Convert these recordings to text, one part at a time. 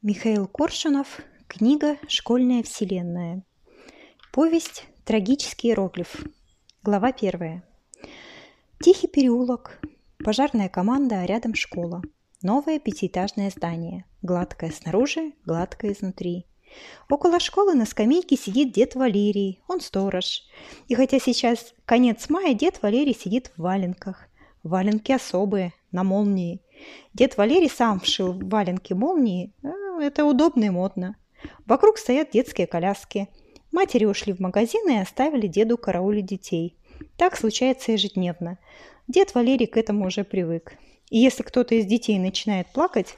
Михаил Коршунов. Книга «Школьная вселенная». Повесть «Трагический иероглиф». Глава первая. Тихий переулок. Пожарная команда, а рядом школа. Новое пятиэтажное здание. Гладкое снаружи, гладкое изнутри. Около школы на скамейке сидит дед Валерий, он сторож. И хотя сейчас конец мая, дед Валерий сидит в валенках. Валенки особые, на молнии. Дед Валерий сам вшил валенки молнии, а, это удобно и модно. Вокруг стоят детские коляски. Матери ушли в магазин и оставили деду караулить детей. Так случается ежедневно. Дед Валерий к этому уже привык. И если кто-то из детей начинает плакать,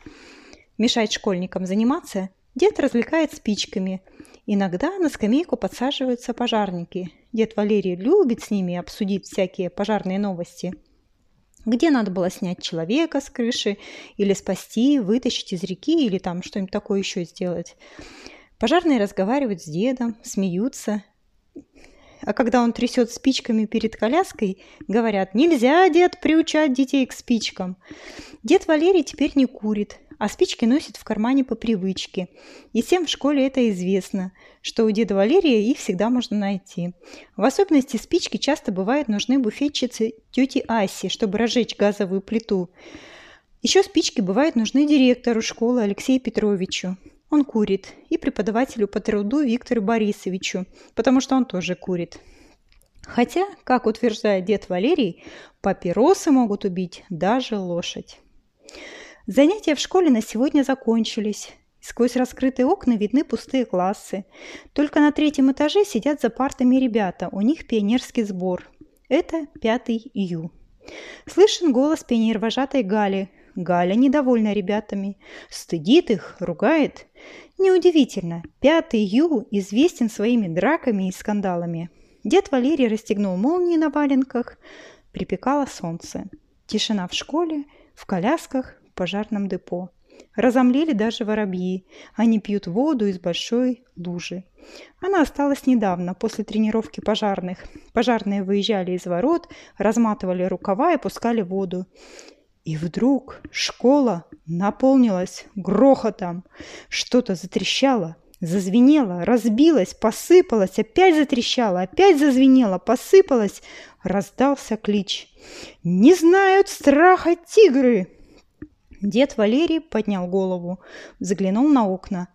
мешать школьникам заниматься, дед развлекает спичками. Иногда на скамейку подсаживаются пожарники. Дед Валерий любит с ними обсудить всякие пожарные новости – где надо было снять человека с крыши или спасти, вытащить из реки или там что-нибудь такое еще сделать. Пожарные разговаривают с дедом, смеются. А когда он трясет спичками перед коляской, говорят, нельзя, дед, приучать детей к спичкам. Дед Валерий теперь не курит, а спички носит в кармане по привычке. И всем в школе это известно, что у деда Валерия их всегда можно найти. В особенности спички часто бывают нужны буфетчице тети Асе, чтобы разжечь газовую плиту. Еще спички бывают нужны директору школы Алексею Петровичу. Он курит. И преподавателю по труду Виктору Борисовичу, потому что он тоже курит. Хотя, как утверждает дед Валерий, папиросы могут убить даже лошадь. Занятия в школе на сегодня закончились. Сквозь раскрытые окна видны пустые классы. Только на третьем этаже сидят за партами ребята, у них пионерский сбор. Это пятый Ю. Слышен голос пионер-вожатой Гали. Галя недовольна ребятами. Стыдит их, ругает. Неудивительно, пятый Ю известен своими драками и скандалами. Дед Валерий расстегнул молнии на валенках. Припекало солнце. Тишина в школе, в колясках, пожарном депо. Разомлели даже воробьи. Они пьют воду из большой лужи. Она осталась недавно, после тренировки пожарных. Пожарные выезжали из ворот, разматывали рукава и пускали воду. И вдруг школа наполнилась грохотом. Что-то затрещало, зазвенело, разбилось, посыпалось, опять затрещало, опять зазвенело, посыпалось. Раздался клич. «Не знают страха тигры!» Дед Валерий поднял голову, заглянул на окна.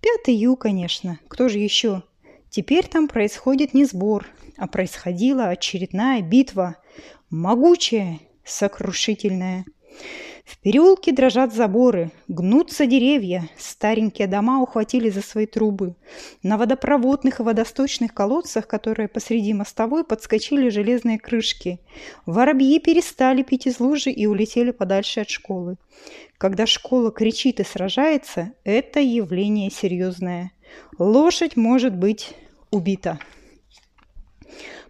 Пятый Ю, конечно, кто же еще? Теперь там происходит не сбор, а происходила очередная битва. Могучая, сокрушительная. В переулке дрожат заборы, гнутся деревья, старенькие дома ухватили за свои трубы. На водопроводных и водосточных колодцах, которые посреди мостовой, подскочили железные крышки. Воробьи перестали пить из лужи и улетели подальше от школы. Когда школа кричит и сражается, это явление серьезное. Лошадь может быть убита.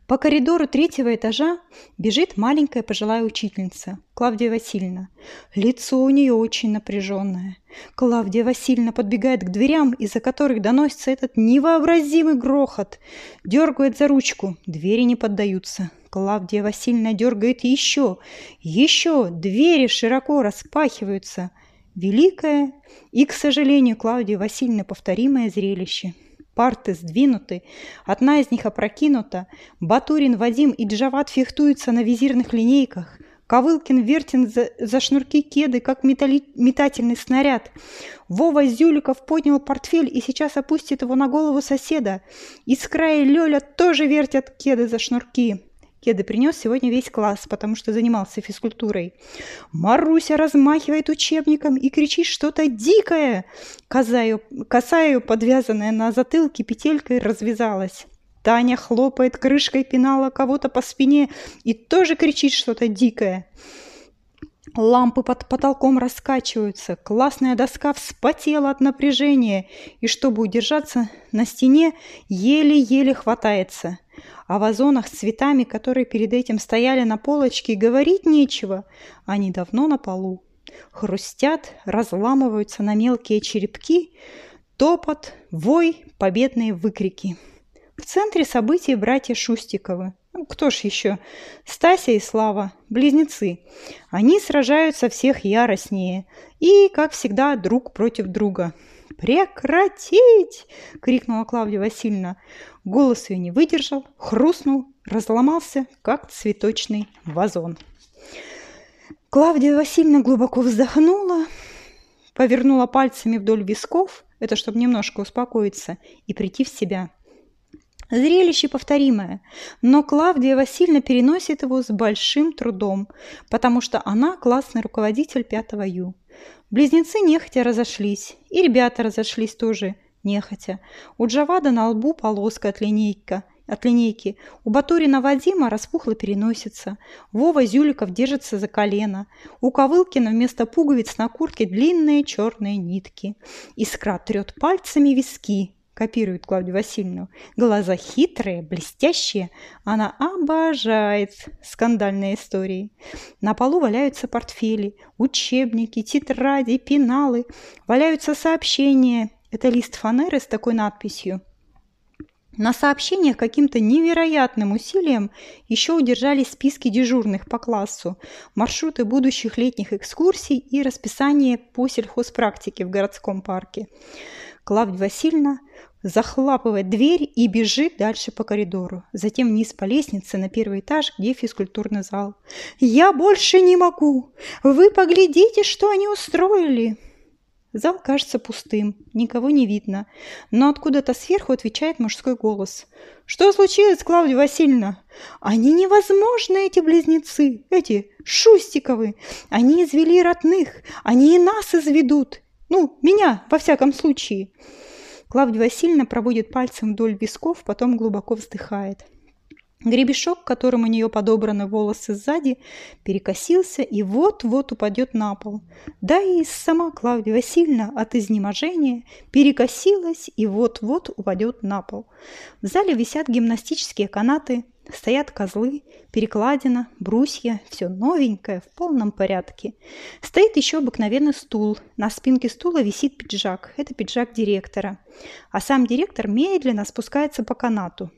По коридору третьего этажа бежит маленькая пожилая учительница, Клавдия Васильевна. Лицо у нее очень напряженное. Клавдия Васильевна подбегает к дверям, из-за которых доносится этот невообразимый грохот. Дергает за ручку, двери не поддаются. Клавдия Васильевна дергает еще, еще, двери широко распахиваются. Великое и, к сожалению, Клавдии Васильевны повторимое зрелище – парты сдвинуты, одна из них опрокинута, Батурин, Вадим и Джават фехтуются на визирных линейках, Ковылкин вертен за, за шнурки кеды, как металли, метательный снаряд. Вова Зюликов поднял портфель и сейчас опустит его на голову соседа. Искра и Лёля тоже вертят кеды за шнурки. Кеды принес сегодня весь класс, потому что занимался физкультурой. Маруся размахивает учебником и кричит что-то дикое. Коса ее, коса ее, подвязанная на затылке петелькой, развязалась. Таня хлопает крышкой пенала кого-то по спине и тоже кричит что-то дикое. Лампы под потолком раскачиваются, классная доска вспотела от напряжения, и чтобы удержаться на стене, еле-еле хватается. А вазонах с цветами, которые перед этим стояли на полочке, говорить нечего. Они давно на полу. Хрустят, разламываются на мелкие черепки, топот, вой, победные выкрики. В центре событий братья Шустиковы. Ну, кто ж еще? Стася и Слава, близнецы. Они сражаются всех яростнее и, как всегда, друг против друга. «Прекратить!» – крикнула Клавдия Васильевна. Голос ее не выдержал, хрустнул, разломался, как цветочный вазон. Клавдия Васильевна глубоко вздохнула, повернула пальцами вдоль висков, это чтобы немножко успокоиться и прийти в себя. Зрелище повторимое, но Клавдия Васильевна переносит его с большим трудом, потому что она классный руководитель 5 Ю. Близнецы нехотя разошлись, и ребята разошлись тоже нехотя. У Джавада на лбу полоска от линейка – от линейки. У Батурина Вадима распухла переносица. Вова Зюликов держится за колено. У Ковылкина вместо пуговиц на куртке длинные черные нитки. Искра трет пальцами виски, копирует Клавдию Васильевну. Глаза хитрые, блестящие. Она обожает скандальные истории. На полу валяются портфели, учебники, тетради, пеналы. Валяются сообщения. Это лист фанеры с такой надписью. На сообщениях каким-то невероятным усилием еще удержались списки дежурных по классу, маршруты будущих летних экскурсий и расписание по сельхозпрактике в городском парке. Клавдия Васильевна захлапывает дверь и бежит дальше по коридору, затем вниз по лестнице на первый этаж, где физкультурный зал. «Я больше не могу! Вы поглядите, что они устроили!» Зал кажется пустым, никого не видно, но откуда-то сверху отвечает мужской голос. «Что случилось, Клавдия Васильевна? Они невозможны, эти близнецы, эти Шустиковы. Они извели родных, они и нас изведут. Ну, меня, во всяком случае». Клавдия Васильевна проводит пальцем вдоль висков, потом глубоко вздыхает. Гребешок, которым у нее подобраны волосы сзади, перекосился и вот-вот упадет на пол. Да и сама Клавдия Васильевна от изнеможения перекосилась и вот-вот упадет на пол. В зале висят гимнастические канаты, стоят козлы, перекладина, брусья, все новенькое, в полном порядке. Стоит еще обыкновенный стул. На спинке стула висит пиджак. Это пиджак директора. А сам директор медленно спускается по канату.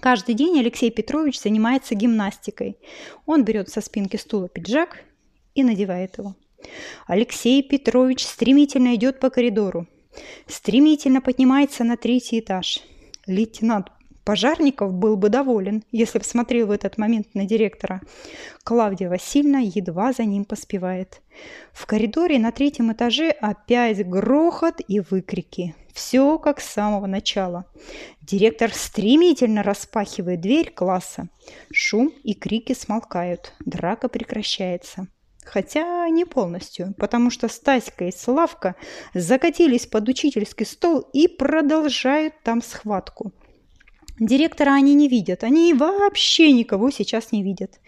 Каждый день Алексей Петрович занимается гимнастикой. Он берет со спинки стула пиджак и надевает его. Алексей Петрович стремительно идет по коридору. Стремительно поднимается на третий этаж. Лейтенант Пожарников был бы доволен, если бы смотрел в этот момент на директора. Клавдия Васильевна едва за ним поспевает. В коридоре на третьем этаже опять грохот и выкрики. Все как с самого начала. Директор стремительно распахивает дверь класса. Шум и крики смолкают. Драка прекращается. Хотя не полностью, потому что Стаська и Славка закатились под учительский стол и продолжают там схватку. Директора они не видят, они вообще никого сейчас не видят.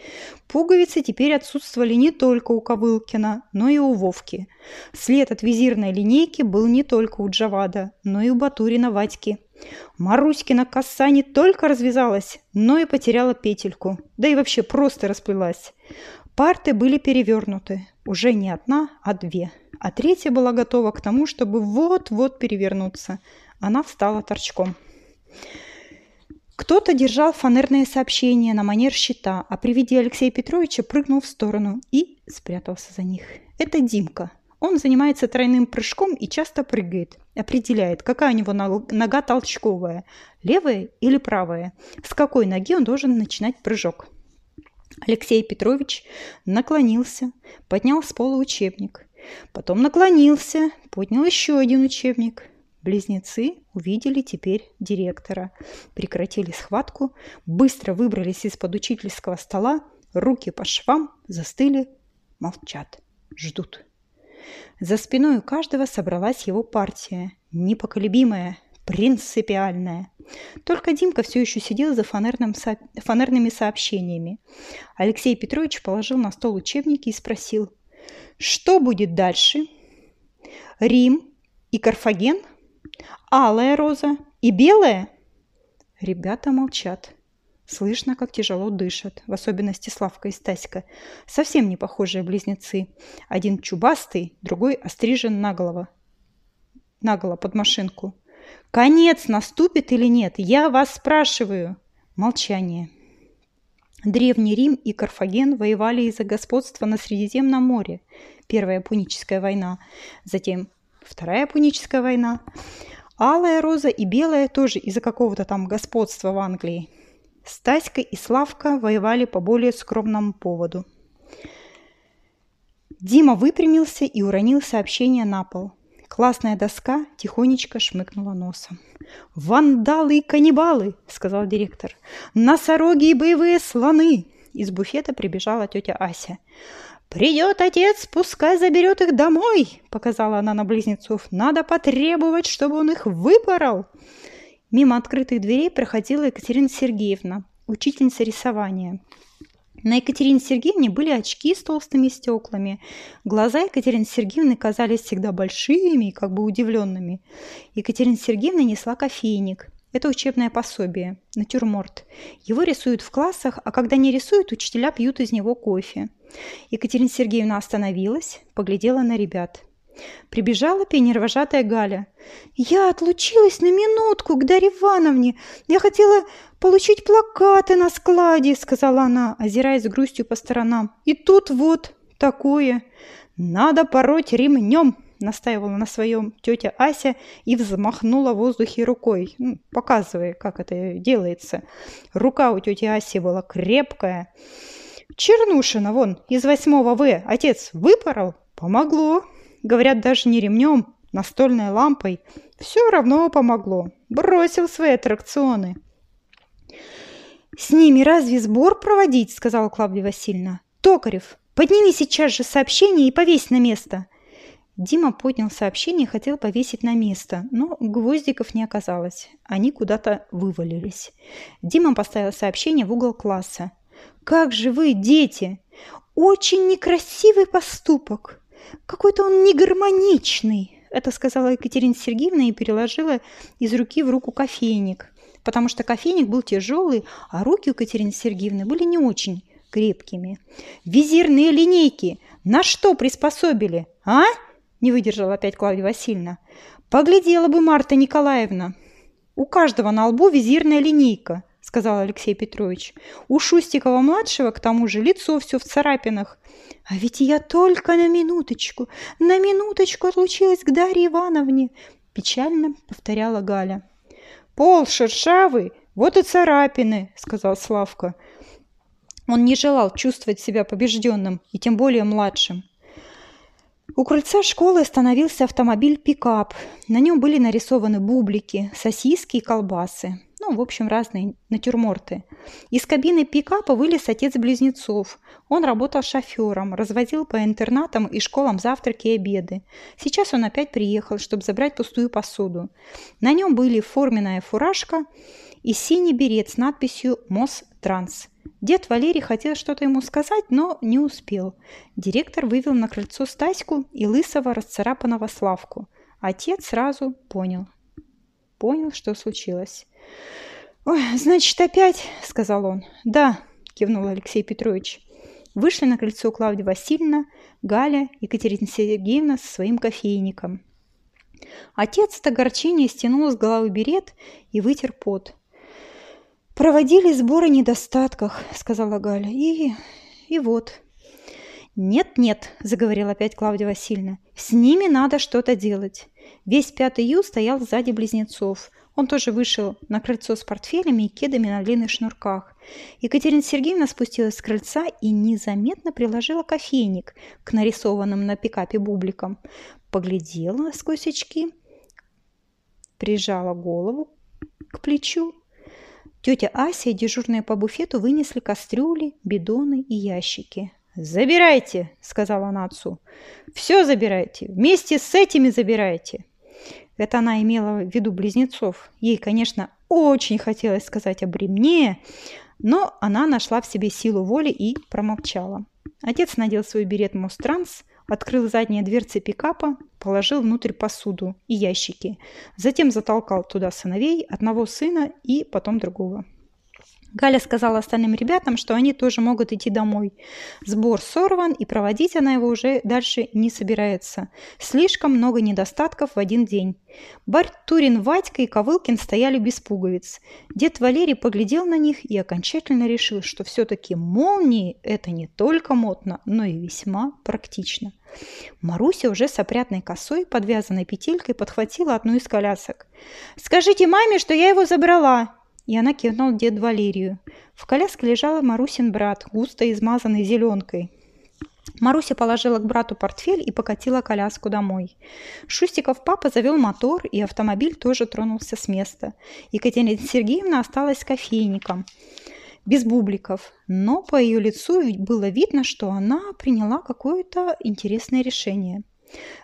Пуговицы теперь отсутствовали не только у Ковылкина, но и у Вовки. След от визирной линейки был не только у Джавада, но и у Батурина Вадьки. Маруськина коса не только развязалась, но и потеряла петельку, да и вообще просто расплылась. Парты были перевернуты, уже не одна, а две, а третья была готова к тому, чтобы вот-вот перевернуться. Она встала торчком. Кто-то держал фанерные сообщения на манер щита, а при виде Алексея Петровича прыгнул в сторону и спрятался за них. Это Димка. Он занимается тройным прыжком и часто прыгает. Определяет, какая у него нога толчковая, левая или правая. С какой ноги он должен начинать прыжок. Алексей Петрович наклонился, поднял с пола учебник. Потом наклонился, поднял еще один учебник. Близнецы увидели теперь директора, прекратили схватку, быстро выбрались из-под учительского стола, руки по швам, застыли, молчат, ждут. За спиной у каждого собралась его партия, непоколебимая, принципиальная. Только Димка все еще сидел за фанерным со... фанерными сообщениями. Алексей Петрович положил на стол учебники и спросил, что будет дальше? Рим и Карфаген – Алая роза и белая? Ребята молчат. Слышно, как тяжело дышат, в особенности Славка и Стаська. Совсем не похожие близнецы. Один чубастый, другой острижен наголо. Наголо под машинку. Конец наступит или нет? Я вас спрашиваю. Молчание. Древний Рим и Карфаген воевали из-за господства на Средиземном море. Первая Пуническая война, затем Вторая Пуническая война. Алая роза и белая тоже из-за какого-то там господства в Англии. Стаська и Славка воевали по более скромному поводу. Дима выпрямился и уронил сообщение на пол. Классная доска тихонечко шмыкнула носом. «Вандалы и каннибалы!» – сказал директор. «Носороги и боевые слоны!» Из буфета прибежала тетя Ася. «Придет отец, пускай заберет их домой!» – показала она на близнецов. «Надо потребовать, чтобы он их выпорол!» Мимо открытых дверей проходила Екатерина Сергеевна, учительница рисования. На Екатерине Сергеевне были очки с толстыми стеклами. Глаза Екатерины Сергеевны казались всегда большими и как бы удивленными. Екатерина Сергеевна несла кофейник. Это учебное пособие, натюрморт. Его рисуют в классах, а когда не рисуют, учителя пьют из него кофе. Екатерина Сергеевна остановилась, поглядела на ребят. Прибежала пионервожатая Галя. «Я отлучилась на минутку к Дарье Ивановне. Я хотела получить плакаты на складе», — сказала она, озираясь грустью по сторонам. «И тут вот такое. Надо пороть ремнем», — настаивала на своем тетя Ася и взмахнула в воздухе рукой, ну, показывая, как это делается. Рука у тети Аси была крепкая. «Чернушина, вон, из восьмого В, отец выпорол?» «Помогло», Говорят, даже не ремнем, настольной лампой. Все равно помогло. Бросил свои аттракционы. «С ними разве сбор проводить?» – сказала Клавдия Васильевна. «Токарев, подними сейчас же сообщение и повесь на место». Дима поднял сообщение и хотел повесить на место, но гвоздиков не оказалось. Они куда-то вывалились. Дима поставил сообщение в угол класса. «Как же вы, дети! Очень некрасивый поступок! Какой-то он негармоничный, это сказала Екатерина Сергеевна и переложила из руки в руку кофейник, потому что кофейник был тяжелый, а руки у Екатерины Сергеевны были не очень крепкими. «Визирные линейки! На что приспособили, а?» – не выдержала опять Клавдия Васильевна. «Поглядела бы Марта Николаевна. У каждого на лбу визирная линейка сказал Алексей Петрович. У Шустикова-младшего, к тому же, лицо все в царапинах. А ведь я только на минуточку, на минуточку отлучилась к Дарье Ивановне, печально повторяла Галя. Пол шершавый, вот и царапины, сказал Славка. Он не желал чувствовать себя побежденным, и тем более младшим. У крыльца школы остановился автомобиль-пикап. На нем были нарисованы бублики, сосиски и колбасы ну, в общем, разные натюрморты. Из кабины пикапа вылез отец близнецов. Он работал шофером, развозил по интернатам и школам завтраки и обеды. Сейчас он опять приехал, чтобы забрать пустую посуду. На нем были форменная фуражка и синий берет с надписью «Мостранс». Дед Валерий хотел что-то ему сказать, но не успел. Директор вывел на крыльцо Стаську и лысого расцарапанного Славку. Отец сразу понял. Понял, что случилось. «Ой, значит, опять?» – сказал он. «Да», – кивнул Алексей Петрович. Вышли на крыльцо Клавдия Васильевна, Галя, Екатерина Сергеевна со своим кофейником. Отец от огорчения стянул с головы берет и вытер пот. «Проводили сбор о недостатках», – сказала Галя. «И... и вот». «Нет-нет», – заговорила опять Клавдия Васильевна, – «с ними надо что-то делать». Весь пятый ю стоял сзади близнецов. Он тоже вышел на крыльцо с портфелями и кедами на длинных шнурках. Екатерина Сергеевна спустилась с крыльца и незаметно приложила кофейник к нарисованным на пикапе бубликам. Поглядела сквозь очки, прижала голову к плечу. Тетя Ася и дежурные по буфету вынесли кастрюли, бидоны и ящики. «Забирайте!» – сказала она отцу. «Все забирайте! Вместе с этими забирайте!» Это она имела в виду близнецов. Ей, конечно, очень хотелось сказать об ремне, но она нашла в себе силу воли и промолчала. Отец надел свой берет Мостранс, открыл задние дверцы пикапа, положил внутрь посуду и ящики. Затем затолкал туда сыновей, одного сына и потом другого. Галя сказала остальным ребятам, что они тоже могут идти домой. Сбор сорван, и проводить она его уже дальше не собирается. Слишком много недостатков в один день. Барь Турин, Вадька и Ковылкин стояли без пуговиц. Дед Валерий поглядел на них и окончательно решил, что все-таки молнии – это не только модно, но и весьма практично. Маруся уже с опрятной косой, подвязанной петелькой, подхватила одну из колясок. «Скажите маме, что я его забрала!» И она кивнула дед Валерию. В коляске лежал Марусин брат, густо измазанный зеленкой. Маруся положила к брату портфель и покатила коляску домой. Шустиков папа завел мотор, и автомобиль тоже тронулся с места. Екатерина Сергеевна осталась кофейником, без бубликов, но по ее лицу было видно, что она приняла какое-то интересное решение.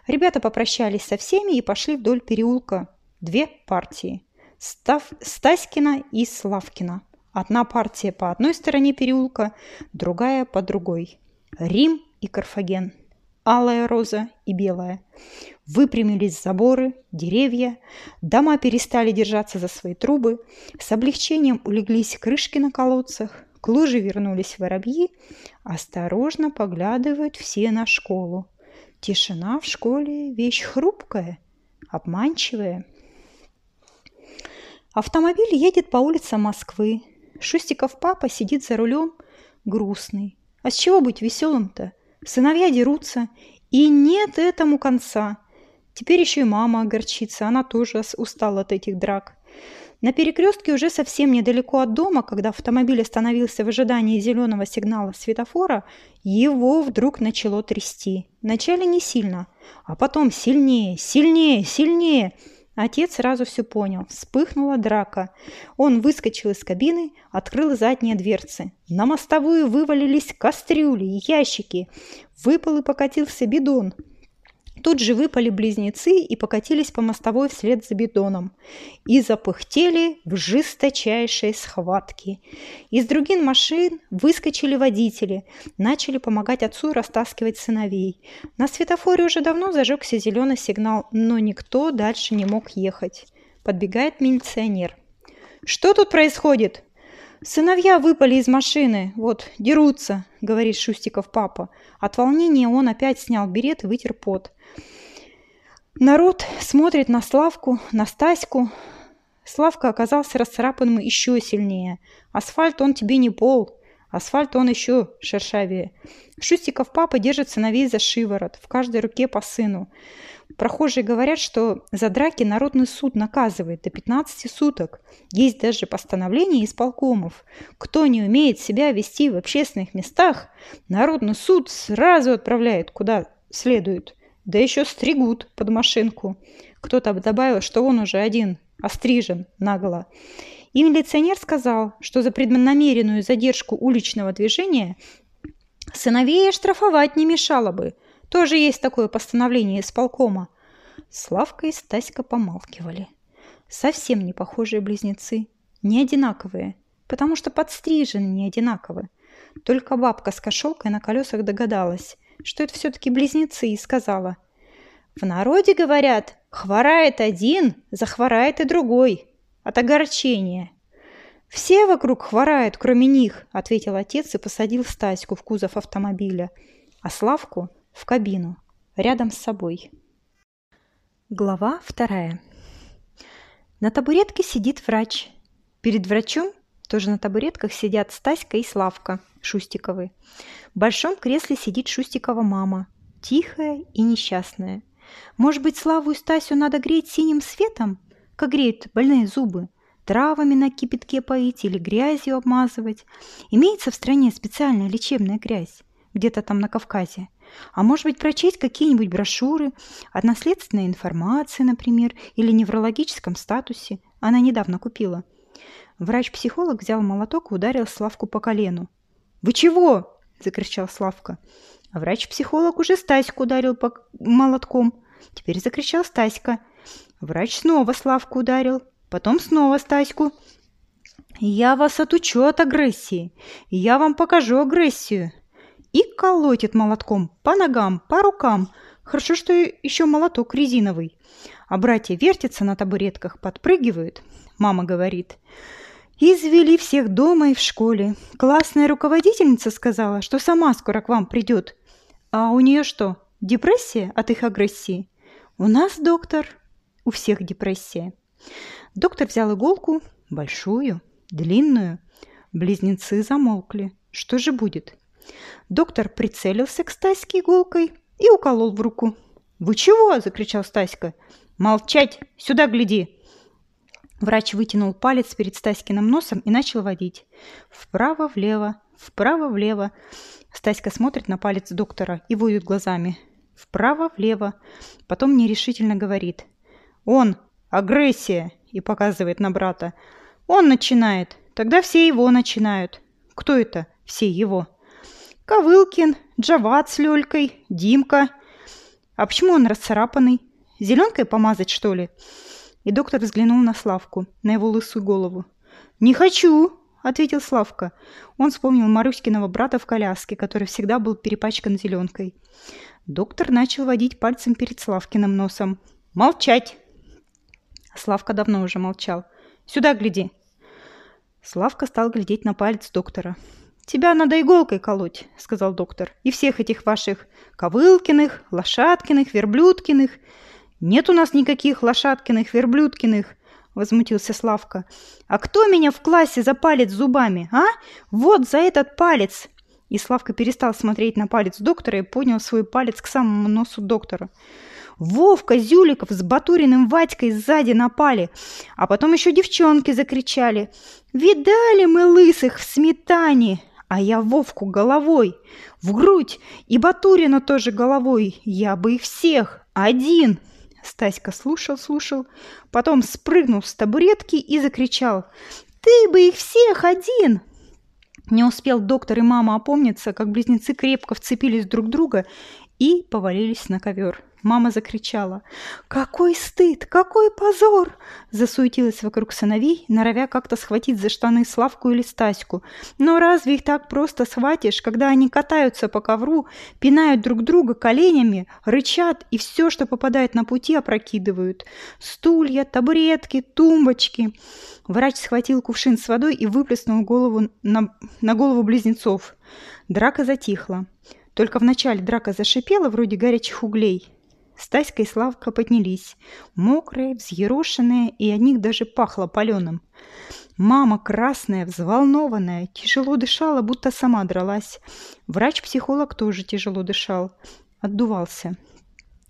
Ребята попрощались со всеми и пошли вдоль переулка. Две партии. Став... Стаськина и Славкина. Одна партия по одной стороне переулка, другая по другой. Рим и Карфаген. Алая роза и белая. Выпрямились заборы, деревья, дома перестали держаться за свои трубы, с облегчением улеглись крышки на колодцах, к луже вернулись воробьи, осторожно поглядывают все на школу. Тишина в школе – вещь хрупкая, обманчивая – Автомобиль едет по улицам Москвы. Шустиков папа сидит за рулем, грустный. А с чего быть веселым-то? Сыновья дерутся, и нет этому конца. Теперь еще и мама огорчится, она тоже устала от этих драк. На перекрестке уже совсем недалеко от дома, когда автомобиль остановился в ожидании зеленого сигнала светофора, его вдруг начало трясти. Вначале не сильно, а потом сильнее, сильнее, сильнее – Отец сразу все понял. Вспыхнула драка. Он выскочил из кабины, открыл задние дверцы. На мостовую вывалились кастрюли, ящики. Выпал и покатился бидон. Тут же выпали близнецы и покатились по мостовой вслед за бетоном. И запыхтели в жесточайшей схватке. Из других машин выскочили водители, начали помогать отцу растаскивать сыновей. На светофоре уже давно зажегся зеленый сигнал, но никто дальше не мог ехать. Подбегает милиционер. «Что тут происходит?» «Сыновья выпали из машины, вот, дерутся», — говорит Шустиков папа. От волнения он опять снял берет и вытер пот. Народ смотрит на Славку, на Стаську. Славка оказался расцарапанным еще сильнее. Асфальт он тебе не пол, асфальт он еще шершавее. Шустиков папа держит сыновей за шиворот, в каждой руке по сыну. Прохожие говорят, что за драки народный суд наказывает до 15 суток. Есть даже постановление исполкомов. Кто не умеет себя вести в общественных местах, народный суд сразу отправляет куда следует. Да еще стригут под машинку. Кто-то добавил, что он уже один, острижен наголо. И милиционер сказал, что за преднамеренную задержку уличного движения сыновей штрафовать не мешало бы. Тоже есть такое постановление исполкома. Славка и Стаська помалкивали. Совсем не похожие близнецы, не одинаковые, потому что подстрижены не одинаковы. Только бабка с кошелкой на колесах догадалась, что это все-таки близнецы, и сказала. «В народе, говорят, хворает один, захворает и другой. От огорчения». «Все вокруг хворают, кроме них», — ответил отец и посадил Стаську в кузов автомобиля, а Славку — в кабину, рядом с собой. Глава вторая. На табуретке сидит врач. Перед врачом тоже на табуретках сидят Стаська и Славка Шустиковы. В большом кресле сидит Шустикова мама, тихая и несчастная. Может быть, Славу и Стасю надо греть синим светом, как греют больные зубы, травами на кипятке поить или грязью обмазывать. Имеется в стране специальная лечебная грязь, где-то там на Кавказе. А может быть, прочесть какие-нибудь брошюры о наследственной информации, например, или неврологическом статусе. Она недавно купила. Врач-психолог взял молоток и ударил Славку по колену. «Вы чего?» – закричал Славка. А врач-психолог уже Стаську ударил по молотком. Теперь закричал Стаська. Врач снова Славку ударил, потом снова Стаську. «Я вас отучу от агрессии. Я вам покажу агрессию», и колотит молотком по ногам, по рукам. Хорошо, что еще молоток резиновый. А братья вертятся на табуретках, подпрыгивают. Мама говорит, Извели всех дома и в школе. Классная руководительница сказала, что сама скоро к вам придет. А у нее что, депрессия от их агрессии? У нас, доктор, у всех депрессия. Доктор взял иголку, большую, длинную. Близнецы замолкли. Что же будет? Доктор прицелился к Стаське иголкой и уколол в руку. «Вы чего?» – закричал Стаська. «Молчать! Сюда гляди!» Врач вытянул палец перед Стаськиным носом и начал водить. Вправо-влево, вправо-влево. Стаська смотрит на палец доктора и воет глазами. Вправо-влево. Потом нерешительно говорит. «Он! Агрессия!» и показывает на брата. «Он начинает. Тогда все его начинают». «Кто это? Все его?» «Ковылкин, Джават с Лёлькой, Димка». «А почему он расцарапанный? Зеленкой помазать, что ли?» И доктор взглянул на Славку, на его лысую голову. «Не хочу!» – ответил Славка. Он вспомнил Маруськиного брата в коляске, который всегда был перепачкан зеленкой. Доктор начал водить пальцем перед Славкиным носом. «Молчать!» Славка давно уже молчал. «Сюда гляди!» Славка стал глядеть на палец доктора. «Тебя надо иголкой колоть», — сказал доктор. «И всех этих ваших Ковылкиных, Лошадкиных, Верблюдкиных. «Нет у нас никаких лошадкиных, верблюдкиных!» – возмутился Славка. «А кто меня в классе за палец зубами, а? Вот за этот палец!» И Славка перестал смотреть на палец доктора и поднял свой палец к самому носу доктора. Вовка Зюликов с Батуриным Вадькой сзади напали, а потом еще девчонки закричали. «Видали мы лысых в сметане!» А я Вовку головой, в грудь, и Батурина тоже головой. Я бы их всех, один!» Стаська слушал, слушал, потом спрыгнул с табуретки и закричал «Ты бы их всех один!» Не успел доктор и мама опомниться, как близнецы крепко вцепились друг в друга и повалились на ковер. Мама закричала. «Какой стыд! Какой позор!» Засуетилась вокруг сыновей, норовя как-то схватить за штаны Славку или Стаську. Но разве их так просто схватишь, когда они катаются по ковру, пинают друг друга коленями, рычат и все, что попадает на пути, опрокидывают? Стулья, табуретки, тумбочки. Врач схватил кувшин с водой и выплеснул голову на, на голову близнецов. Драка затихла. Только вначале драка зашипела вроде горячих углей, Стаська и Славка поднялись, мокрые, взъерошенные, и от них даже пахло паленым. Мама, красная, взволнованная, тяжело дышала, будто сама дралась. Врач-психолог тоже тяжело дышал, отдувался.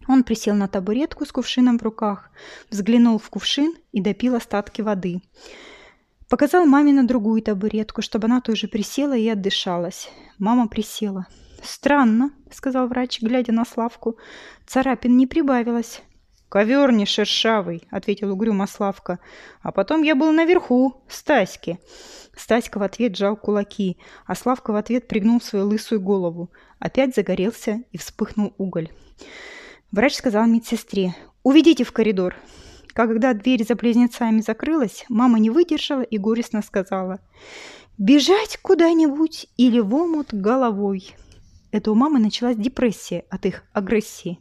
Он присел на табуретку с кувшином в руках, взглянул в кувшин и допил остатки воды. Показал маме на другую табуретку, чтобы она тоже присела и отдышалась. Мама присела. «Странно», — сказал врач, глядя на Славку. «Царапин не прибавилось». «Ковер не шершавый», — ответил угрюмо Славка. «А потом я был наверху, Стаське». Стаська в ответ жал кулаки, а Славка в ответ пригнул свою лысую голову. Опять загорелся и вспыхнул уголь. Врач сказал медсестре «Уведите в коридор». Когда дверь за близнецами закрылась, мама не выдержала и горестно сказала «Бежать куда-нибудь или в омут головой». Это у мамы началась депрессия от их агрессии.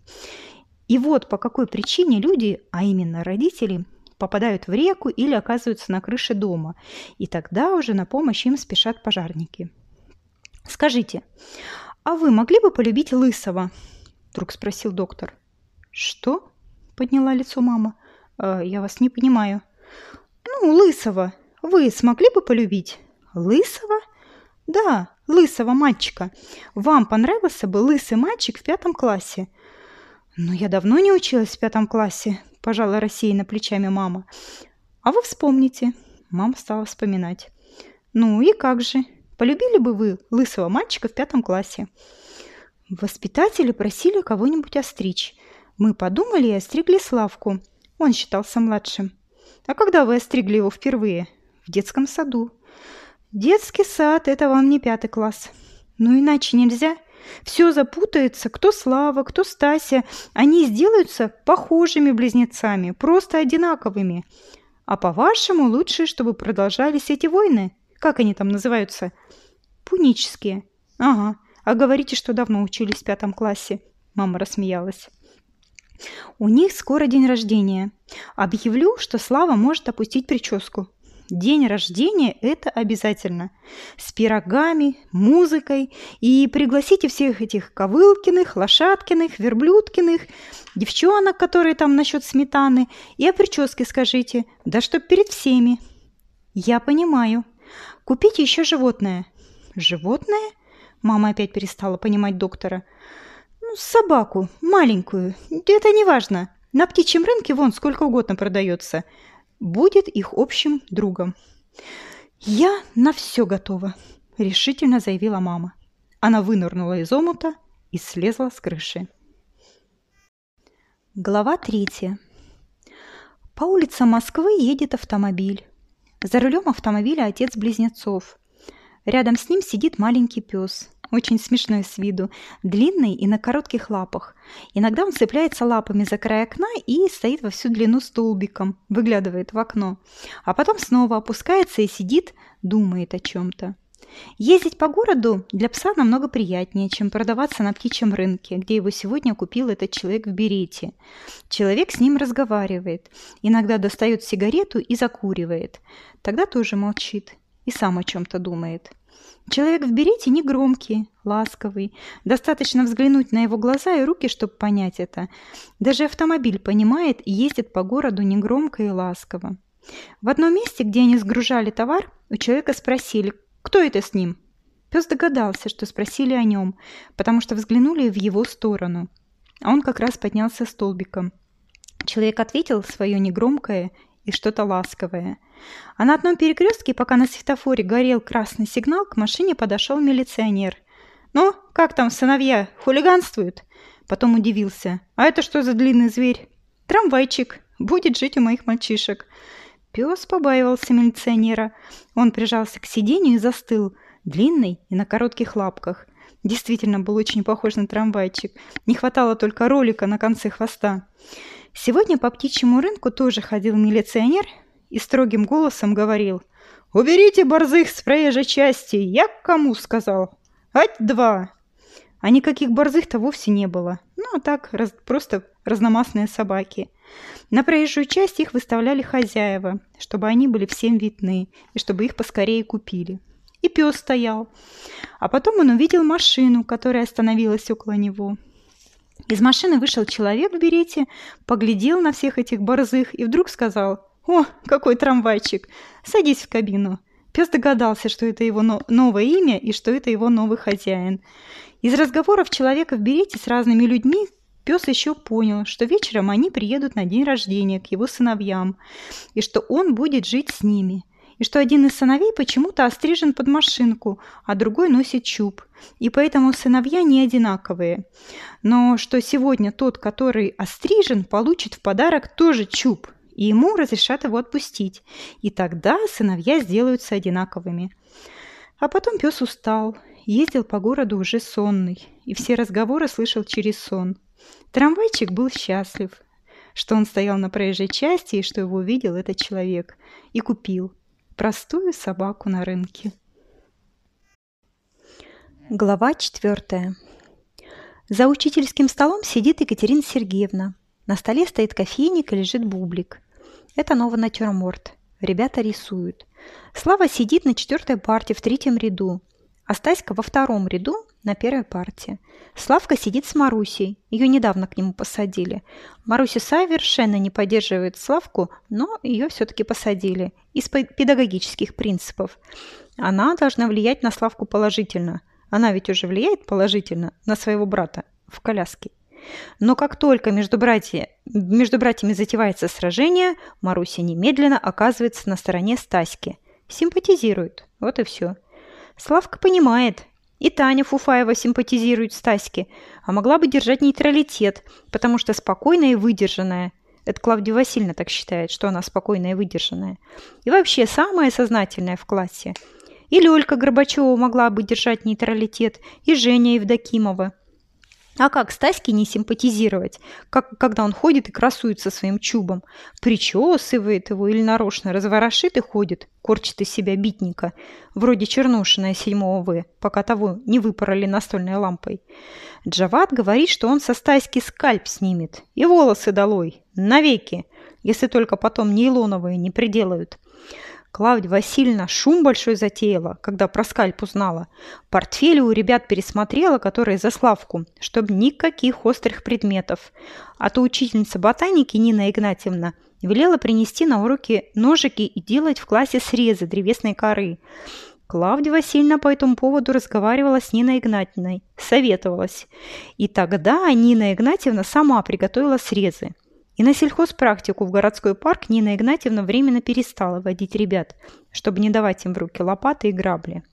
И вот по какой причине люди, а именно родители, попадают в реку или оказываются на крыше дома. И тогда уже на помощь им спешат пожарники. «Скажите, а вы могли бы полюбить Лысого?» Вдруг спросил доктор. «Что?» – подняла лицо мама. «Э, «Я вас не понимаю». «Ну, Лысого. Вы смогли бы полюбить?» «Лысого?» «Да, лысого мальчика. Вам понравился бы лысый мальчик в пятом классе?» «Но я давно не училась в пятом классе», – пожала рассеянно плечами мама. «А вы вспомните». Мама стала вспоминать. «Ну и как же? Полюбили бы вы лысого мальчика в пятом классе?» Воспитатели просили кого-нибудь остричь. Мы подумали и остригли Славку. Он считался младшим. «А когда вы остригли его впервые?» «В детском саду». Детский сад – это вам не пятый класс. Ну иначе нельзя. Все запутается, кто Слава, кто Стася. Они сделаются похожими близнецами, просто одинаковыми. А по-вашему, лучше, чтобы продолжались эти войны? Как они там называются? Пунические. Ага. А говорите, что давно учились в пятом классе. Мама рассмеялась. У них скоро день рождения. Объявлю, что Слава может опустить прическу. День рождения – это обязательно. С пирогами, музыкой. И пригласите всех этих Ковылкиных, Лошадкиных, Верблюдкиных, девчонок, которые там насчет сметаны. И о прическе скажите, да чтоб перед всеми. Я понимаю. Купите еще животное. Животное? Мама опять перестала понимать доктора. Ну, собаку, маленькую. Это не важно. На птичьем рынке вон сколько угодно продается. Будет их общим другом. «Я на все готова», – решительно заявила мама. Она вынырнула из омута и слезла с крыши. Глава третья. По улицам Москвы едет автомобиль. За рулем автомобиля отец близнецов. Рядом с ним сидит маленький пес очень смешной с виду, длинный и на коротких лапах. Иногда он цепляется лапами за край окна и стоит во всю длину столбиком, выглядывает в окно. А потом снова опускается и сидит, думает о чем-то. Ездить по городу для пса намного приятнее, чем продаваться на птичьем рынке, где его сегодня купил этот человек в берете. Человек с ним разговаривает, иногда достает сигарету и закуривает. Тогда тоже молчит и сам о чем-то думает. Человек в берете не громкий, ласковый. Достаточно взглянуть на его глаза и руки, чтобы понять это. Даже автомобиль понимает и ездит по городу негромко и ласково. В одном месте, где они сгружали товар, у человека спросили, кто это с ним? Пес догадался, что спросили о нем, потому что взглянули в его сторону. А он как раз поднялся столбиком. Человек ответил свое негромкое и что-то ласковое. А на одном перекрестке, пока на светофоре горел красный сигнал, к машине подошел милиционер. «Ну, как там сыновья? Хулиганствуют?» Потом удивился. «А это что за длинный зверь?» «Трамвайчик. Будет жить у моих мальчишек». Пес побаивался милиционера. Он прижался к сиденью и застыл, длинный и на коротких лапках. Действительно был очень похож на трамвайчик. Не хватало только ролика на конце хвоста. Сегодня по птичьему рынку тоже ходил милиционер и строгим голосом говорил «Уберите борзых с проезжей части! Я кому сказал? Ать два!» А никаких борзых-то вовсе не было. Ну, а так, раз, просто разномастные собаки. На проезжую часть их выставляли хозяева, чтобы они были всем видны и чтобы их поскорее купили. И пес стоял. А потом он увидел машину, которая остановилась около него. Из машины вышел человек в берете, поглядел на всех этих борзых и вдруг сказал «О, какой трамвайчик! Садись в кабину!» Пес догадался, что это его новое имя и что это его новый хозяин. Из разговоров человека в берете с разными людьми пес еще понял, что вечером они приедут на день рождения к его сыновьям, и что он будет жить с ними – и что один из сыновей почему-то острижен под машинку, а другой носит чуб, и поэтому сыновья не одинаковые. Но что сегодня тот, который острижен, получит в подарок тоже чуб, и ему разрешат его отпустить, и тогда сыновья сделаются одинаковыми. А потом пес устал, ездил по городу уже сонный, и все разговоры слышал через сон. Трамвайчик был счастлив, что он стоял на проезжей части и что его увидел этот человек, и купил простую собаку на рынке. Глава четвертая. За учительским столом сидит Екатерина Сергеевна. На столе стоит кофейник и лежит бублик. Это новый натюрморт. Ребята рисуют. Слава сидит на четвертой парте в третьем ряду, а Стаська во втором ряду на первой парте. Славка сидит с Марусей. Ее недавно к нему посадили. Маруся совершенно не поддерживает Славку, но ее все-таки посадили. Из педагогических принципов. Она должна влиять на Славку положительно. Она ведь уже влияет положительно на своего брата в коляске. Но как только между, братья, между братьями затевается сражение, Маруся немедленно оказывается на стороне Стаськи. Симпатизирует. Вот и все. Славка понимает, и Таня Фуфаева симпатизирует Стаське, а могла бы держать нейтралитет, потому что спокойная и выдержанная. Это Клавдия Васильевна так считает, что она спокойная и выдержанная. И вообще самая сознательная в классе. И Лёлька Горбачева могла бы держать нейтралитет, и Женя Евдокимова. А как Стаське не симпатизировать, как, когда он ходит и красуется своим чубом? Причесывает его или нарочно разворошит и ходит, корчит из себя битника, вроде Чернушина седьмого В, пока того не выпороли настольной лампой. Джават говорит, что он со Стаськи скальп снимет и волосы долой, навеки, если только потом нейлоновые не приделают. Клавдия Васильевна шум большой затеяла, когда про скальп узнала. Портфели у ребят пересмотрела, которые за Славку, чтобы никаких острых предметов. А то учительница ботаники Нина Игнатьевна велела принести на уроки ножики и делать в классе срезы древесной коры. Клавдия Васильевна по этому поводу разговаривала с Ниной Игнатьевной, советовалась. И тогда Нина Игнатьевна сама приготовила срезы. И на сельхозпрактику в городской парк Нина Игнатьевна временно перестала водить ребят, чтобы не давать им в руки лопаты и грабли.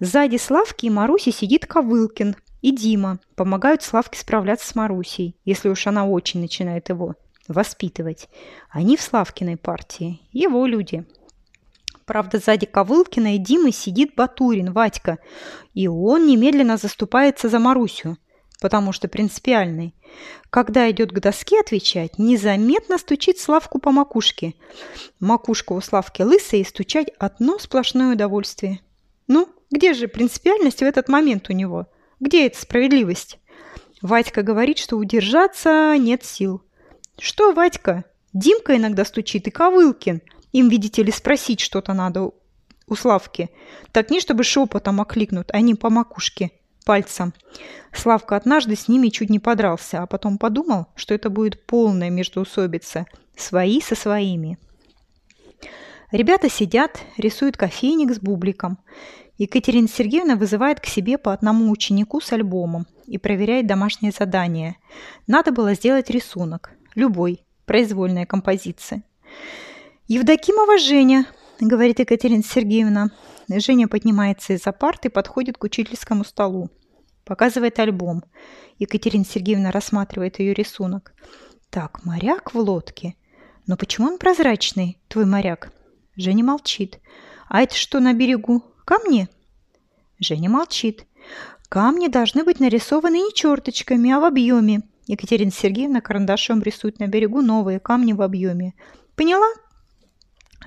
Сзади Славки и Маруси сидит Ковылкин и Дима. Помогают Славке справляться с Марусей, если уж она очень начинает его воспитывать. Они в Славкиной партии, его люди – Правда, сзади Ковылкина и Димы сидит Батурин, Вадька, и он немедленно заступается за Марусю, потому что принципиальный. Когда идет к доске отвечать, незаметно стучит Славку по макушке. Макушка у Славки лысая, и стучать одно сплошное удовольствие. Ну, где же принципиальность в этот момент у него? Где эта справедливость? Вадька говорит, что удержаться нет сил. Что, Вадька? Димка иногда стучит и Ковылкин – им, видите ли, спросить что-то надо у Славки. Так не чтобы шепотом окликнут, а не по макушке, пальцем. Славка однажды с ними чуть не подрался, а потом подумал, что это будет полная междоусобица. Свои со своими. Ребята сидят, рисуют кофейник с бубликом. Екатерина Сергеевна вызывает к себе по одному ученику с альбомом и проверяет домашнее задание. Надо было сделать рисунок. Любой. Произвольная композиция. «Евдокимова Женя», — говорит Екатерина Сергеевна. Женя поднимается из-за парты и подходит к учительскому столу. Показывает альбом. Екатерина Сергеевна рассматривает ее рисунок. «Так, моряк в лодке. Но почему он прозрачный, твой моряк?» Женя молчит. «А это что на берегу? Камни?» Женя молчит. «Камни должны быть нарисованы не черточками, а в объеме». Екатерина Сергеевна карандашом рисует на берегу новые камни в объеме. «Поняла?»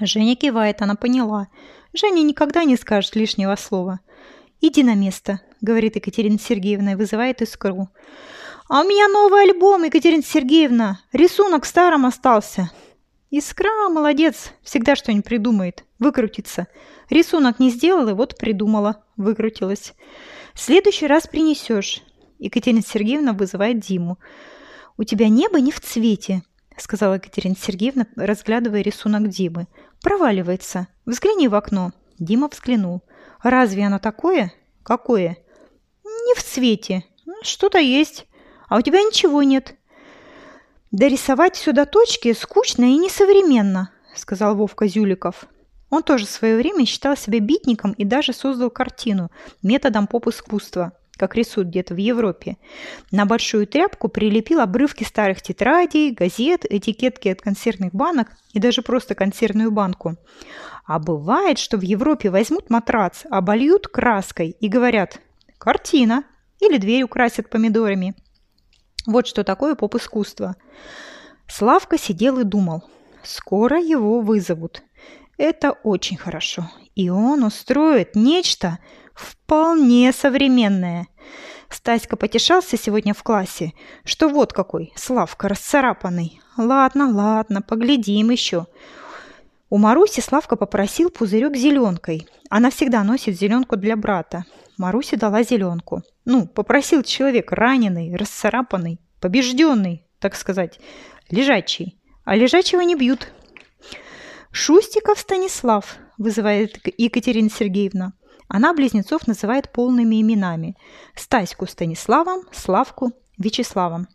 Женя кивает, она поняла. Женя никогда не скажет лишнего слова. «Иди на место», — говорит Екатерина Сергеевна и вызывает искру. «А у меня новый альбом, Екатерина Сергеевна. Рисунок старым остался». «Искра, молодец, всегда что-нибудь придумает, выкрутится. Рисунок не сделала, вот придумала, выкрутилась. В следующий раз принесешь». Екатерина Сергеевна вызывает Диму. «У тебя небо не в цвете», — сказала Екатерина Сергеевна, разглядывая рисунок Димы. «Проваливается. Взгляни в окно». Дима взглянул. «Разве оно такое?» «Какое?» «Не в цвете. Что-то есть. А у тебя ничего нет». «Да рисовать сюда точки скучно и несовременно», — сказал Вовка Зюликов. Он тоже в свое время считал себя битником и даже создал картину методом поп-искусства как рисуют где-то в Европе. На большую тряпку прилепил обрывки старых тетрадей, газет, этикетки от консервных банок и даже просто консервную банку. А бывает, что в Европе возьмут матрац, обольют краской и говорят «картина» или дверь украсят помидорами. Вот что такое поп-искусство. Славка сидел и думал. Скоро его вызовут. Это очень хорошо. И он устроит нечто вполне современное. Стаська потешался сегодня в классе, что вот какой, Славка расцарапанный. Ладно, ладно, поглядим еще. У Маруси Славка попросил пузырек зеленкой. Она всегда носит зеленку для брата. Маруси дала зеленку. Ну, попросил человек раненый, расцарапанный, побежденный, так сказать, лежачий. А лежачего не бьют. Шустиков Станислав, вызывает Екатерина Сергеевна. Она близнецов называет полными именами. Стаську Станиславом, Славку Вячеславом.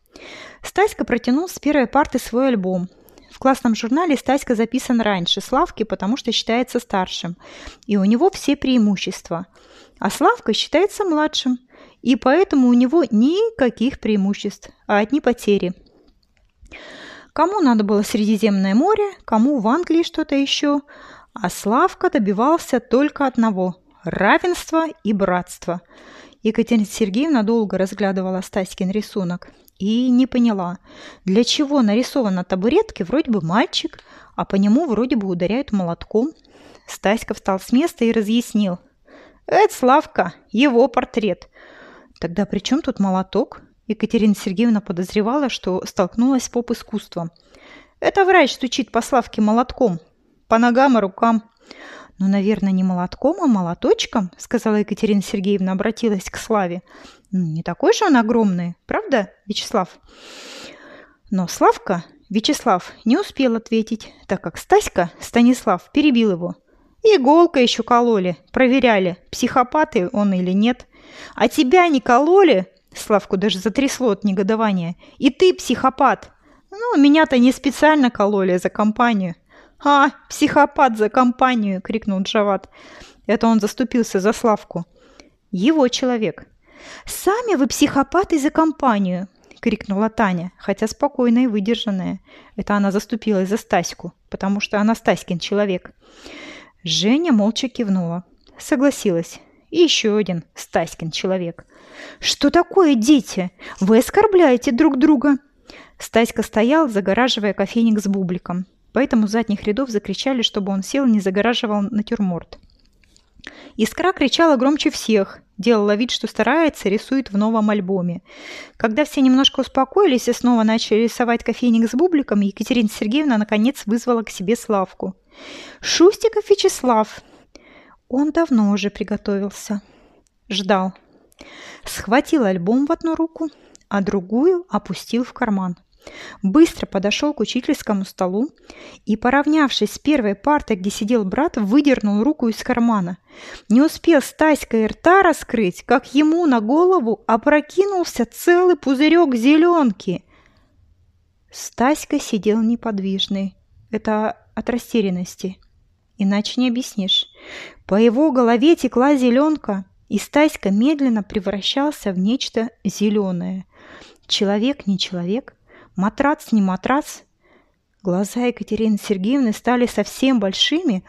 Стаська протянул с первой парты свой альбом. В классном журнале Стаська записан раньше Славки, потому что считается старшим. И у него все преимущества. А Славка считается младшим. И поэтому у него никаких преимуществ, а одни потери. Кому надо было Средиземное море, кому в Англии что-то еще. А Славка добивался только одного – равенство и братство. Екатерина Сергеевна долго разглядывала Стаськин рисунок и не поняла, для чего нарисован на табуретке вроде бы мальчик, а по нему вроде бы ударяют молотком. Стаська встал с места и разъяснил. «Это Славка, его портрет». «Тогда при чем тут молоток?» Екатерина Сергеевна подозревала, что столкнулась с поп-искусством. «Это врач стучит по Славке молотком, по ногам и рукам. «Ну, наверное, не молотком, а молоточком», — сказала Екатерина Сергеевна, обратилась к Славе. «Ну, не такой же он огромный, правда, Вячеслав?» Но Славка, Вячеслав, не успел ответить, так как Стаська, Станислав, перебил его. Иголка еще кололи, проверяли, психопаты он или нет. А тебя не кололи? Славку даже затрясло от негодования. И ты психопат. Ну, меня-то не специально кололи за компанию. «А, психопат за компанию!» – крикнул Джават. Это он заступился за Славку. «Его человек». «Сами вы психопаты за компанию!» – крикнула Таня, хотя спокойная и выдержанная. Это она заступилась за Стаську, потому что она Стаськин человек. Женя молча кивнула. Согласилась. И еще один Стаськин человек. «Что такое, дети? Вы оскорбляете друг друга!» Стаська стоял, загораживая кофейник с бубликом. Поэтому с задних рядов закричали, чтобы он сел и не загораживал натюрморт. Искра кричала громче всех, делала вид, что старается, рисует в новом альбоме. Когда все немножко успокоились и снова начали рисовать кофейник с бубликом, Екатерина Сергеевна наконец вызвала к себе Славку. «Шустиков Вячеслав!» Он давно уже приготовился. Ждал. Схватил альбом в одну руку, а другую опустил в карман. Быстро подошел к учительскому столу и, поравнявшись с первой партой, где сидел брат, выдернул руку из кармана. Не успел Стаська и рта раскрыть, как ему на голову опрокинулся целый пузырек зеленки. Стаська сидел неподвижный. Это от растерянности. Иначе не объяснишь. По его голове текла зеленка, и Стаська медленно превращался в нечто зеленое. Человек не человек, Матрац не матрац. Глаза Екатерины Сергеевны стали совсем большими,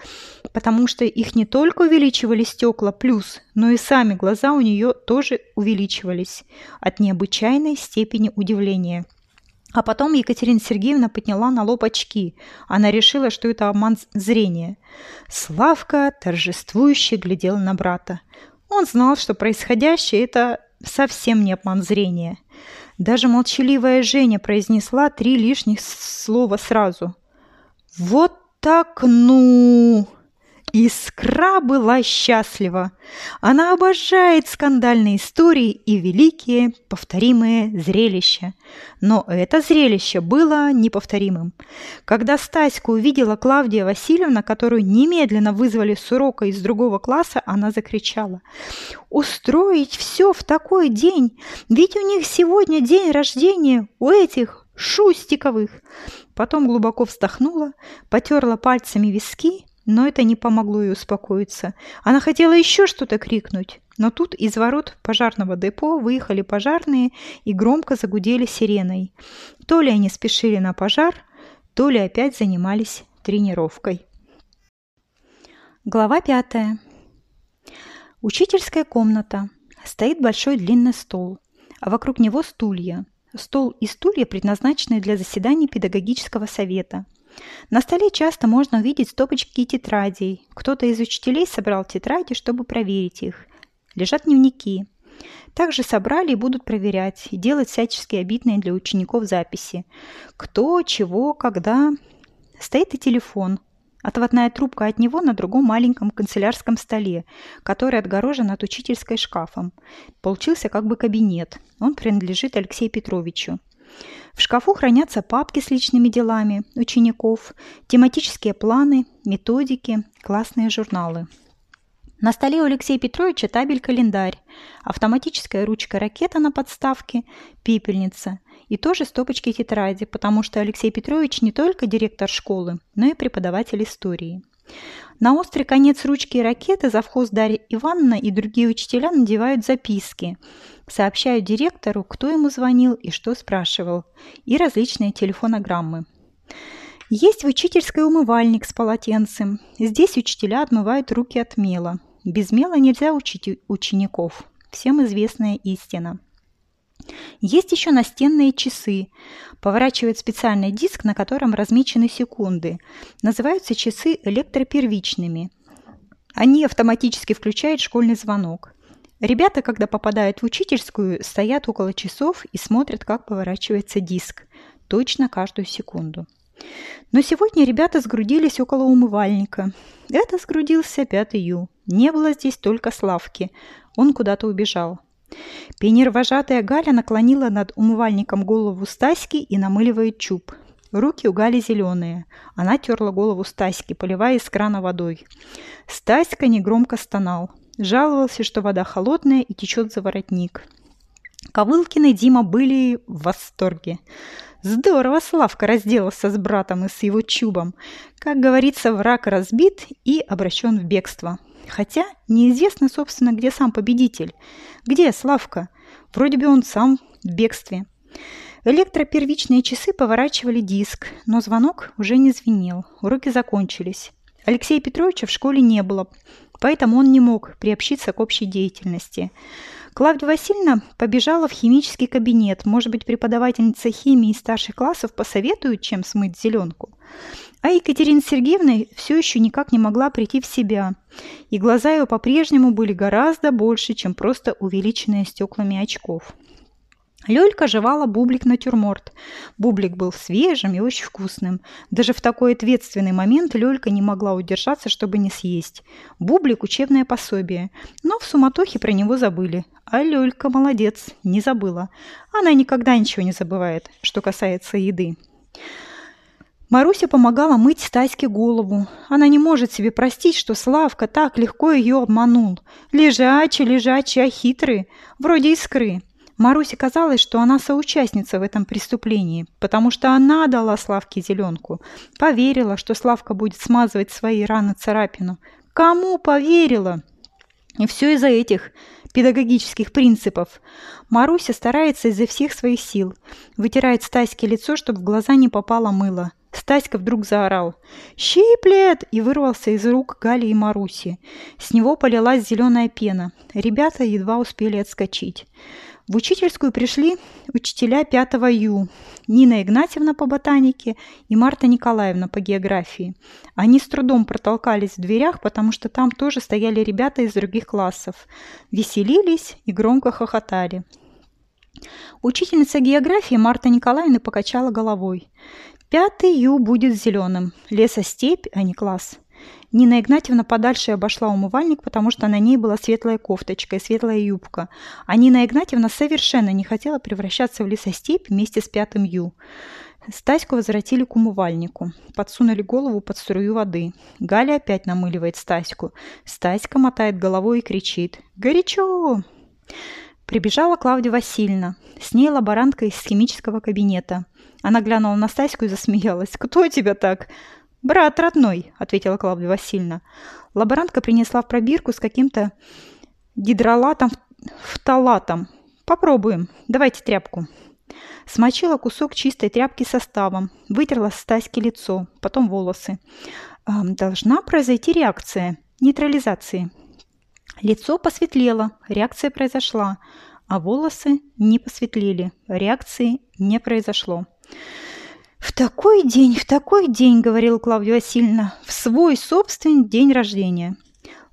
потому что их не только увеличивали стекла плюс, но и сами глаза у нее тоже увеличивались от необычайной степени удивления. А потом Екатерина Сергеевна подняла на лоб очки. Она решила, что это обман зрения. Славка торжествующе глядел на брата. Он знал, что происходящее – это совсем не обман зрения. Даже молчаливая Женя произнесла три лишних слова сразу. «Вот так ну!» Искра была счастлива. Она обожает скандальные истории и великие повторимые зрелища. Но это зрелище было неповторимым. Когда Стаську увидела Клавдия Васильевна, которую немедленно вызвали с урока из другого класса, она закричала. «Устроить все в такой день! Ведь у них сегодня день рождения, у этих Шустиковых!» Потом глубоко вздохнула, потерла пальцами виски но это не помогло ей успокоиться. Она хотела еще что-то крикнуть, но тут из ворот пожарного депо выехали пожарные и громко загудели сиреной. То ли они спешили на пожар, то ли опять занимались тренировкой. Глава пятая. Учительская комната. Стоит большой длинный стол, а вокруг него стулья. Стол и стулья предназначены для заседаний педагогического совета – на столе часто можно увидеть стопочки тетрадей. Кто-то из учителей собрал тетради, чтобы проверить их. Лежат дневники. Также собрали и будут проверять, и делать всячески обидные для учеников записи. Кто, чего, когда. Стоит и телефон. Отводная трубка от него на другом маленьком канцелярском столе, который отгорожен от учительской шкафом. Получился как бы кабинет. Он принадлежит Алексею Петровичу. В шкафу хранятся папки с личными делами учеников, тематические планы, методики, классные журналы. На столе у Алексея Петровича табель-календарь, автоматическая ручка-ракета на подставке, пепельница и тоже стопочки тетради, потому что Алексей Петрович не только директор школы, но и преподаватель истории. На острый конец ручки и ракеты завхоз Дарья Ивановна и другие учителя надевают записки – Сообщаю директору, кто ему звонил и что спрашивал, и различные телефонограммы. Есть в учительской умывальник с полотенцем. Здесь учителя отмывают руки от мела. Без мела нельзя учить учеников. Всем известная истина. Есть еще настенные часы. Поворачивают специальный диск, на котором размечены секунды. Называются часы электропервичными. Они автоматически включают школьный звонок. Ребята, когда попадают в учительскую, стоят около часов и смотрят, как поворачивается диск. Точно каждую секунду. Но сегодня ребята сгрудились около умывальника. Это сгрудился пятый Ю. Не было здесь только Славки. Он куда-то убежал. Пионер-вожатая Галя наклонила над умывальником голову Стаськи и намыливает чуб. Руки у Гали зеленые. Она терла голову Стаськи, поливая из крана водой. Стаська негромко стонал. Жаловался, что вода холодная и течет за воротник. Ковылкин и Дима были в восторге. Здорово Славка разделался с братом и с его чубом. Как говорится, враг разбит и обращен в бегство. Хотя неизвестно, собственно, где сам победитель. Где Славка? Вроде бы он сам в бегстве. Электропервичные часы поворачивали диск, но звонок уже не звенел. Уроки закончились. Алексея Петровича в школе не было, поэтому он не мог приобщиться к общей деятельности. Клавдия Васильевна побежала в химический кабинет. Может быть, преподавательница химии старших классов посоветует, чем смыть зеленку. А Екатерина Сергеевна все еще никак не могла прийти в себя. И глаза ее по-прежнему были гораздо больше, чем просто увеличенные стеклами очков. Лёлька жевала бублик-натюрморт. Бублик был свежим и очень вкусным. Даже в такой ответственный момент Лёлька не могла удержаться, чтобы не съесть. Бублик – учебное пособие. Но в суматохе про него забыли. А Лёлька молодец, не забыла. Она никогда ничего не забывает, что касается еды. Маруся помогала мыть Стаське голову. Она не может себе простить, что Славка так легко ее обманул. Лежачий, лежачий, а хитрый, вроде искры. Марусе казалось, что она соучастница в этом преступлении, потому что она дала Славке зеленку. Поверила, что Славка будет смазывать свои раны царапину. Кому поверила? И все из-за этих педагогических принципов. Маруся старается изо всех своих сил. Вытирает Стаське лицо, чтобы в глаза не попало мыло. Стаська вдруг заорал «Щиплет!» и вырвался из рук Гали и Маруси. С него полилась зеленая пена. Ребята едва успели отскочить. В учительскую пришли учителя 5 Ю, Нина Игнатьевна по ботанике и Марта Николаевна по географии. Они с трудом протолкались в дверях, потому что там тоже стояли ребята из других классов. Веселились и громко хохотали. Учительница географии Марта Николаевна покачала головой. «Пятый Ю будет зеленым. Лесостепь, а не класс». Нина Игнатьевна подальше обошла умывальник, потому что на ней была светлая кофточка и светлая юбка. А Нина Игнатьевна совершенно не хотела превращаться в лесостепь вместе с пятым Ю. Стаську возвратили к умывальнику. Подсунули голову под струю воды. Галя опять намыливает Стаську. Стаська мотает головой и кричит «Горячо!». Прибежала Клавдия Васильевна. С ней лаборантка из химического кабинета. Она глянула на Стаську и засмеялась. «Кто тебя так?» «Брат родной», — ответила Клавдия Васильевна. Лаборантка принесла в пробирку с каким-то гидролатом, фталатом. «Попробуем. Давайте тряпку». Смочила кусок чистой тряпки составом, вытерла с Стаськи лицо, потом волосы. «Должна произойти реакция нейтрализации». Лицо посветлело, реакция произошла, а волосы не посветлели, реакции не произошло. «В такой день, в такой день», — говорила Клавдия Васильевна, — «в свой собственный день рождения».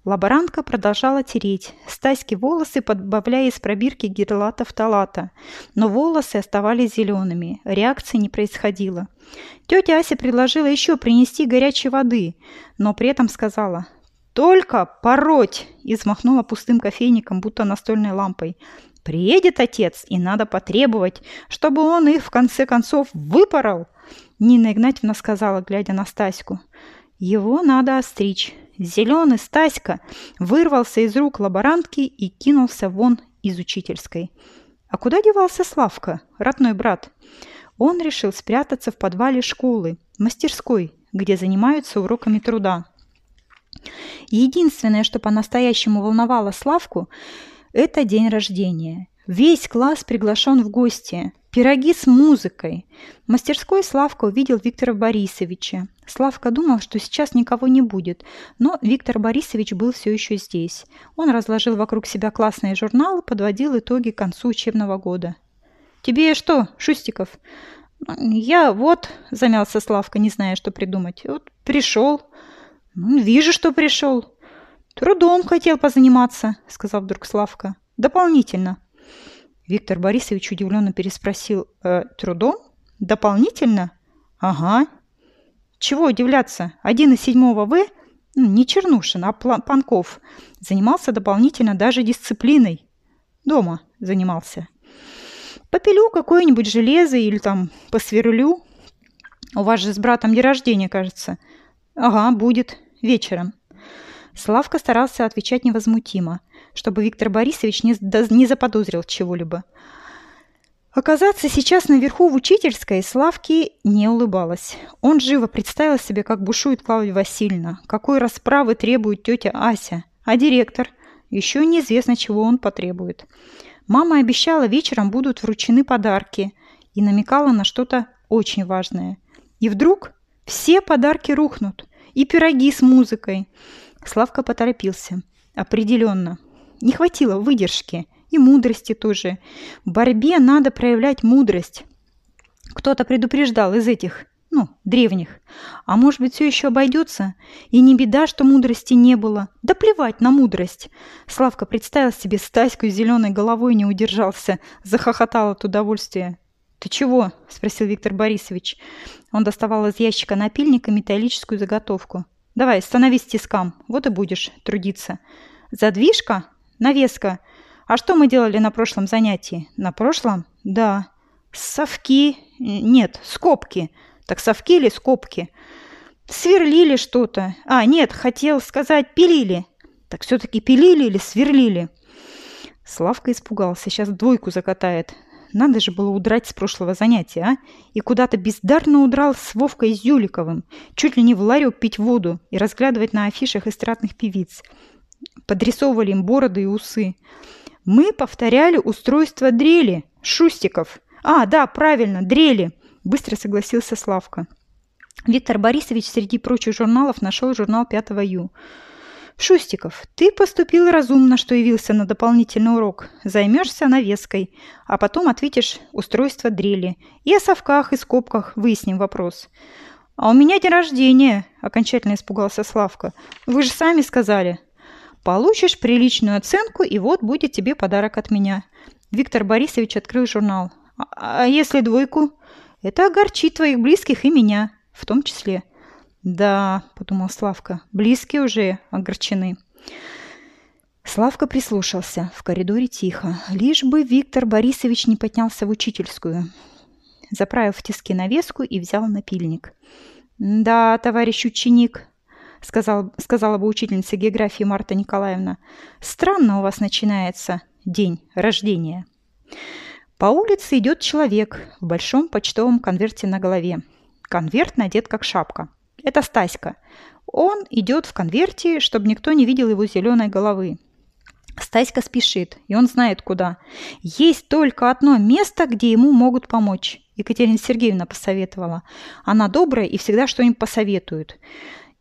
Лаборантка продолжала тереть, Стаськи волосы подбавляя из пробирки гирлата в талата. Но волосы оставались зелеными, реакции не происходило. Тетя Ася предложила еще принести горячей воды, но при этом сказала «Только пороть!» и взмахнула пустым кофейником, будто настольной лампой. «Приедет отец, и надо потребовать, чтобы он их в конце концов выпорол!» Нина Игнатьевна сказала, глядя на Стаську. «Его надо остричь». Зеленый Стаська вырвался из рук лаборантки и кинулся вон из учительской. А куда девался Славка, родной брат? Он решил спрятаться в подвале школы, мастерской, где занимаются уроками труда. Единственное, что по-настоящему волновало Славку, это день рождения. Весь класс приглашен в гости. Пироги с музыкой. В мастерской Славка увидел Виктора Борисовича. Славка думал, что сейчас никого не будет, но Виктор Борисович был все еще здесь. Он разложил вокруг себя классные журналы, подводил итоги к концу учебного года. «Тебе что, Шустиков?» «Я вот», – замялся Славка, не зная, что придумать. «Вот пришел». «Ну, вижу, что пришел». «Трудом хотел позаниматься», – сказал вдруг Славка. «Дополнительно». Виктор Борисович удивленно переспросил. «Э, «Трудом? Дополнительно?» «Ага». Чего удивляться? Один из седьмого В, ну, не Чернушин, а Панков, занимался дополнительно даже дисциплиной. Дома занимался. Попилю какое-нибудь железо или там посверлю. У вас же с братом день рождения, кажется. Ага, будет. Вечером. Славка старался отвечать невозмутимо, чтобы Виктор Борисович не, не заподозрил чего-либо. Оказаться сейчас наверху в учительской Славке не улыбалась. Он живо представил себе, как бушует Клавдия Васильевна, какой расправы требует тетя Ася, а директор еще неизвестно, чего он потребует. Мама обещала, вечером будут вручены подарки и намекала на что-то очень важное. И вдруг все подарки рухнут, и пироги с музыкой. Славка поторопился. Определенно. Не хватило выдержки – и мудрости тоже. В борьбе надо проявлять мудрость. Кто-то предупреждал из этих, ну, древних. А может быть, все еще обойдется? И не беда, что мудрости не было. Да плевать на мудрость. Славка представил себе Стаську с зеленой головой, не удержался. Захохотал от удовольствия. «Ты чего?» – спросил Виктор Борисович. Он доставал из ящика напильника металлическую заготовку. «Давай, становись тискам, вот и будешь трудиться». «Задвижка? Навеска?» А что мы делали на прошлом занятии? На прошлом? Да. Совки. Нет, скобки. Так совки или скобки? Сверлили что-то. А, нет, хотел сказать пилили. Так все-таки пилили или сверлили? Славка испугался. Сейчас двойку закатает. Надо же было удрать с прошлого занятия, а? И куда-то бездарно удрал с Вовкой Зюликовым. Чуть ли не в ларек пить воду и разглядывать на афишах эстрадных певиц. Подрисовывали им бороды и усы. Мы повторяли устройство дрели, шустиков. А, да, правильно, дрели, быстро согласился Славка. Виктор Борисович среди прочих журналов нашел журнал 5 Ю. «Шустиков, ты поступил разумно, что явился на дополнительный урок. Займешься навеской, а потом ответишь устройство дрели. И о совках и скобках выясним вопрос». «А у меня день рождения», – окончательно испугался Славка. «Вы же сами сказали». Получишь приличную оценку, и вот будет тебе подарок от меня. Виктор Борисович открыл журнал. А, а если двойку? Это огорчит твоих близких и меня, в том числе. Да, подумал Славка, близкие уже огорчены. Славка прислушался. В коридоре тихо. Лишь бы Виктор Борисович не поднялся в учительскую. Заправил в тиски навеску и взял напильник. «Да, товарищ ученик», сказал, сказала бы учительница географии Марта Николаевна. Странно у вас начинается день рождения. По улице идет человек в большом почтовом конверте на голове. Конверт надет как шапка. Это Стаська. Он идет в конверте, чтобы никто не видел его зеленой головы. Стаська спешит, и он знает куда. Есть только одно место, где ему могут помочь. Екатерина Сергеевна посоветовала. Она добрая и всегда что-нибудь посоветует.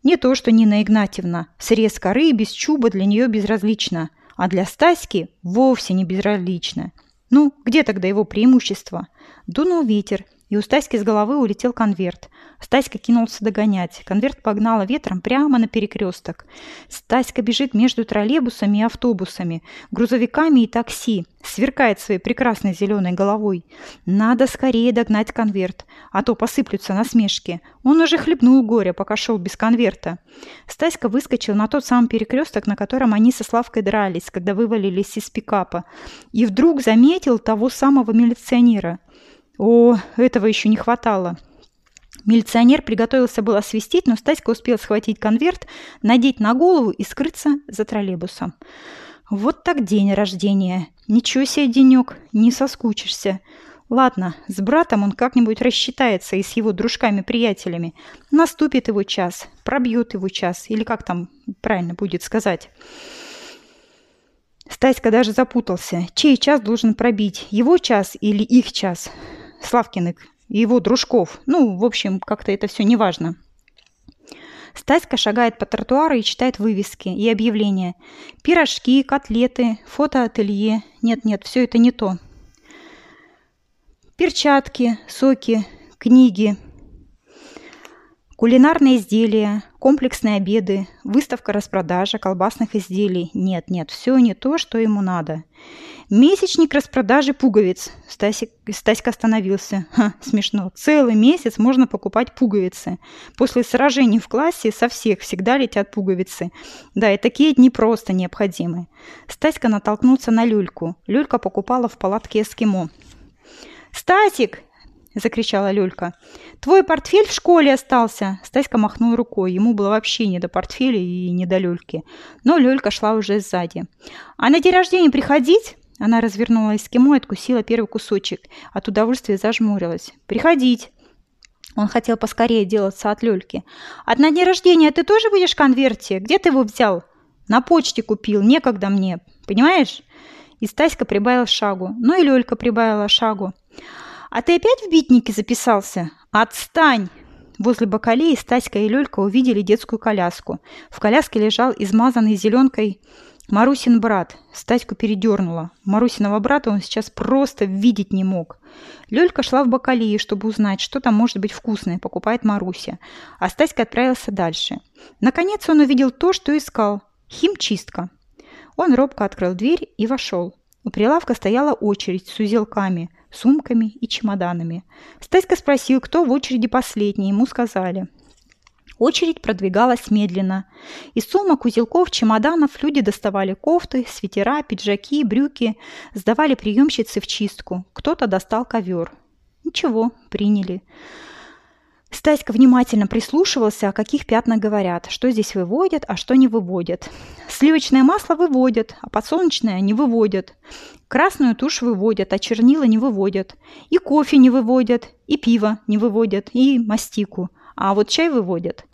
Не то, что Нина Игнатьевна. Срез коры без чуба для нее безразлично, а для Стаськи вовсе не безразлично. Ну, где тогда его преимущество? Дунул ветер, и у Стаськи с головы улетел конверт. Стаська кинулся догонять. Конверт погнала ветром прямо на перекресток. Стаська бежит между троллейбусами и автобусами, грузовиками и такси, сверкает своей прекрасной зеленой головой. Надо скорее догнать конверт, а то посыплются насмешки. Он уже хлебнул горя, пока шел без конверта. Стаська выскочил на тот самый перекресток, на котором они со Славкой дрались, когда вывалились из пикапа. И вдруг заметил того самого милиционера – о, этого еще не хватало. Милиционер приготовился было свистеть, но Стаська успел схватить конверт, надеть на голову и скрыться за троллейбусом. Вот так день рождения. Ничего себе денек, не соскучишься. Ладно, с братом он как-нибудь рассчитается и с его дружками-приятелями. Наступит его час, пробьет его час, или как там правильно будет сказать. Стаська даже запутался. Чей час должен пробить? Его час или их час? Славкиных и его дружков. Ну, в общем, как-то это все неважно. Стаська шагает по тротуару и читает вывески и объявления. Пирожки, котлеты, фотоателье. Нет-нет, все это не то. Перчатки, соки, книги, кулинарные изделия, комплексные обеды, выставка распродажа колбасных изделий. Нет, нет, все не то, что ему надо. Месячник распродажи пуговиц. Стасик, Стаська остановился. Ха, смешно. Целый месяц можно покупать пуговицы. После сражений в классе со всех всегда летят пуговицы. Да, и такие дни просто необходимы. Стаська натолкнулся на Люльку. Люлька покупала в палатке эскимо. «Стасик!» – закричала Люлька. «Твой портфель в школе остался!» Стаська махнул рукой. Ему было вообще не до портфеля и не до Люльки. Но Люлька шла уже сзади. «А на день рождения приходить?» Она развернула эскимо и откусила первый кусочек. От удовольствия зажмурилась. «Приходить!» Он хотел поскорее делаться от Лёльки. «А на день рождения ты тоже будешь в конверте? Где ты его взял?» «На почте купил, некогда мне. Понимаешь?» И Стаська прибавила шагу. Ну и Лёлька прибавила шагу. «А ты опять в битники записался? Отстань!» Возле бакалеи Стаська и Лёлька увидели детскую коляску. В коляске лежал измазанный зеленкой Марусин брат. Стаську передернула. Марусиного брата он сейчас просто видеть не мог. Лёлька шла в бакалии, чтобы узнать, что там может быть вкусное, покупает Маруся. А Стаська отправился дальше. Наконец он увидел то, что искал. Химчистка. Он робко открыл дверь и вошел. У прилавка стояла очередь с узелками, сумками и чемоданами. Стаська спросил, кто в очереди последний. Ему сказали – Очередь продвигалась медленно. Из сумок, узелков, чемоданов люди доставали кофты, свитера, пиджаки, брюки, сдавали приемщицы в чистку. Кто-то достал ковер. Ничего, приняли. Стаська внимательно прислушивался, о каких пятнах говорят, что здесь выводят, а что не выводят. Сливочное масло выводят, а подсолнечное не выводят. Красную тушь выводят, а чернила не выводят. И кофе не выводят, и пиво не выводят, и мастику – а вот чай выводят.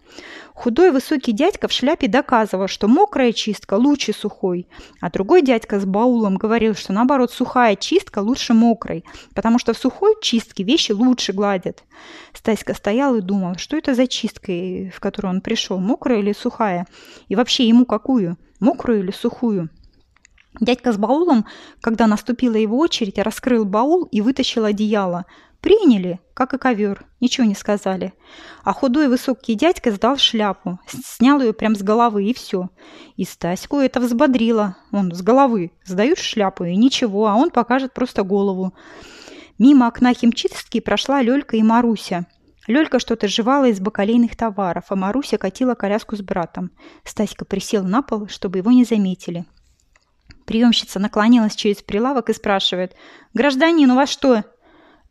Худой высокий дядька в шляпе доказывал, что мокрая чистка лучше сухой, а другой дядька с баулом говорил, что наоборот сухая чистка лучше мокрой, потому что в сухой чистке вещи лучше гладят. Стаська стоял и думал, что это за чистка, в которую он пришел, мокрая или сухая, и вообще ему какую, мокрую или сухую. Дядька с баулом, когда наступила его очередь, раскрыл баул и вытащил одеяло – Приняли, как и ковер, ничего не сказали. А худой высокий дядька сдал шляпу, снял ее прям с головы и все. И Стаську это взбодрило. Он с головы сдают шляпу и ничего, а он покажет просто голову. Мимо окна химчистки прошла Лёлька и Маруся. Лёлька что-то жевала из бакалейных товаров, а Маруся катила коляску с братом. Стаська присел на пол, чтобы его не заметили. Приемщица наклонилась через прилавок и спрашивает. «Гражданин, у вас что,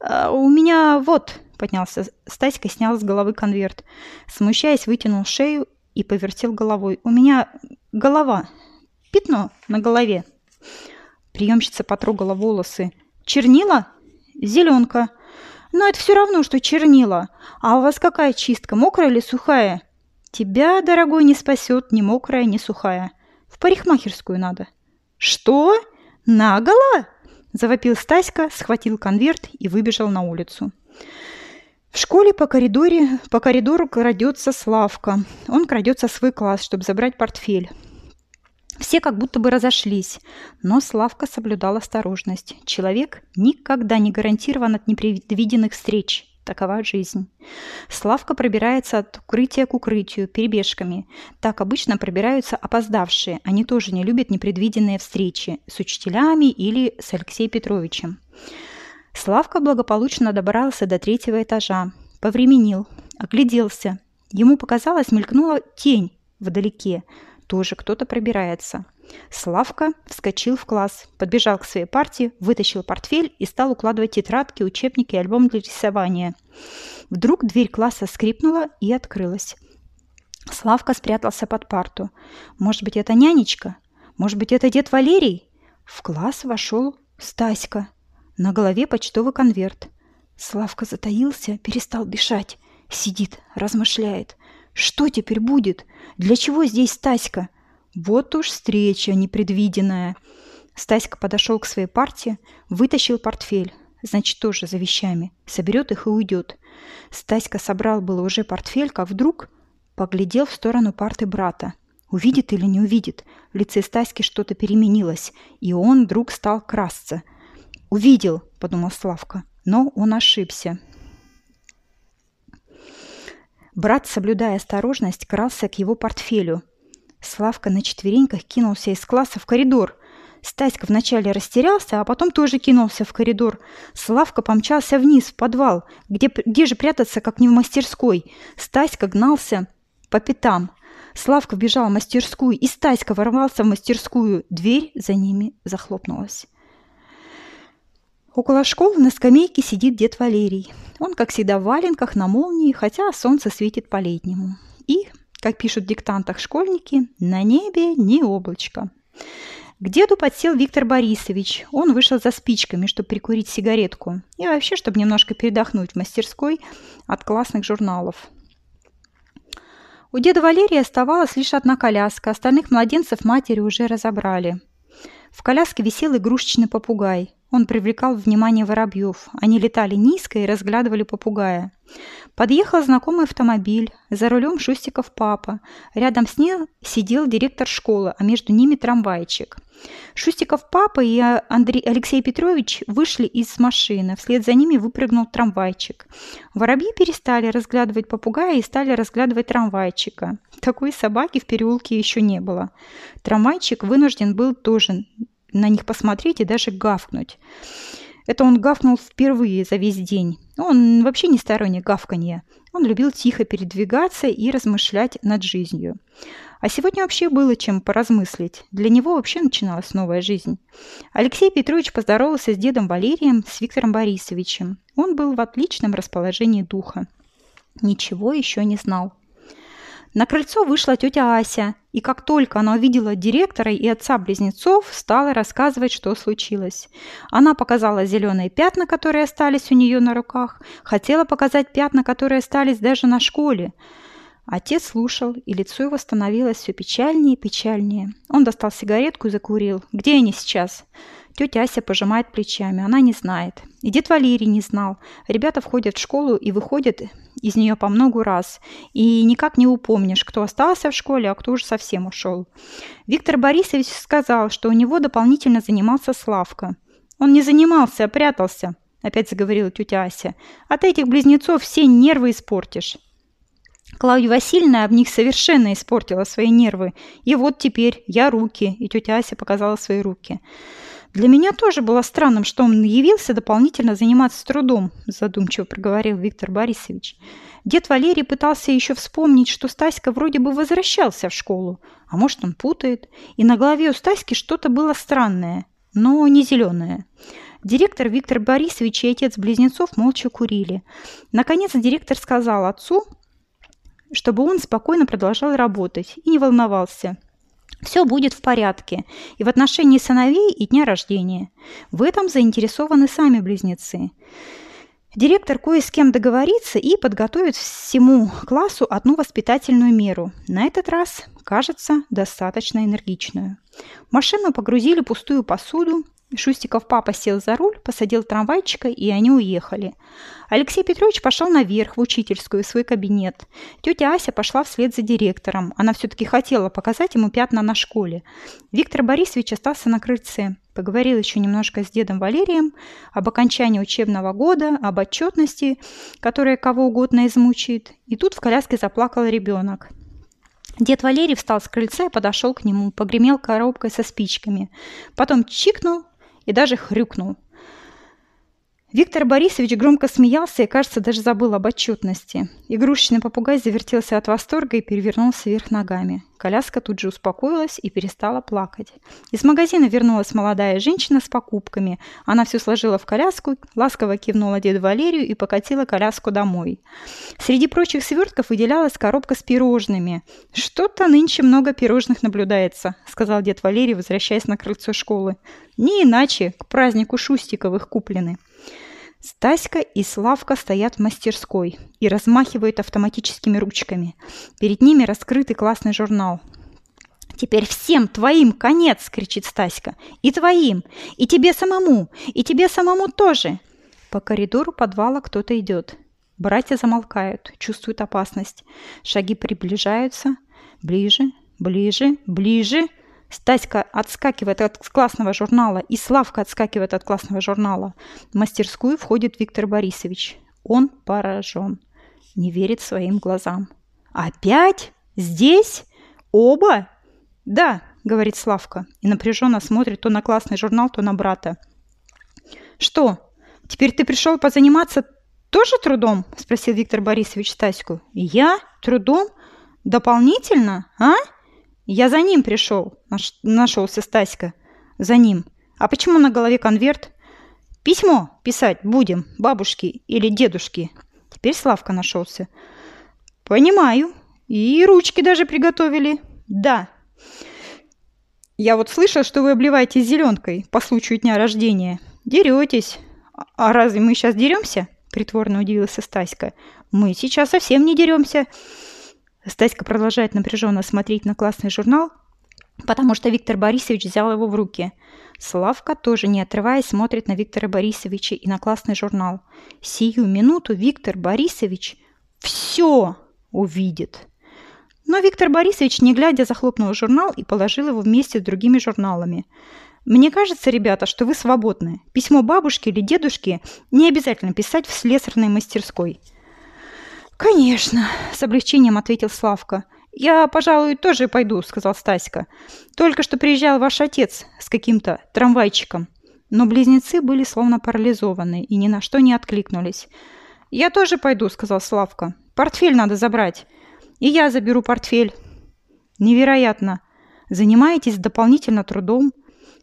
«У меня вот...» – поднялся Стаська, снял с головы конверт. Смущаясь, вытянул шею и повертел головой. «У меня голова. Пятно на голове». Приемщица потрогала волосы. «Чернила? Зеленка. Но это все равно, что чернила. А у вас какая чистка, мокрая или сухая?» «Тебя, дорогой, не спасет ни мокрая, ни сухая. В парикмахерскую надо». «Что? Наголо?» Завопил Стаська, схватил конверт и выбежал на улицу. В школе по, коридоре, по коридору крадется Славка. Он крадется в свой класс, чтобы забрать портфель. Все как будто бы разошлись, но Славка соблюдал осторожность. Человек никогда не гарантирован от непредвиденных встреч. Такова жизнь. Славка пробирается от укрытия к укрытию перебежками. Так обычно пробираются опоздавшие. Они тоже не любят непредвиденные встречи с учителями или с Алексеем Петровичем. Славка благополучно добрался до третьего этажа. Повременил. Огляделся. Ему показалось, мелькнула тень вдалеке. Тоже кто-то пробирается. Славка вскочил в класс, подбежал к своей партии, вытащил портфель и стал укладывать тетрадки, учебники и альбом для рисования. Вдруг дверь класса скрипнула и открылась. Славка спрятался под парту. Может быть, это нянечка? Может быть, это дед Валерий? В класс вошел Стаська. На голове почтовый конверт. Славка затаился, перестал дышать. Сидит, размышляет. Что теперь будет? Для чего здесь Стаська? Вот уж встреча непредвиденная. Стаська подошел к своей партии, вытащил портфель. Значит, тоже за вещами. Соберет их и уйдет. Стаська собрал было уже портфель, как вдруг поглядел в сторону парты брата. Увидит или не увидит. В лице Стаськи что-то переменилось, и он вдруг стал красться. «Увидел», — подумал Славка, но он ошибся. Брат, соблюдая осторожность, крался к его портфелю. Славка на четвереньках кинулся из класса в коридор. Стаська вначале растерялся, а потом тоже кинулся в коридор. Славка помчался вниз, в подвал. Где, где же прятаться, как не в мастерской? Стаська гнался по пятам. Славка вбежал в мастерскую, и Стаська ворвался в мастерскую. Дверь за ними захлопнулась. Около школы на скамейке сидит дед Валерий. Он, как всегда, в валенках на молнии, хотя солнце светит по-летнему. И, как пишут в диктантах школьники, на небе не облачко. К деду подсел Виктор Борисович. Он вышел за спичками, чтобы прикурить сигаретку. И вообще, чтобы немножко передохнуть в мастерской от классных журналов. У деда Валерия оставалась лишь одна коляска, остальных младенцев матери уже разобрали. В коляске висел игрушечный попугай. Он привлекал внимание воробьев. Они летали низко и разглядывали попугая. Подъехал знакомый автомобиль. За рулем Шустиков папа. Рядом с ним сидел директор школы, а между ними трамвайчик. Шустиков папа и Андрей Алексей Петрович вышли из машины. Вслед за ними выпрыгнул трамвайчик. Воробьи перестали разглядывать попугая и стали разглядывать трамвайчика. Такой собаки в переулке еще не было. Трамвайчик вынужден был тоже на них посмотреть и даже гавкнуть. Это он гавкнул впервые за весь день. Он вообще не сторонник гавканья. Он любил тихо передвигаться и размышлять над жизнью. А сегодня вообще было чем поразмыслить. Для него вообще начиналась новая жизнь. Алексей Петрович поздоровался с дедом Валерием, с Виктором Борисовичем. Он был в отличном расположении духа. Ничего еще не знал. На крыльцо вышла тетя Ася, и как только она увидела директора и отца близнецов, стала рассказывать, что случилось. Она показала зеленые пятна, которые остались у нее на руках, хотела показать пятна, которые остались даже на школе. Отец слушал, и лицо его становилось все печальнее и печальнее. Он достал сигаретку и закурил. «Где они сейчас?» Тетя Ася пожимает плечами. Она не знает. И дед Валерий не знал. Ребята входят в школу и выходят из нее по многу раз. И никак не упомнишь, кто остался в школе, а кто уже совсем ушел. Виктор Борисович сказал, что у него дополнительно занимался Славка. Он не занимался, а прятался, опять заговорила тетя Ася. От этих близнецов все нервы испортишь. Клавдия Васильевна об них совершенно испортила свои нервы. И вот теперь я руки, и тетя Ася показала свои руки. Для меня тоже было странным, что он явился дополнительно заниматься трудом, задумчиво проговорил Виктор Борисович. Дед Валерий пытался еще вспомнить, что Стаська вроде бы возвращался в школу, а может он путает, и на голове у Стаськи что-то было странное, но не зеленое. Директор Виктор Борисович и отец близнецов молча курили. Наконец директор сказал отцу, чтобы он спокойно продолжал работать и не волновался – все будет в порядке и в отношении сыновей и дня рождения. В этом заинтересованы сами близнецы. Директор кое с кем договорится и подготовит всему классу одну воспитательную меру. На этот раз, кажется, достаточно энергичную. В машину погрузили пустую посуду, Шустиков папа сел за руль, посадил трамвайчика, и они уехали. Алексей Петрович пошел наверх, в учительскую, в свой кабинет. Тетя Ася пошла вслед за директором. Она все-таки хотела показать ему пятна на школе. Виктор Борисович остался на крыльце. Поговорил еще немножко с дедом Валерием об окончании учебного года, об отчетности, которая кого угодно измучает. И тут в коляске заплакал ребенок. Дед Валерий встал с крыльца и подошел к нему, погремел коробкой со спичками. Потом чикнул и даже хрюкнул. Виктор Борисович громко смеялся и, кажется, даже забыл об отчетности. Игрушечный попугай завертелся от восторга и перевернулся вверх ногами. Коляска тут же успокоилась и перестала плакать. Из магазина вернулась молодая женщина с покупками. Она все сложила в коляску, ласково кивнула деду Валерию и покатила коляску домой. Среди прочих свертков выделялась коробка с пирожными. «Что-то нынче много пирожных наблюдается», — сказал дед Валерий, возвращаясь на крыльцо школы. «Не иначе, к празднику Шустиковых куплены». Стаська и Славка стоят в мастерской и размахивают автоматическими ручками. Перед ними раскрытый классный журнал. «Теперь всем твоим конец!» – кричит Стаська. «И твоим! И тебе самому! И тебе самому тоже!» По коридору подвала кто-то идет. Братья замолкают, чувствуют опасность. Шаги приближаются. Ближе, ближе, ближе. Стаська отскакивает от классного журнала, и Славка отскакивает от классного журнала. В мастерскую входит Виктор Борисович. Он поражен. Не верит своим глазам. «Опять? Здесь? Оба?» «Да», говорит Славка и напряженно смотрит то на классный журнал, то на брата. «Что, теперь ты пришел позаниматься тоже трудом?» – спросил Виктор Борисович Стаську. «Я? Трудом? Дополнительно? А?» «Я за ним пришел», – нашелся Стаська. «За ним. А почему на голове конверт?» «Письмо писать будем, бабушке или дедушке». Теперь Славка нашелся. «Понимаю. И ручки даже приготовили. Да. Я вот слышал, что вы обливаетесь зеленкой по случаю дня рождения. Деретесь. А разве мы сейчас деремся?» Притворно удивился Стаська. «Мы сейчас совсем не деремся». Стаська продолжает напряженно смотреть на классный журнал, потому что Виктор Борисович взял его в руки. Славка тоже, не отрываясь, смотрит на Виктора Борисовича и на классный журнал. Сию минуту Виктор Борисович все увидит. Но Виктор Борисович, не глядя, захлопнул журнал и положил его вместе с другими журналами. Мне кажется, ребята, что вы свободны. Письмо бабушке или дедушке не обязательно писать в слесарной мастерской. «Конечно», – с облегчением ответил Славка. «Я, пожалуй, тоже пойду», – сказал Стаська. «Только что приезжал ваш отец с каким-то трамвайчиком». Но близнецы были словно парализованы и ни на что не откликнулись. «Я тоже пойду», – сказал Славка. «Портфель надо забрать». И я заберу портфель. Невероятно. Занимаетесь дополнительно трудом.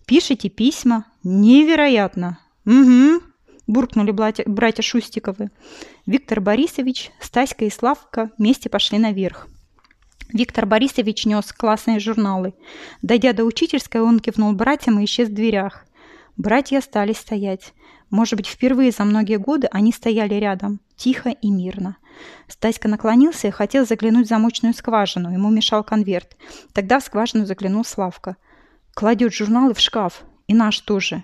Пишете письма. Невероятно. Угу. Буркнули братья, Шустиковы. Виктор Борисович, Стаська и Славка вместе пошли наверх. Виктор Борисович нес классные журналы. Дойдя до учительской, он кивнул братьям и исчез в дверях. Братья остались стоять. Может быть, впервые за многие годы они стояли рядом, тихо и мирно. Стаська наклонился и хотел заглянуть в замочную скважину. Ему мешал конверт. Тогда в скважину заглянул Славка. Кладет журналы в шкаф. И наш тоже.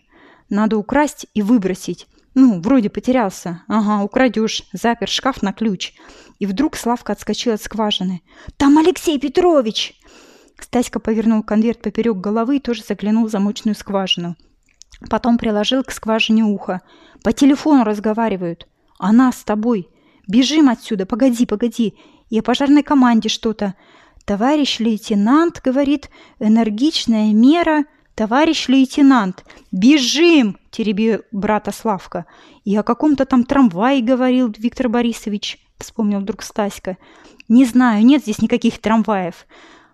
Надо украсть и выбросить. Ну, вроде потерялся. Ага, украдешь. Запер шкаф на ключ. И вдруг Славка отскочил от скважины. «Там Алексей Петрович!» Стаська повернул конверт поперек головы и тоже заглянул в замочную скважину. Потом приложил к скважине ухо. «По телефону разговаривают. Она с тобой. Бежим отсюда. Погоди, погоди. О пожарной команде что-то. Товарищ лейтенант, говорит, энергичная мера. Товарищ лейтенант, бежим, теребил брата Славка. И о каком-то там трамвае говорил Виктор Борисович, вспомнил вдруг Стаська. Не знаю, нет здесь никаких трамваев.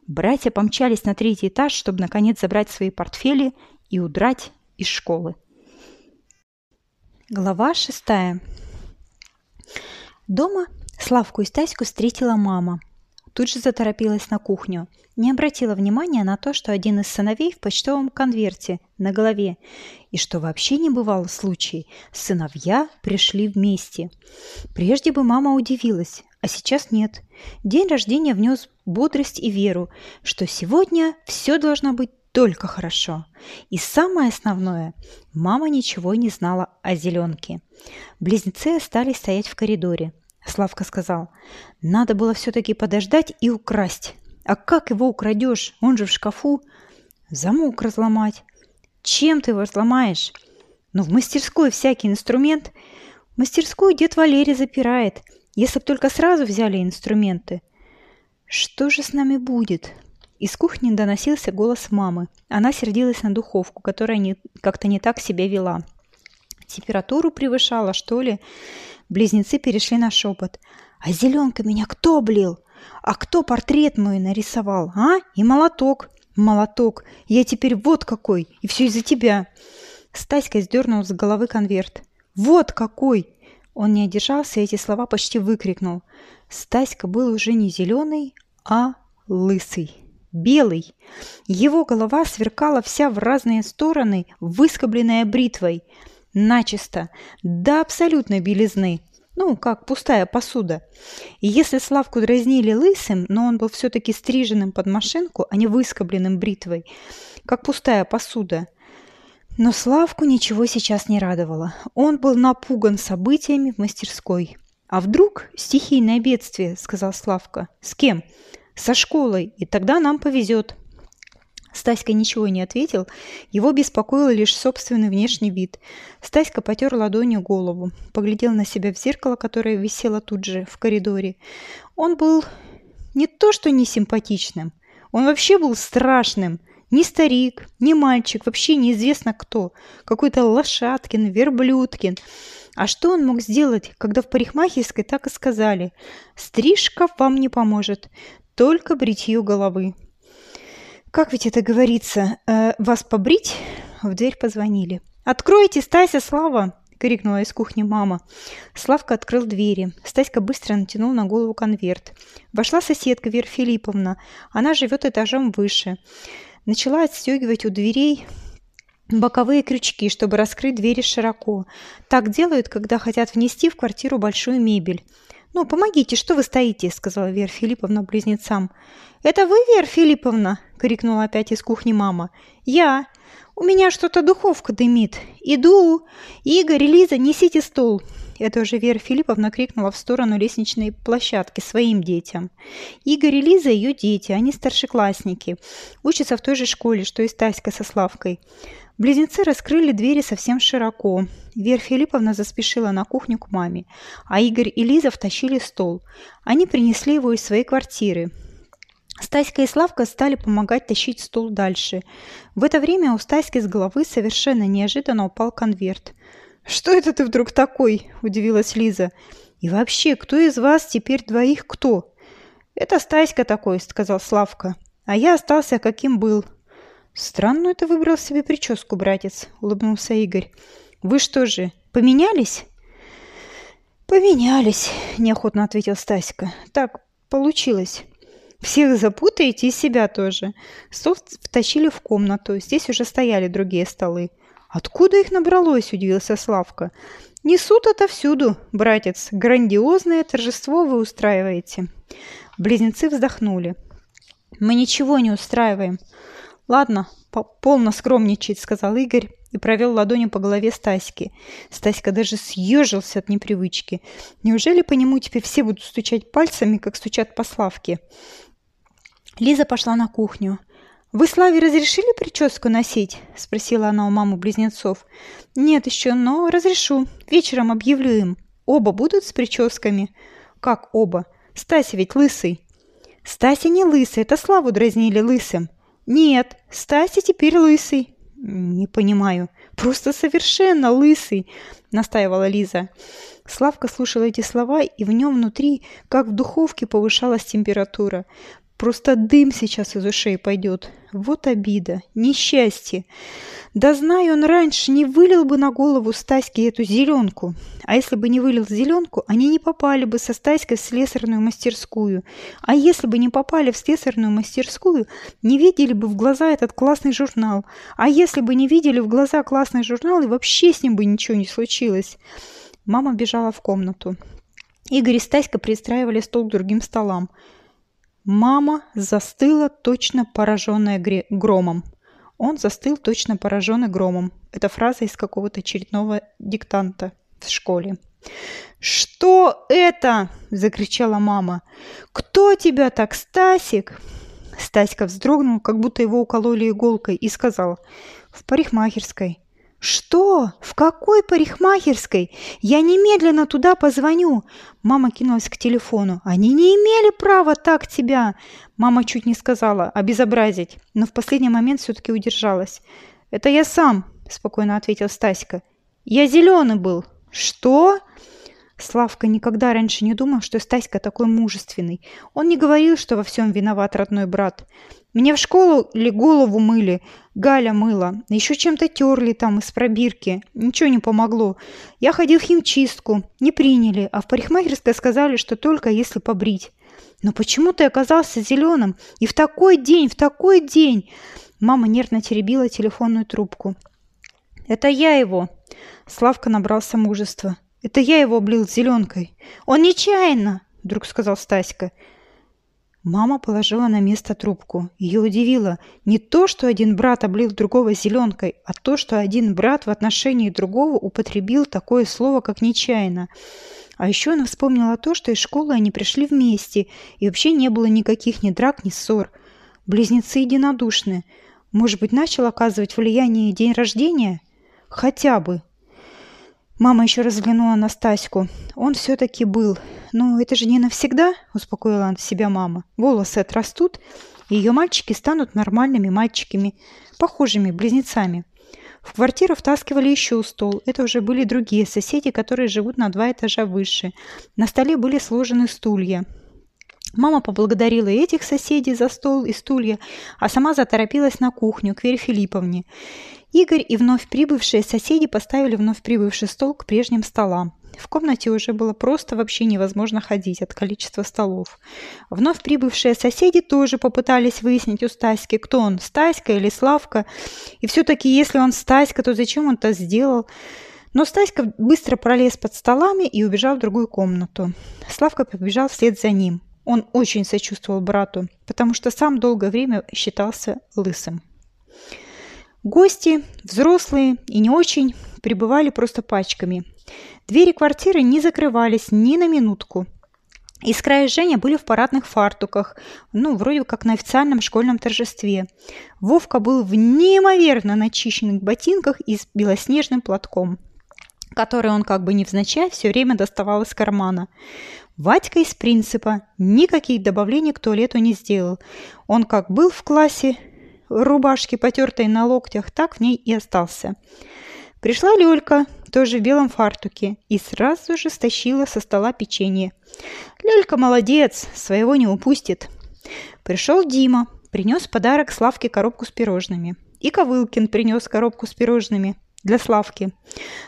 Братья помчались на третий этаж, чтобы наконец забрать свои портфели и удрать из школы. Глава шестая. Дома Славку и Стаську встретила мама. Тут же заторопилась на кухню. Не обратила внимания на то, что один из сыновей в почтовом конверте на голове, и что вообще не бывало случай, сыновья пришли вместе. Прежде бы мама удивилась, а сейчас нет. День рождения внес бодрость и веру, что сегодня все должно быть только хорошо. И самое основное, мама ничего не знала о зеленке. Близнецы остались стоять в коридоре. Славка сказал, надо было все-таки подождать и украсть. А как его украдешь? Он же в шкафу. Замок разломать. Чем ты его разломаешь? Ну, в мастерской всякий инструмент. Мастерскую дед Валерий запирает. Если б только сразу взяли инструменты. Что же с нами будет? Из кухни доносился голос мамы. Она сердилась на духовку, которая как-то не так себя вела. Температуру превышала, что ли? Близнецы перешли на шепот. «А зеленка меня кто облил? А кто портрет мой нарисовал, а? И молоток. Молоток. Я теперь вот какой. И все из-за тебя». Стаська сдернул с головы конверт. «Вот какой!» Он не одержался и эти слова почти выкрикнул. Стаська был уже не зеленый, а лысый белый. Его голова сверкала вся в разные стороны, выскобленная бритвой. Начисто, до абсолютной белизны. Ну, как пустая посуда. И если Славку дразнили лысым, но он был все-таки стриженным под машинку, а не выскобленным бритвой, как пустая посуда. Но Славку ничего сейчас не радовало. Он был напуган событиями в мастерской. «А вдруг стихийное бедствие?» – сказал Славка. «С кем?» со школой, и тогда нам повезет». Стаська ничего не ответил, его беспокоил лишь собственный внешний вид. Стаська потер ладонью голову, поглядел на себя в зеркало, которое висело тут же, в коридоре. Он был не то что не симпатичным, он вообще был страшным, Ни старик, ни мальчик, вообще неизвестно кто. Какой-то Лошадкин, Верблюдкин. А что он мог сделать, когда в парикмахерской так и сказали? Стрижка вам не поможет, только бритье головы. Как ведь это говорится? Э, вас побрить? В дверь позвонили. «Откройте, Стася, Слава!» — крикнула из кухни мама. Славка открыл двери. Стаська быстро натянул на голову конверт. Вошла соседка Вера Филипповна. Она живет этажом выше. Начала отстегивать у дверей боковые крючки, чтобы раскрыть двери широко. Так делают, когда хотят внести в квартиру большую мебель. «Ну, помогите, что вы стоите?» – сказала Вера Филипповна близнецам. «Это вы, Вера Филипповна?» – крикнула опять из кухни мама. «Я. «У меня что-то духовка дымит. Иду! Игорь, Лиза, несите стол!» Это уже Вера Филипповна крикнула в сторону лестничной площадки своим детям. Игорь и Лиза – ее дети, они старшеклассники. Учатся в той же школе, что и Стаська со Славкой. Близнецы раскрыли двери совсем широко. Вера Филипповна заспешила на кухню к маме, а Игорь и Лиза втащили стол. Они принесли его из своей квартиры. Стаська и Славка стали помогать тащить стул дальше. В это время у Стаськи с головы совершенно неожиданно упал конверт. «Что это ты вдруг такой?» – удивилась Лиза. «И вообще, кто из вас теперь двоих кто?» «Это Стаська такой», – сказал Славка. «А я остался, каким был». «Странную ты выбрал себе прическу, братец», – улыбнулся Игорь. «Вы что же, поменялись?» «Поменялись», – неохотно ответил Стаська. «Так получилось». Всех запутаете и себя тоже. Стол втащили в комнату. Здесь уже стояли другие столы. Откуда их набралось, удивился Славка. Несут отовсюду, братец. Грандиозное торжество вы устраиваете. Близнецы вздохнули. Мы ничего не устраиваем. Ладно, полно скромничать, сказал Игорь и провел ладонью по голове Стаськи. Стаська даже съежился от непривычки. Неужели по нему теперь все будут стучать пальцами, как стучат по Славке? Лиза пошла на кухню. «Вы Славе разрешили прическу носить?» – спросила она у мамы близнецов. «Нет еще, но разрешу. Вечером объявлю им. Оба будут с прическами?» «Как оба? Стася ведь лысый». «Стася не лысый, это Славу дразнили лысым». «Нет, Стася теперь лысый». «Не понимаю. Просто совершенно лысый», – настаивала Лиза. Славка слушала эти слова, и в нем внутри, как в духовке, повышалась температура. Просто дым сейчас из ушей пойдет. Вот обида, несчастье. Да знаю, он раньше не вылил бы на голову Стаське эту зеленку. А если бы не вылил зеленку, они не попали бы со Стаськой в слесарную мастерскую. А если бы не попали в слесарную мастерскую, не видели бы в глаза этот классный журнал. А если бы не видели в глаза классный журнал, и вообще с ним бы ничего не случилось. Мама бежала в комнату. Игорь и Стаська пристраивали стол к другим столам. Мама застыла, точно пораженная громом. Он застыл, точно пораженный громом. Это фраза из какого-то очередного диктанта в школе. «Что это?» – закричала мама. «Кто тебя так, Стасик?» Стаська вздрогнул, как будто его укололи иголкой, и сказал «В парикмахерской». «Что? В какой парикмахерской? Я немедленно туда позвоню!» Мама кинулась к телефону. «Они не имели права так тебя!» Мама чуть не сказала «обезобразить», но в последний момент все-таки удержалась. «Это я сам», – спокойно ответил Стаська. «Я зеленый был». «Что?» Славка никогда раньше не думал, что Стаська такой мужественный. Он не говорил, что во всем виноват родной брат. Мне в школу ли голову мыли, Галя мыла, еще чем-то терли там из пробирки. Ничего не помогло. Я ходил в химчистку, не приняли, а в парикмахерской сказали, что только если побрить. Но почему ты оказался зеленым? И в такой день, в такой день! Мама нервно теребила телефонную трубку. Это я его. Славка набрался мужества. Это я его облил зеленкой. Он нечаянно, вдруг сказал Стаська. Мама положила на место трубку. Ее удивило не то, что один брат облил другого зеленкой, а то, что один брат в отношении другого употребил такое слово, как нечаянно. А еще она вспомнила то, что из школы они пришли вместе, и вообще не было никаких ни драк, ни ссор. Близнецы единодушны. Может быть, начал оказывать влияние день рождения? Хотя бы. Мама еще раз взглянула на Стаську. Он все-таки был. «Ну, это же не навсегда», – успокоила себя мама. «Волосы отрастут, и ее мальчики станут нормальными мальчиками, похожими близнецами». В квартиру втаскивали еще стол. Это уже были другие соседи, которые живут на два этажа выше. На столе были сложены стулья. Мама поблагодарила этих соседей за стол и стулья, а сама заторопилась на кухню к Вере Филипповне. Игорь и вновь прибывшие соседи поставили вновь прибывший стол к прежним столам. В комнате уже было просто вообще невозможно ходить от количества столов. Вновь прибывшие соседи тоже попытались выяснить у Стаськи, кто он, Стаська или Славка. И все-таки, если он Стаська, то зачем он это сделал? Но Стаська быстро пролез под столами и убежал в другую комнату. Славка побежал вслед за ним. Он очень сочувствовал брату, потому что сам долгое время считался лысым. Гости, взрослые и не очень, прибывали просто пачками. Двери квартиры не закрывались ни на минутку. Искра и Женя были в парадных фартуках, ну, вроде как на официальном школьном торжестве. Вовка был в неимоверно начищенных ботинках и с белоснежным платком, который он как бы невзначай все время доставал из кармана. Вадька из принципа никаких добавлений к туалету не сделал. Он как был в классе, рубашки, потертой на локтях, так в ней и остался. Пришла Лёлька, тоже в белом фартуке, и сразу же стащила со стола печенье. Лёлька молодец, своего не упустит. Пришел Дима, принес подарок Славке коробку с пирожными. И Ковылкин принес коробку с пирожными для Славки.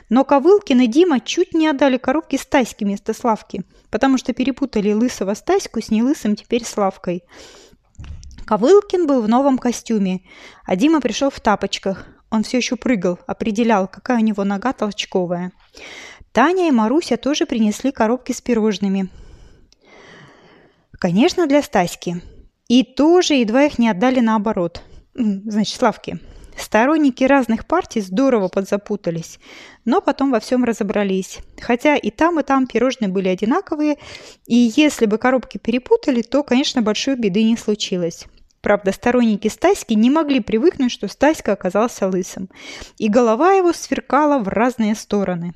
Но Ковылкин и Дима чуть не отдали коробки Стаське вместо Славки, потому что перепутали лысого Стаську с нелысым теперь Славкой. Ковылкин был в новом костюме, а Дима пришел в тапочках. Он все еще прыгал, определял, какая у него нога толчковая. Таня и Маруся тоже принесли коробки с пирожными. Конечно, для Стаськи. И тоже едва их не отдали наоборот. Значит, Славке. Сторонники разных партий здорово подзапутались, но потом во всем разобрались. Хотя и там, и там пирожные были одинаковые, и если бы коробки перепутали, то, конечно, большой беды не случилось. Правда, сторонники Стаськи не могли привыкнуть, что Стаська оказался лысым, и голова его сверкала в разные стороны.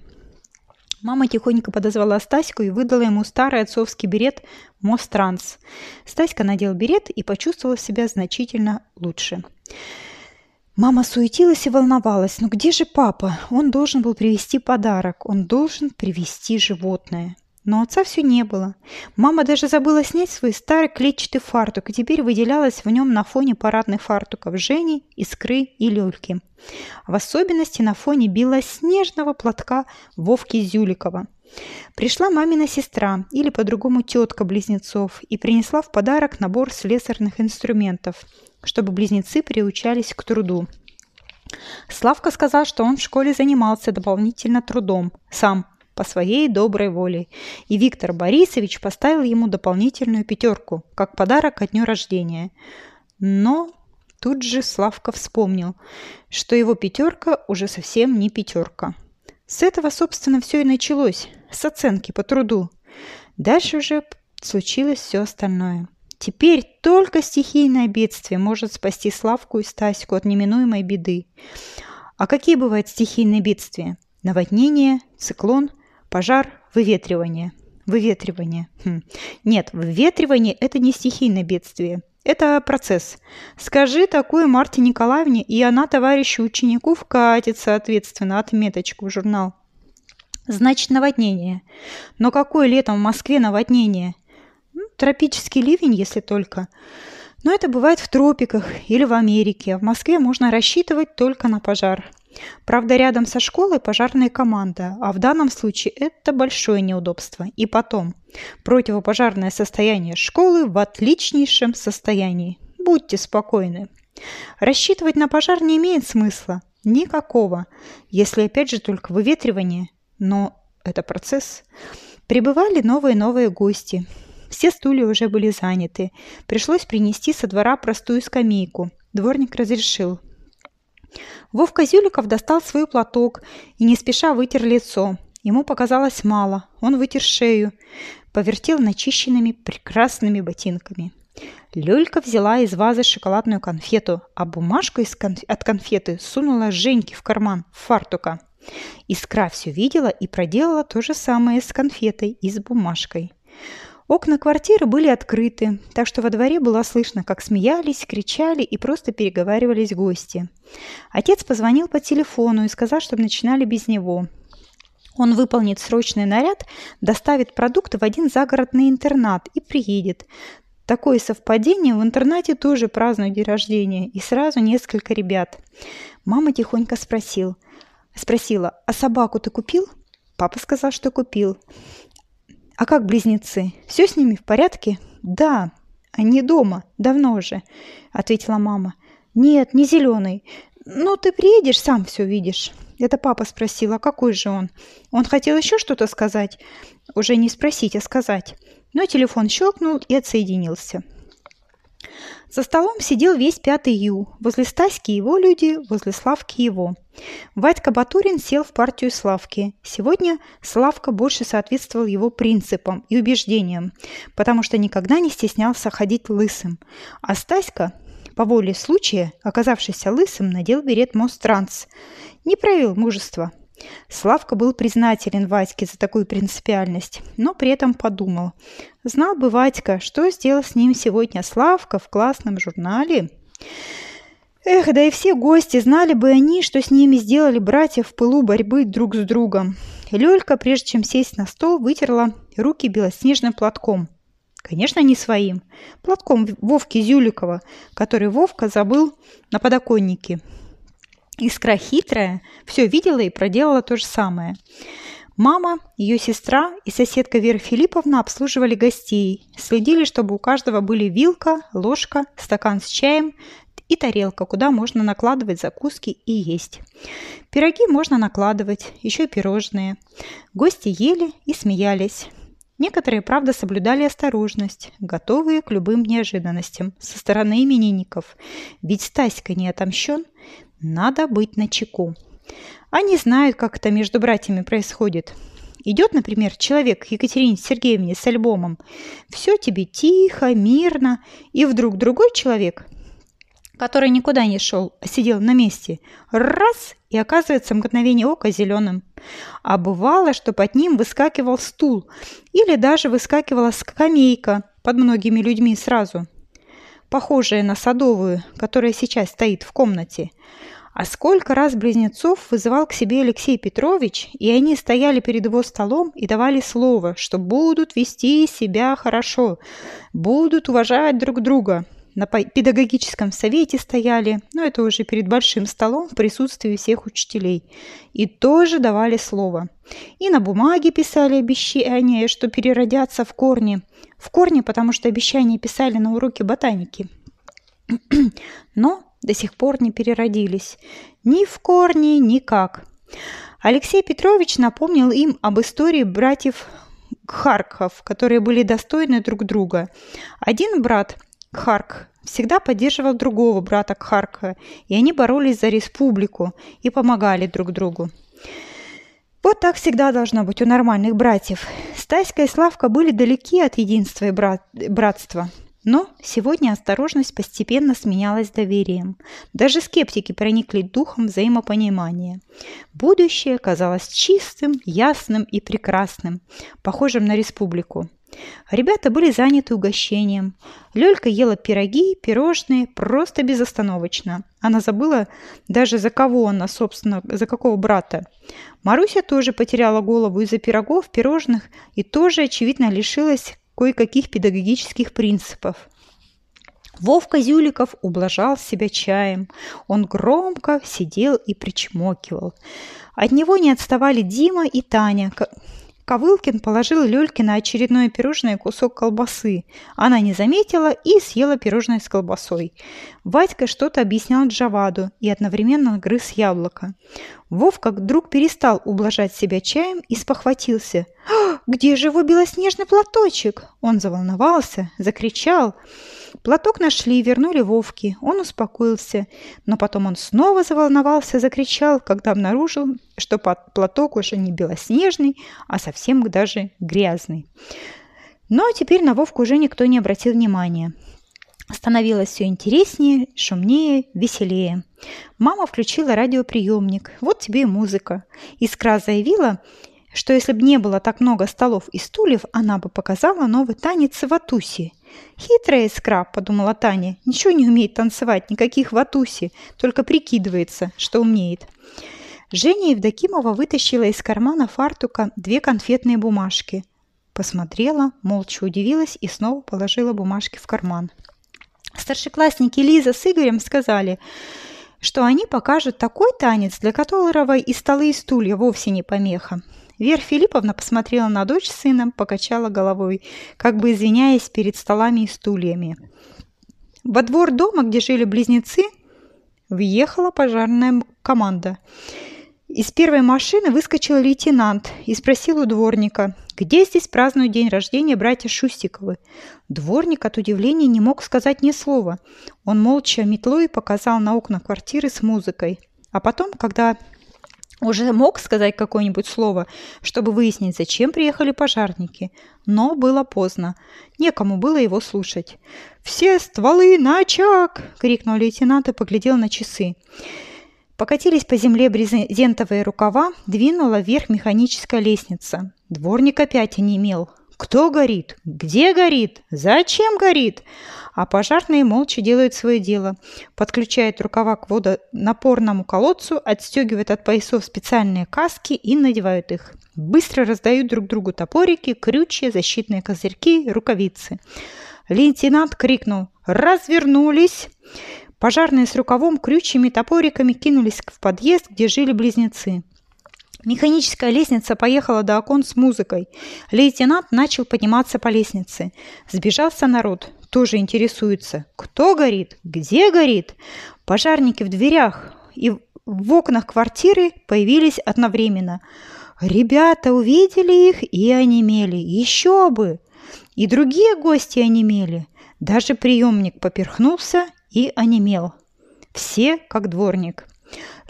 Мама тихонько подозвала Стаську и выдала ему старый отцовский берет «Мостранс». Стаська надел берет и почувствовал себя значительно лучше. Мама суетилась и волновалась. Но где же папа? Он должен был привезти подарок. Он должен привезти животное. Но отца все не было. Мама даже забыла снять свой старый клетчатый фартук и теперь выделялась в нем на фоне парадных фартуков Жени, Искры и Люльки. В особенности на фоне белоснежного платка Вовки Зюликова. Пришла мамина сестра, или по-другому тетка близнецов, и принесла в подарок набор слесарных инструментов, чтобы близнецы приучались к труду. Славка сказал, что он в школе занимался дополнительно трудом, сам, по своей доброй воле, и Виктор Борисович поставил ему дополнительную пятерку, как подарок от дню рождения. Но тут же Славка вспомнил, что его пятерка уже совсем не пятерка. С этого, собственно, все и началось, с оценки по труду. Дальше уже случилось все остальное. Теперь только стихийное бедствие может спасти Славку и Стаську от неминуемой беды. А какие бывают стихийные бедствия? Наводнение, циклон – Пожар, выветривание. Выветривание. Хм. Нет, выветривание – это не стихийное бедствие. Это процесс. Скажи такое Марте Николаевне, и она товарищу ученику вкатит, соответственно, отметочку в журнал. Значит, наводнение. Но какое летом в Москве наводнение? Ну, тропический ливень, если только. Но это бывает в тропиках или в Америке. В Москве можно рассчитывать только на пожар. Правда, рядом со школой пожарная команда, а в данном случае это большое неудобство. И потом, противопожарное состояние школы в отличнейшем состоянии. Будьте спокойны. Рассчитывать на пожар не имеет смысла. Никакого. Если опять же только выветривание. Но это процесс. Прибывали новые-новые гости. Все стулья уже были заняты. Пришлось принести со двора простую скамейку. Дворник разрешил. Вовка Зюликов достал свой платок и не спеша вытер лицо. Ему показалось мало. Он вытер шею, повертел начищенными прекрасными ботинками. Лёлька взяла из вазы шоколадную конфету, а бумажку из конф... от конфеты сунула Женьке в карман фартука. Искра все видела и проделала то же самое с конфетой и с бумажкой. Окна квартиры были открыты, так что во дворе было слышно, как смеялись, кричали и просто переговаривались гости. Отец позвонил по телефону и сказал, чтобы начинали без него. Он выполнит срочный наряд, доставит продукты в один загородный интернат и приедет. Такое совпадение в интернате тоже празднуют день рождения, и сразу несколько ребят. Мама тихонько спросил, спросила, а собаку ты купил? Папа сказал, что купил. А как близнецы? Все с ними в порядке? Да, они дома, давно уже, ответила мама. Нет, не зеленый. Ну, ты приедешь, сам все видишь. Это папа спросил, а какой же он? Он хотел еще что-то сказать? Уже не спросить, а сказать. Но телефон щелкнул и отсоединился. За столом сидел весь пятый Ю. Возле Стаськи его люди, возле Славки его. Вадька Батурин сел в партию Славки. Сегодня Славка больше соответствовал его принципам и убеждениям, потому что никогда не стеснялся ходить лысым. А Стаська, по воле случая, оказавшийся лысым, надел берет Мостранс. Не проявил мужества. Славка был признателен Вадьке за такую принципиальность, но при этом подумал. Знал бы Вадька, что сделал с ним сегодня Славка в классном журнале. Эх, да и все гости знали бы они, что с ними сделали братья в пылу борьбы друг с другом. Лёлька, прежде чем сесть на стол, вытерла руки белоснежным платком. Конечно, не своим. Платком Вовки Зюликова, который Вовка забыл на подоконнике. Искра хитрая, все видела и проделала то же самое. Мама, ее сестра и соседка Вера Филипповна обслуживали гостей, следили, чтобы у каждого были вилка, ложка, стакан с чаем и тарелка, куда можно накладывать закуски и есть. Пироги можно накладывать, еще и пирожные. Гости ели и смеялись. Некоторые, правда, соблюдали осторожность, готовые к любым неожиданностям со стороны именинников. Ведь Стаська не отомщен, надо быть начеку. Они знают, как это между братьями происходит. Идет, например, человек Екатерине Сергеевне с альбомом. Все тебе тихо, мирно. И вдруг другой человек, который никуда не шел, а сидел на месте, раз и оказывается мгновение ока зеленым. А бывало, что под ним выскакивал стул или даже выскакивала скамейка под многими людьми сразу, похожая на садовую, которая сейчас стоит в комнате. А сколько раз близнецов вызывал к себе Алексей Петрович, и они стояли перед его столом и давали слово, что будут вести себя хорошо, будут уважать друг друга. На педагогическом совете стояли, но это уже перед большим столом в присутствии всех учителей. И тоже давали слово. И на бумаге писали обещания, что переродятся в корни. В корни, потому что обещания писали на уроке ботаники. Но до сих пор не переродились. Ни в корне, никак. Алексей Петрович напомнил им об истории братьев Харков, которые были достойны друг друга. Один брат, Харк, всегда поддерживал другого брата Кхарка, и они боролись за республику и помогали друг другу. Вот так всегда должно быть у нормальных братьев. Стаська и Славка были далеки от единства и брат... братства. Но сегодня осторожность постепенно сменялась доверием. Даже скептики проникли духом взаимопонимания. Будущее казалось чистым, ясным и прекрасным, похожим на республику. Ребята были заняты угощением. Лёлька ела пироги, пирожные просто безостановочно. Она забыла даже за кого она, собственно, за какого брата. Маруся тоже потеряла голову из-за пирогов, пирожных и тоже, очевидно, лишилась кое-каких педагогических принципов. Вовка Зюликов ублажал себя чаем. Он громко сидел и причмокивал. От него не отставали Дима и Таня. Ковылкин положил Лёльке на очередное пирожное кусок колбасы. Она не заметила и съела пирожное с колбасой. Вадька что-то объяснял Джаваду и одновременно грыз яблоко. Вовка вдруг перестал ублажать себя чаем и спохватился. «А, «Где же его белоснежный платочек?» Он заволновался, закричал. Платок нашли, вернули Вовке. Он успокоился. Но потом он снова заволновался, закричал, когда обнаружил, что платок уже не белоснежный, а совсем даже грязный. Но теперь на Вовку уже никто не обратил внимания. Становилось все интереснее, шумнее, веселее. Мама включила радиоприемник. Вот тебе и музыка. Искра заявила, что если бы не было так много столов и стульев, она бы показала новый танец ватуси. «Хитрая искра», – подумала Таня, – «ничего не умеет танцевать, никаких ватуси, только прикидывается, что умеет». Женя Евдокимова вытащила из кармана фартука две конфетные бумажки. Посмотрела, молча удивилась и снова положила бумажки в карман. Старшеклассники Лиза с Игорем сказали, что они покажут такой танец, для которого и столы, и стулья вовсе не помеха. Вера Филипповна посмотрела на дочь с сыном, покачала головой, как бы извиняясь перед столами и стульями. Во двор дома, где жили близнецы, въехала пожарная команда. Из первой машины выскочил лейтенант и спросил у дворника, где здесь празднуют день рождения братья Шустиковы. Дворник от удивления не мог сказать ни слова. Он молча метлой показал на окна квартиры с музыкой. А потом, когда уже мог сказать какое-нибудь слово, чтобы выяснить, зачем приехали пожарники. Но было поздно. Некому было его слушать. «Все стволы на очаг!» – крикнул лейтенант и поглядел на часы. Покатились по земле брезентовые рукава, двинула вверх механическая лестница. Дворник опять онемел. Кто горит? Где горит? Зачем горит? А пожарные молча делают свое дело. Подключают рукава к водонапорному колодцу, отстегивают от поясов специальные каски и надевают их. Быстро раздают друг другу топорики, крючья, защитные козырьки, рукавицы. Лейтенант крикнул «Развернулись!» Пожарные с рукавом, крючьями, топориками кинулись в подъезд, где жили близнецы. Механическая лестница поехала до окон с музыкой. Лейтенант начал подниматься по лестнице. Сбежался народ. Тоже интересуется. Кто горит? Где горит? Пожарники в дверях и в окнах квартиры появились одновременно. Ребята увидели их и онемели. Еще бы! И другие гости онемели. Даже приемник поперхнулся и онемел. Все как дворник.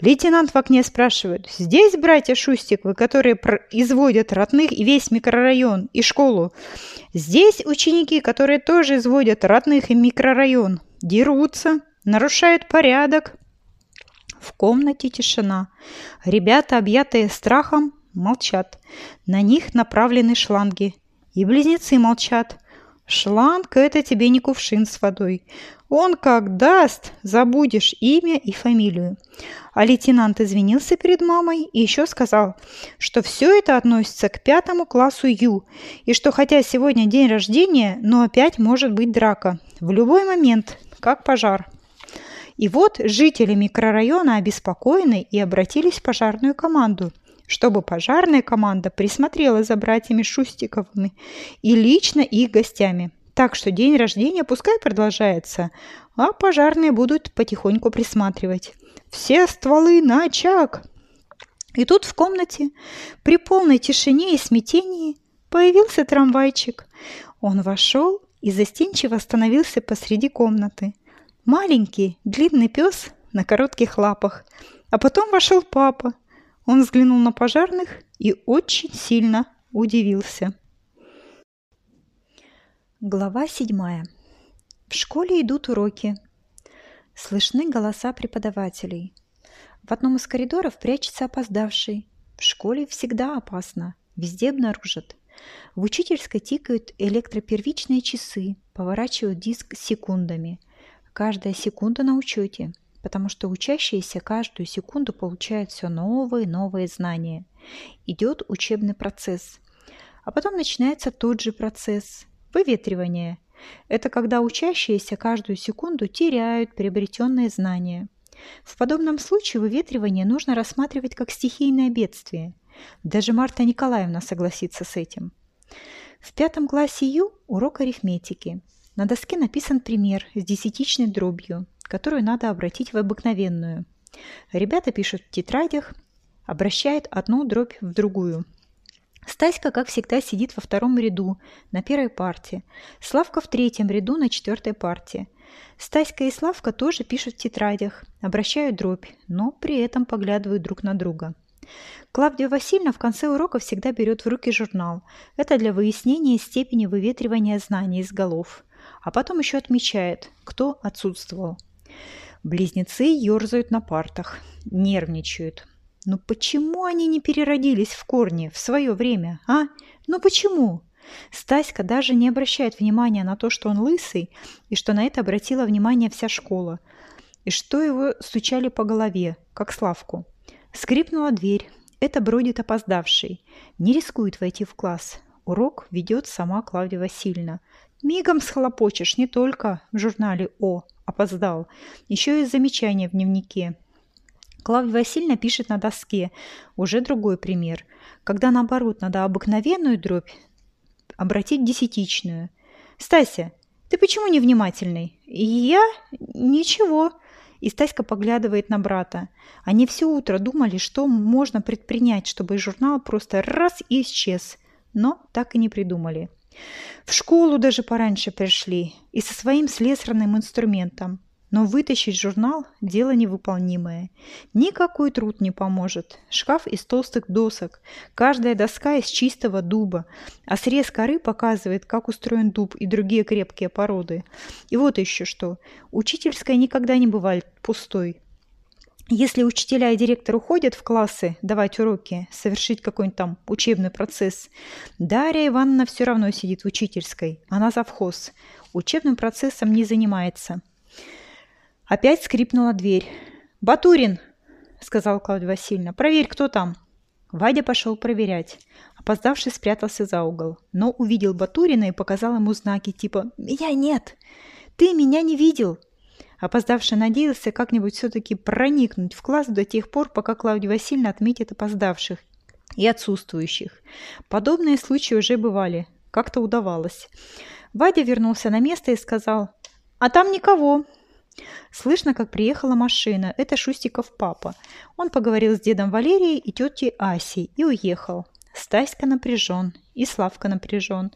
Лейтенант в окне спрашивает, здесь братья Шустиковы, которые изводят родных и весь микрорайон, и школу. Здесь ученики, которые тоже изводят родных и микрорайон. Дерутся, нарушают порядок. В комнате тишина. Ребята, объятые страхом, молчат. На них направлены шланги. И близнецы молчат. Шланг – это тебе не кувшин с водой. Он как даст, забудешь имя и фамилию. А лейтенант извинился перед мамой и еще сказал, что все это относится к пятому классу Ю, и что хотя сегодня день рождения, но опять может быть драка. В любой момент, как пожар. И вот жители микрорайона обеспокоены и обратились в пожарную команду – чтобы пожарная команда присмотрела за братьями Шустиковыми и лично их гостями. Так что день рождения пускай продолжается, а пожарные будут потихоньку присматривать. Все стволы на очаг! И тут в комнате, при полной тишине и смятении, появился трамвайчик. Он вошел и застенчиво остановился посреди комнаты. Маленький, длинный пес на коротких лапах. А потом вошел папа – он взглянул на пожарных и очень сильно удивился. Глава седьмая. В школе идут уроки. Слышны голоса преподавателей. В одном из коридоров прячется опоздавший. В школе всегда опасно. Везде обнаружат. В учительской тикают электропервичные часы, поворачивают диск секундами. Каждая секунда на учете – потому что учащиеся каждую секунду получают все новые и новые знания. Идет учебный процесс. А потом начинается тот же процесс – выветривание. Это когда учащиеся каждую секунду теряют приобретенные знания. В подобном случае выветривание нужно рассматривать как стихийное бедствие. Даже Марта Николаевна согласится с этим. В пятом классе Ю урок арифметики. На доске написан пример с десятичной дробью которую надо обратить в обыкновенную. Ребята пишут в тетрадях, обращают одну дробь в другую. Стаська, как всегда, сидит во втором ряду на первой парте. Славка в третьем ряду на четвертой парте. Стаська и Славка тоже пишут в тетрадях, обращают дробь, но при этом поглядывают друг на друга. Клавдия Васильевна в конце урока всегда берет в руки журнал. Это для выяснения степени выветривания знаний из голов. а потом еще отмечает, кто отсутствовал. Близнецы ерзают на партах, нервничают. Ну почему они не переродились в корне в свое время, а? Ну почему? Стаська даже не обращает внимания на то, что он лысый, и что на это обратила внимание вся школа, и что его стучали по голове, как Славку. Скрипнула дверь. Это бродит опоздавший. Не рискует войти в класс. Урок ведет сама Клавдия Васильевна. Мигом схлопочешь не только в журнале «О» опоздал, еще и замечания в дневнике. Клавдия Васильевна пишет на доске. Уже другой пример. Когда наоборот надо обыкновенную дробь обратить десятичную. «Стася, ты почему невнимательный?» «Я? Ничего». И Стаська поглядывает на брата. Они все утро думали, что можно предпринять, чтобы журнал просто раз и исчез. Но так и не придумали. В школу даже пораньше пришли и со своим слесарным инструментом. Но вытащить журнал – дело невыполнимое. Никакой труд не поможет. Шкаф из толстых досок, каждая доска из чистого дуба, а срез коры показывает, как устроен дуб и другие крепкие породы. И вот еще что. Учительская никогда не бывает пустой. Если учителя и директор уходят в классы давать уроки, совершить какой-нибудь там учебный процесс, Дарья Ивановна все равно сидит в учительской. Она завхоз. Учебным процессом не занимается. Опять скрипнула дверь. «Батурин!» – сказал Клавдия Васильевна. «Проверь, кто там!» Вадя пошел проверять. Опоздавший спрятался за угол, но увидел Батурина и показал ему знаки типа «Меня нет! Ты меня не видел!» Опоздавший надеялся как-нибудь все-таки проникнуть в класс до тех пор, пока Клавдия Васильевна отметит опоздавших и отсутствующих. Подобные случаи уже бывали. Как-то удавалось. Вадя вернулся на место и сказал «А там никого!» Слышно, как приехала машина. Это Шустиков папа. Он поговорил с дедом Валерией и тетей Асей и уехал. Стаська напряжен, и Славка напряжен.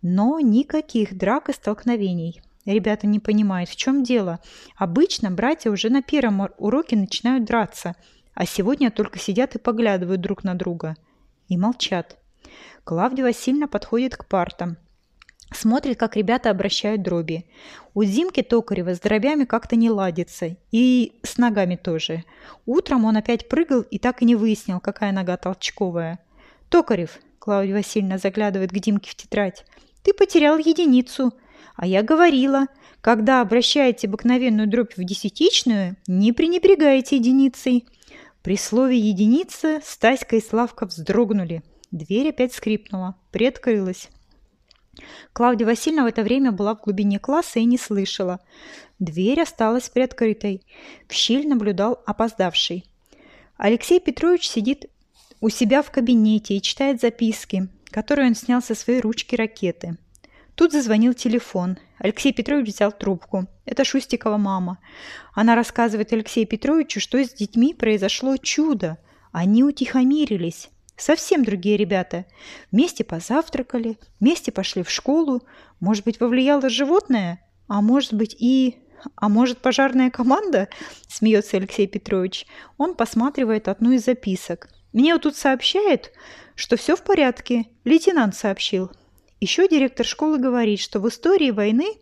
Но никаких драк и столкновений. Ребята не понимают, в чем дело. Обычно братья уже на первом уроке начинают драться, а сегодня только сидят и поглядывают друг на друга. И молчат. Клавдия Васильевна подходит к партам. Смотрит, как ребята обращают дроби. У Зимки Токарева с дробями как-то не ладится. И с ногами тоже. Утром он опять прыгал и так и не выяснил, какая нога толчковая. «Токарев», – Клавдия Васильевна заглядывает к Димке в тетрадь, – «ты потерял единицу. А я говорила, когда обращаете обыкновенную дробь в десятичную, не пренебрегайте единицей». При слове «единица» Стаська и Славка вздрогнули. Дверь опять скрипнула, приоткрылась. Клавдия Васильевна в это время была в глубине класса и не слышала. Дверь осталась приоткрытой. В щель наблюдал опоздавший. Алексей Петрович сидит у себя в кабинете и читает записки, которые он снял со своей ручки ракеты. Тут зазвонил телефон. Алексей Петрович взял трубку. Это Шустикова мама. Она рассказывает Алексею Петровичу, что с детьми произошло чудо. Они утихомирились. Совсем другие ребята. Вместе позавтракали, вместе пошли в школу. Может быть, повлияло животное? А может быть и... А может, пожарная команда? Смеется Алексей Петрович. Он посматривает одну из записок. Мне вот тут сообщает, что все в порядке. Лейтенант сообщил. Еще директор школы говорит, что в истории войны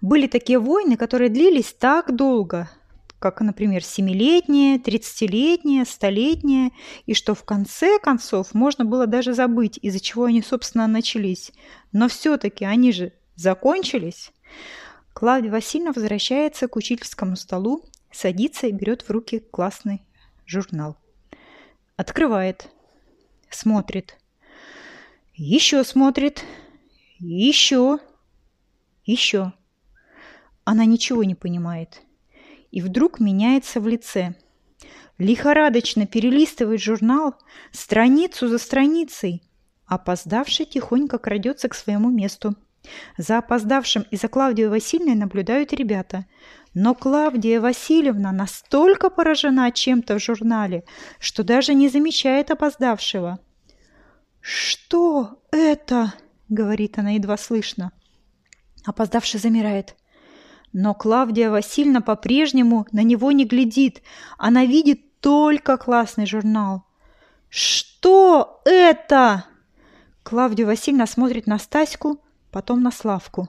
были такие войны, которые длились так долго, как, например, семилетние, тридцатилетние, столетние, и что в конце концов можно было даже забыть, из-за чего они, собственно, начались. Но все-таки они же закончились. Клавдия Васильевна возвращается к учительскому столу, садится и берет в руки классный журнал. Открывает, смотрит, еще смотрит, еще, еще. Она ничего не понимает и вдруг меняется в лице. Лихорадочно перелистывает журнал страницу за страницей. Опоздавший тихонько крадется к своему месту. За опоздавшим и за Клавдией Васильевной наблюдают ребята. Но Клавдия Васильевна настолько поражена чем-то в журнале, что даже не замечает опоздавшего. «Что это?» — говорит она едва слышно. Опоздавший замирает. Но Клавдия Васильевна по-прежнему на него не глядит. Она видит только классный журнал. «Что это?» Клавдия Васильевна смотрит на Стаську, потом на Славку.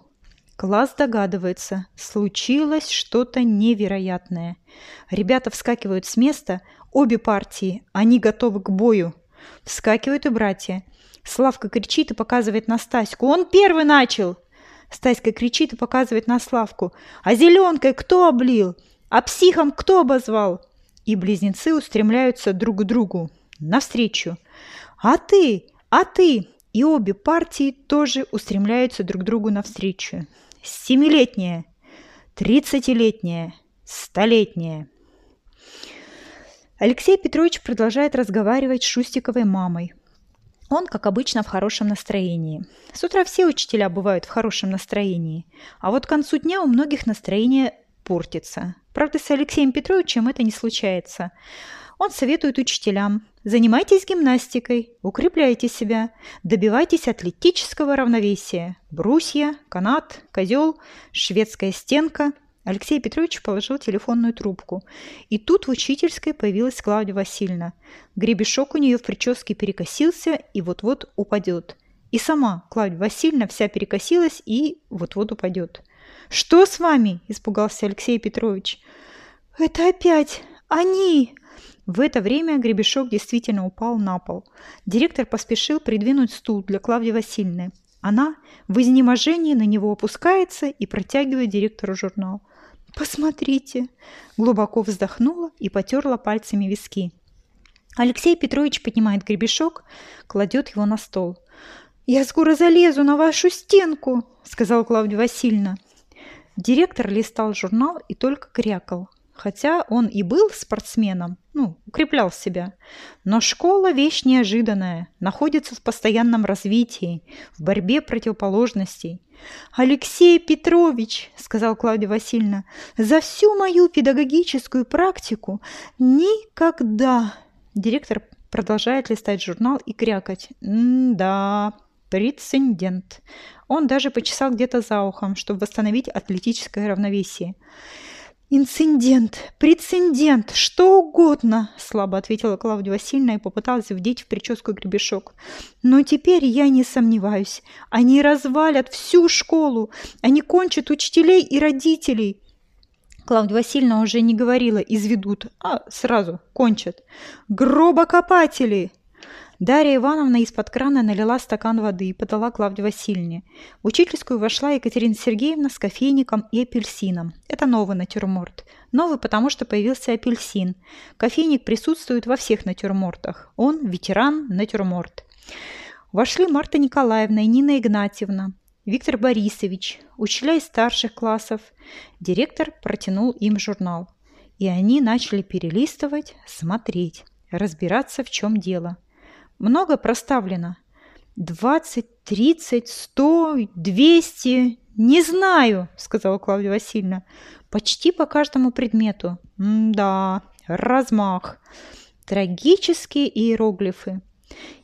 Класс догадывается, случилось что-то невероятное. Ребята вскакивают с места, обе партии, они готовы к бою. Вскакивают и братья. Славка кричит и показывает на Стаську. «Он первый начал!» Стаська кричит и показывает на Славку. «А зеленкой кто облил? А психом кто обозвал?» И близнецы устремляются друг к другу. Навстречу. «А ты? А ты?» И обе партии тоже устремляются друг к другу навстречу. Семилетняя, тридцатилетняя, столетняя. Алексей Петрович продолжает разговаривать с Шустиковой мамой. Он, как обычно, в хорошем настроении. С утра все учителя бывают в хорошем настроении, а вот к концу дня у многих настроение портится. Правда, с Алексеем Петровичем это не случается. Он советует учителям Занимайтесь гимнастикой, укрепляйте себя, добивайтесь атлетического равновесия. Брусья, канат, козел, шведская стенка. Алексей Петрович положил телефонную трубку. И тут в учительской появилась Клавдия Васильевна. Гребешок у нее в прическе перекосился и вот-вот упадет. И сама Клавдия Васильевна вся перекосилась и вот-вот упадет. «Что с вами?» – испугался Алексей Петрович. «Это опять они!» В это время гребешок действительно упал на пол. Директор поспешил придвинуть стул для Клавдии Васильевны. Она в изнеможении на него опускается и протягивает директору журнал. «Посмотрите!» Глубоко вздохнула и потерла пальцами виски. Алексей Петрович поднимает гребешок, кладет его на стол. «Я скоро залезу на вашу стенку!» – сказала Клавдия Васильевна. Директор листал журнал и только крякал. Хотя он и был спортсменом, ну, укреплял себя. Но школа – вещь неожиданная, находится в постоянном развитии, в борьбе противоположностей. «Алексей Петрович», – сказал Клавдия Васильевна, – «за всю мою педагогическую практику никогда...» Директор продолжает листать журнал и крякать. «Да, прецедент». Он даже почесал где-то за ухом, чтобы восстановить атлетическое равновесие. «Инцидент, прецедент, что угодно», – слабо ответила Клавдия Васильевна и попыталась вдеть в прическу гребешок. «Но теперь я не сомневаюсь. Они развалят всю школу. Они кончат учителей и родителей». Клавдия Васильевна уже не говорила «изведут», а сразу «кончат». «Гробокопатели!» Дарья Ивановна из-под крана налила стакан воды и подала Клавдии Васильевне. В учительскую вошла Екатерина Сергеевна с кофейником и апельсином. Это новый натюрморт. Новый, потому что появился апельсин. Кофейник присутствует во всех натюрмортах. Он ветеран натюрморт. Вошли Марта Николаевна и Нина Игнатьевна. Виктор Борисович, учителя из старших классов. Директор протянул им журнал. И они начали перелистывать, смотреть, разбираться, в чем дело. Много проставлено? Двадцать, тридцать, сто, двести? Не знаю, сказала Клавдия Васильевна. Почти по каждому предмету. М-да, размах. Трагические иероглифы.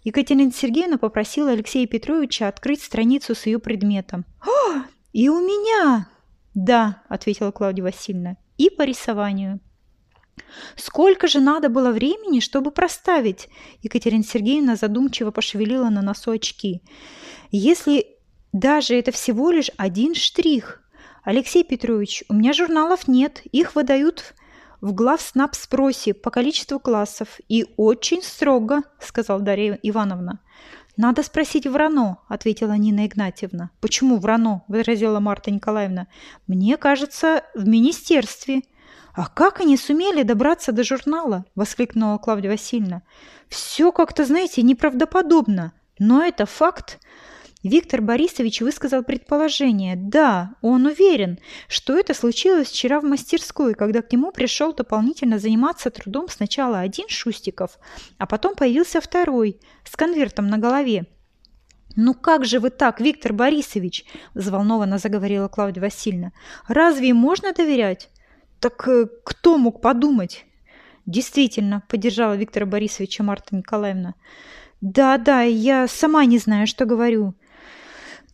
Екатерина Сергеевна попросила Алексея Петровича открыть страницу с ее предметом. «О, и у меня!» «Да», – ответила Клавдия Васильевна, – «и по рисованию». Сколько же надо было времени, чтобы проставить? Екатерина Сергеевна задумчиво пошевелила на носу очки. Если даже это всего лишь один штрих. Алексей Петрович, у меня журналов нет, их выдают в главснаб спросе по количеству классов. И очень строго, сказал Дарья Ивановна. «Надо спросить в РАНО», – ответила Нина Игнатьевна. «Почему в РАНО?» – возразила Марта Николаевна. «Мне кажется, в министерстве». «А как они сумели добраться до журнала?» – воскликнула Клавдия Васильевна. «Все как-то, знаете, неправдоподобно. Но это факт». Виктор Борисович высказал предположение. Да, он уверен, что это случилось вчера в мастерской, когда к нему пришел дополнительно заниматься трудом сначала один Шустиков, а потом появился второй с конвертом на голове. «Ну как же вы так, Виктор Борисович?» – взволнованно заговорила Клавдия Васильевна. «Разве можно доверять?» Так э, кто мог подумать? Действительно, поддержала Виктора Борисовича Марта Николаевна. Да, да, я сама не знаю, что говорю.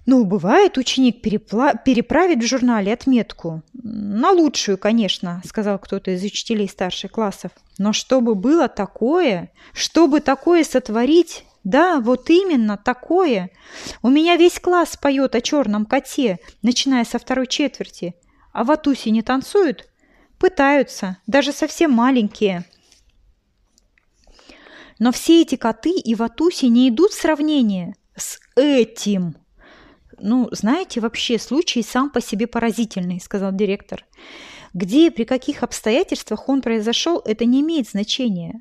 Ну, бывает, ученик перепла... переправит в журнале отметку. На лучшую, конечно, сказал кто-то из учителей старших классов. Но чтобы было такое, чтобы такое сотворить, Да, вот именно, такое. У меня весь класс поет о черном коте, начиная со второй четверти. А в Атусе не танцуют? Пытаются, даже совсем маленькие. Но все эти коты и Ватуси не идут в сравнение с этим. Ну, знаете, вообще случай сам по себе поразительный, сказал директор. Где и при каких обстоятельствах он произошел, это не имеет значения.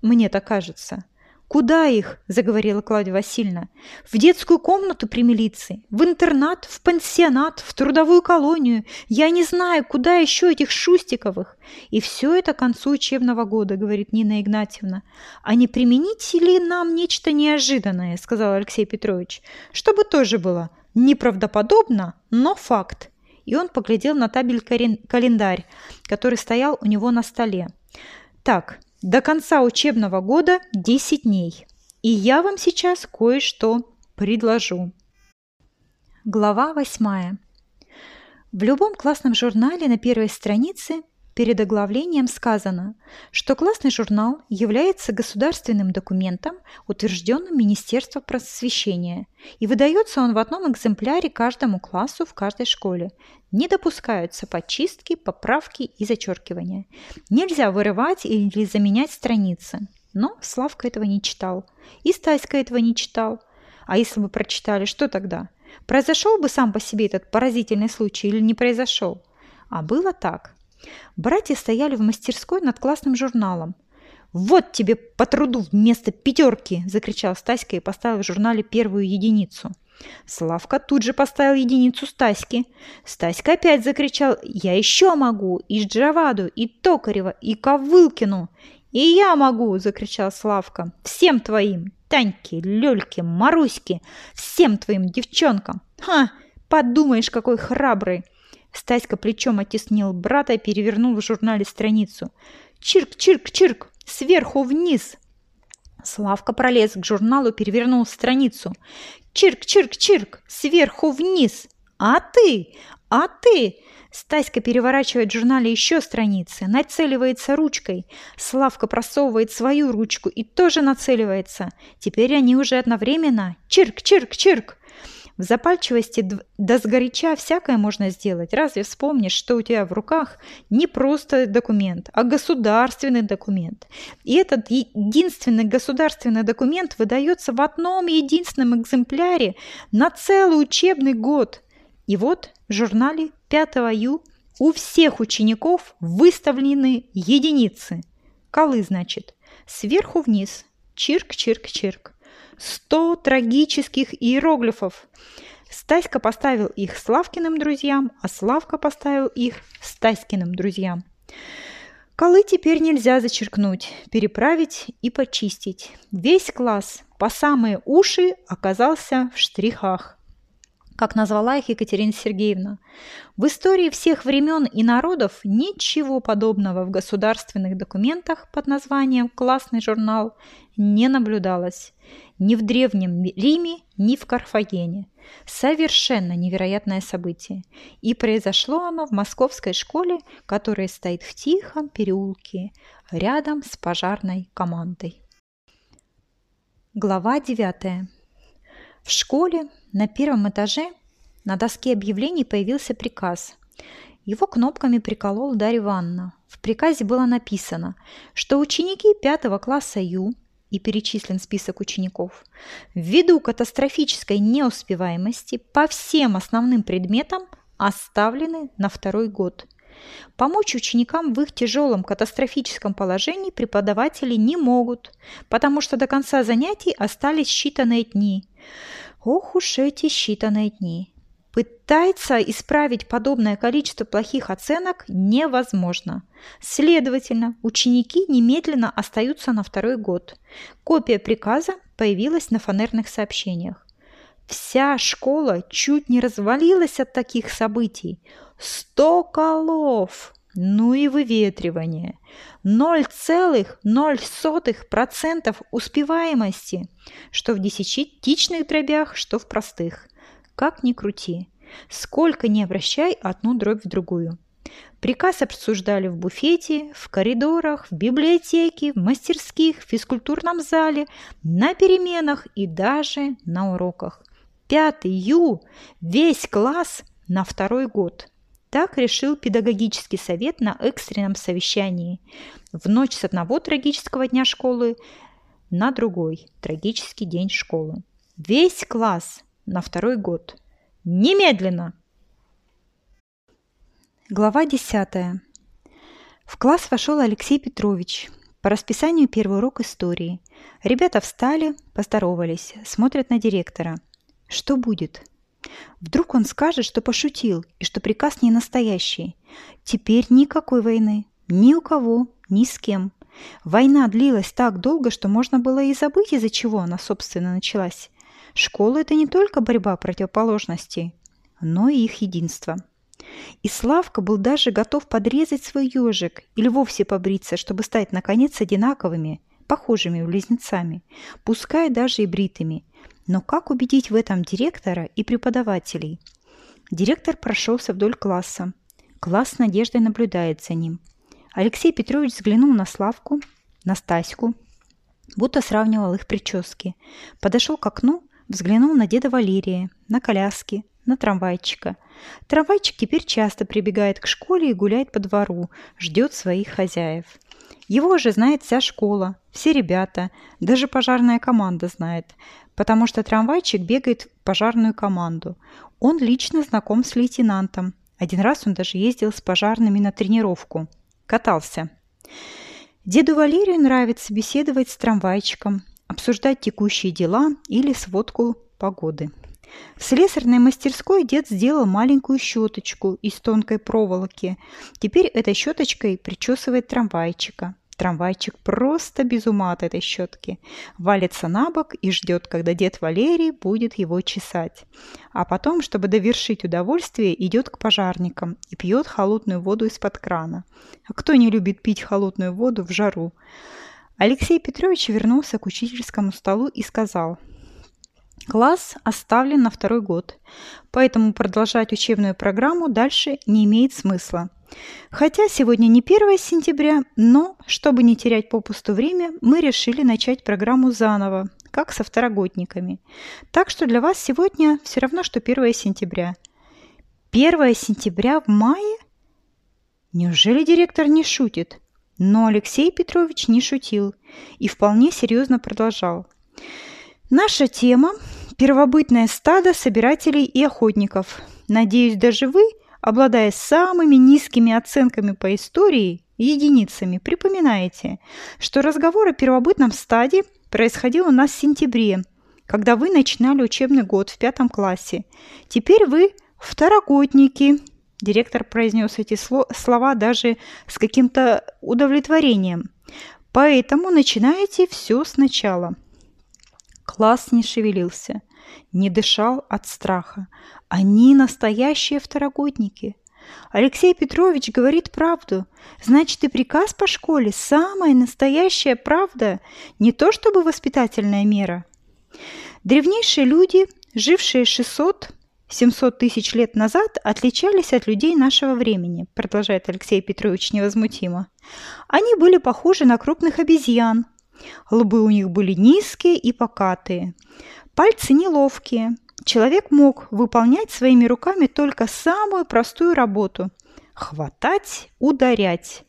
Мне так кажется. «Куда их?» – заговорила Клавдия Васильевна. «В детскую комнату при милиции, в интернат, в пансионат, в трудовую колонию. Я не знаю, куда еще этих Шустиковых. И все это к концу учебного года», – говорит Нина Игнатьевна. «А не применить ли нам нечто неожиданное?» – сказал Алексей Петрович. «Чтобы тоже было неправдоподобно, но факт». И он поглядел на табель-календарь, который стоял у него на столе. «Так, до конца учебного года 10 дней. И я вам сейчас кое-что предложу. Глава 8. В любом классном журнале на первой странице Перед оглавлением сказано, что классный журнал является государственным документом, утвержденным Министерством просвещения, и выдается он в одном экземпляре каждому классу в каждой школе. Не допускаются подчистки, поправки и зачеркивания. Нельзя вырывать или заменять страницы. Но Славка этого не читал. И Стаська этого не читал. А если бы прочитали, что тогда? Произошел бы сам по себе этот поразительный случай или не произошел? А было так – Братья стояли в мастерской над классным журналом. «Вот тебе по труду вместо пятерки!» – закричал Стаська и поставил в журнале первую единицу. Славка тут же поставил единицу Стаське. Стаська опять закричал «Я еще могу! И Джаваду, и Токарева, и Ковылкину!» «И я могу!» – закричал Славка. «Всем твоим! Таньке, Лёльке, Маруське! Всем твоим девчонкам! Ха! Подумаешь, какой храбрый!» Стаська плечом оттеснил брата и перевернул в журнале страницу. «Чирк, чирк, чирк! Сверху вниз!» Славка пролез к журналу, перевернул страницу. «Чирк, чирк, чирк! Сверху вниз! А ты? А ты?» Стаська переворачивает в журнале еще страницы, нацеливается ручкой. Славка просовывает свою ручку и тоже нацеливается. Теперь они уже одновременно. Чирк, чирк, чирк! В запальчивости до сгоряча всякое можно сделать. Разве вспомнишь, что у тебя в руках не просто документ, а государственный документ. И этот единственный государственный документ выдается в одном единственном экземпляре на целый учебный год. И вот в журнале 5 ю у всех учеников выставлены единицы. Колы, значит, сверху вниз. Чирк-чирк-чирк. Сто трагических иероглифов. Стаська поставил их Славкиным друзьям, а Славка поставил их Стаськиным друзьям. Колы теперь нельзя зачеркнуть, переправить и почистить. Весь класс по самые уши оказался в штрихах как назвала их Екатерина Сергеевна. В истории всех времен и народов ничего подобного в государственных документах под названием «Классный журнал» не наблюдалось. Ни в Древнем Риме, ни в Карфагене. Совершенно невероятное событие. И произошло оно в московской школе, которая стоит в тихом переулке, рядом с пожарной командой. Глава 9. В школе на первом этаже на доске объявлений появился приказ. Его кнопками приколол Дарья Ивановна. В приказе было написано, что ученики пятого класса Ю и перечислен список учеников, ввиду катастрофической неуспеваемости по всем основным предметам оставлены на второй год. Помочь ученикам в их тяжелом катастрофическом положении преподаватели не могут, потому что до конца занятий остались считанные дни. Ох уж эти считанные дни! Пытается исправить подобное количество плохих оценок невозможно. Следовательно, ученики немедленно остаются на второй год. Копия приказа появилась на фанерных сообщениях. Вся школа чуть не развалилась от таких событий. Сто колов! Ну и выветривание. 0,0% успеваемости, что в десятичных дробях, что в простых. Как ни крути. Сколько не обращай одну дробь в другую. Приказ обсуждали в буфете, в коридорах, в библиотеке, в мастерских, в физкультурном зале, на переменах и даже на уроках. Пятый Ю, весь класс на второй год. Так решил педагогический совет на экстренном совещании в ночь с одного трагического дня школы на другой трагический день школы. Весь класс на второй год. Немедленно! Глава 10. В класс вошел Алексей Петрович. По расписанию первый урок истории. Ребята встали, поздоровались, смотрят на директора. Что будет? Вдруг он скажет, что пошутил и что приказ не настоящий. Теперь никакой войны. Ни у кого, ни с кем. Война длилась так долго, что можно было и забыть, из-за чего она, собственно, началась. Школа – это не только борьба противоположностей, но и их единство. И Славка был даже готов подрезать свой ежик или вовсе побриться, чтобы стать, наконец, одинаковыми, похожими близнецами, пускай даже и бритыми. Но как убедить в этом директора и преподавателей? Директор прошелся вдоль класса. Класс с надеждой наблюдает за ним. Алексей Петрович взглянул на Славку, на Стаську, будто сравнивал их прически. Подошел к окну, взглянул на деда Валерия, на коляски, на трамвайчика. Трамвайчик теперь часто прибегает к школе и гуляет по двору, ждет своих хозяев. Его уже знает вся школа, все ребята, даже пожарная команда знает, потому что трамвайчик бегает в пожарную команду. Он лично знаком с лейтенантом. Один раз он даже ездил с пожарными на тренировку. Катался. Деду Валерию нравится беседовать с трамвайчиком, обсуждать текущие дела или сводку погоды. В слесарной мастерской дед сделал маленькую щеточку из тонкой проволоки. Теперь этой щеточкой причесывает трамвайчика. Трамвайчик просто без ума от этой щетки. Валится на бок и ждет, когда дед Валерий будет его чесать. А потом, чтобы довершить удовольствие, идет к пожарникам и пьет холодную воду из-под крана. А кто не любит пить холодную воду в жару? Алексей Петрович вернулся к учительскому столу и сказал – Класс оставлен на второй год, поэтому продолжать учебную программу дальше не имеет смысла. Хотя сегодня не 1 сентября, но, чтобы не терять попусту время, мы решили начать программу заново, как со второгодниками. Так что для вас сегодня все равно, что 1 сентября. 1 сентября в мае? Неужели директор не шутит? Но Алексей Петрович не шутил и вполне серьезно продолжал. Наша тема – первобытное стадо собирателей и охотников. Надеюсь, даже вы, обладая самыми низкими оценками по истории, единицами, припоминаете, что разговор о первобытном стаде происходил у нас в сентябре, когда вы начинали учебный год в пятом классе. Теперь вы второгодники. Директор произнес эти слова даже с каким-то удовлетворением. Поэтому начинаете все сначала – Класс не шевелился, не дышал от страха. Они настоящие второгодники. Алексей Петрович говорит правду. Значит, и приказ по школе – самая настоящая правда, не то чтобы воспитательная мера. Древнейшие люди, жившие 600 700 тысяч лет назад отличались от людей нашего времени, продолжает Алексей Петрович невозмутимо. Они были похожи на крупных обезьян, Лбы у них были низкие и покатые. Пальцы неловкие. Человек мог выполнять своими руками только самую простую работу – хватать, ударять.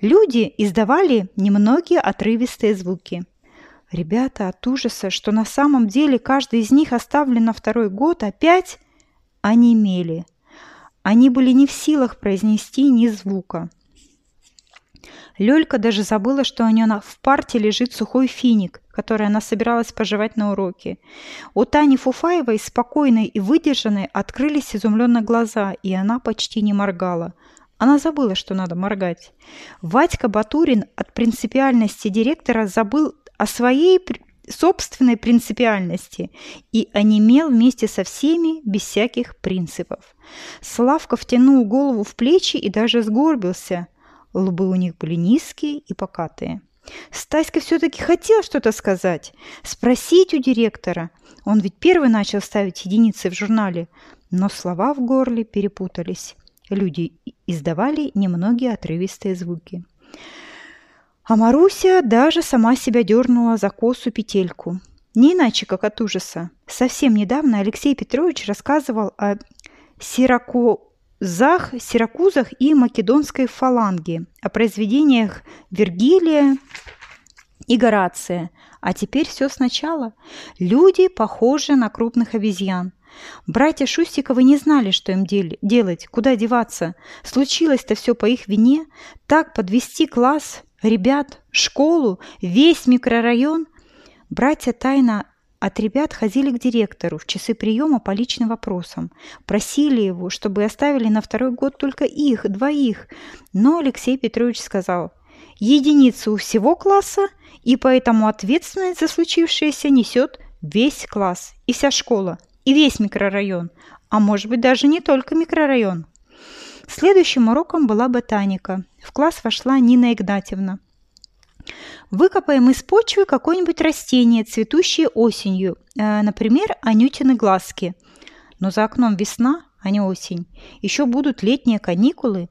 Люди издавали немногие отрывистые звуки. Ребята от ужаса, что на самом деле каждый из них оставлен на второй год, опять онемели. Они были не в силах произнести ни звука. Лёлька даже забыла, что у нее в парте лежит сухой финик, который она собиралась пожевать на уроке. У Тани Фуфаевой, спокойной и выдержанной, открылись изумленно глаза, и она почти не моргала. Она забыла, что надо моргать. Вадька Батурин от принципиальности директора забыл о своей собственной принципиальности и онемел вместе со всеми без всяких принципов. Славка втянул голову в плечи и даже сгорбился – Лбы у них были низкие и покатые. Стаська все-таки хотел что-то сказать, спросить у директора. Он ведь первый начал ставить единицы в журнале, но слова в горле перепутались. Люди издавали немногие отрывистые звуки. А Маруся даже сама себя дернула за косу петельку. Не иначе, как от ужаса. Совсем недавно Алексей Петрович рассказывал о Сиракузах, Сиракузах и Македонской фаланге, о произведениях Вергилия и Горация. А теперь все сначала. Люди похожи на крупных обезьян. Братья Шустиковы не знали, что им делать, куда деваться. Случилось-то все по их вине. Так подвести класс, ребят, школу, весь микрорайон. Братья тайно от ребят ходили к директору в часы приема по личным вопросам. Просили его, чтобы оставили на второй год только их, двоих. Но Алексей Петрович сказал, единицы у всего класса, и поэтому ответственность за случившееся несет весь класс и вся школа, и весь микрорайон, а может быть даже не только микрорайон. Следующим уроком была ботаника. В класс вошла Нина Игнатьевна. Выкопаем из почвы какое-нибудь растение, цветущее осенью, э, например, анютины глазки. Но за окном весна, а не осень. Еще будут летние каникулы.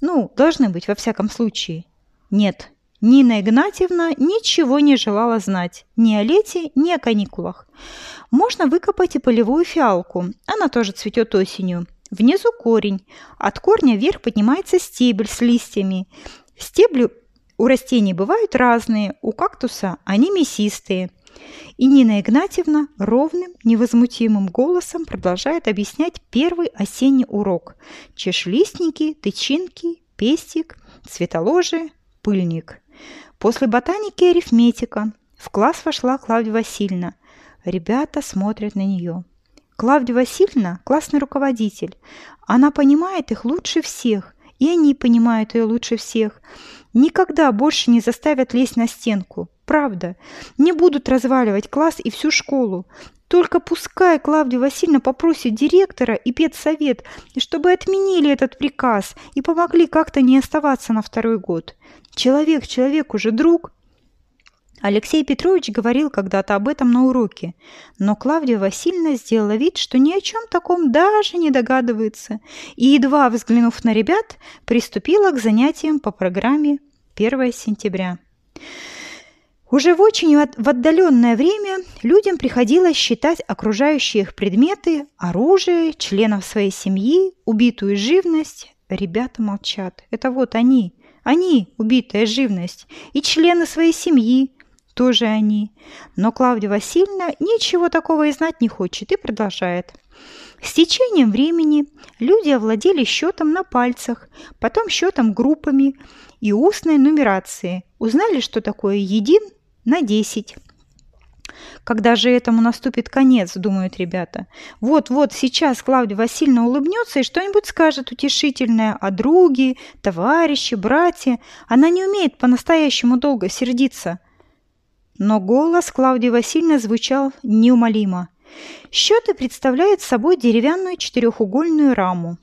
Ну, должны быть во всяком случае. Нет, Нина Игнатьевна ничего не желала знать ни о лете, ни о каникулах. Можно выкопать и полевую фиалку. Она тоже цветет осенью. Внизу корень. От корня вверх поднимается стебель с листьями. Стебли у растений бывают разные, у кактуса они мясистые. И Нина Игнатьевна ровным, невозмутимым голосом продолжает объяснять первый осенний урок. Чешлистники, тычинки, пестик, цветоложие, пыльник. После ботаники арифметика. В класс вошла Клавдия Васильевна. Ребята смотрят на нее. Клавдия Васильевна – классный руководитель. Она понимает их лучше всех, и они понимают ее лучше всех. Никогда больше не заставят лезть на стенку. Правда. Не будут разваливать класс и всю школу. Только пускай Клавдия Васильевна попросит директора и педсовет, чтобы отменили этот приказ и помогли как-то не оставаться на второй год. Человек человеку же друг. Алексей Петрович говорил когда-то об этом на уроке, но Клавдия Васильевна сделала вид, что ни о чем таком даже не догадывается, и, едва взглянув на ребят, приступила к занятиям по программе 1 сентября. Уже в очень в отдаленное время людям приходилось считать окружающие их предметы, оружие, членов своей семьи, убитую живность. Ребята молчат. Это вот они, они, убитая живность, и члены своей семьи, тоже они. Но Клавдия Васильевна ничего такого и знать не хочет и продолжает. С течением времени люди овладели счетом на пальцах, потом счетом группами и устной нумерацией, узнали, что такое един на 10. Когда же этому наступит конец, думают ребята. Вот-вот сейчас Клавдия Васильевна улыбнется и что-нибудь скажет утешительное о друге, товарище, брате. Она не умеет по-настоящему долго сердиться – но голос Клавдии Васильевны звучал неумолимо. Счеты представляют собой деревянную четырехугольную раму.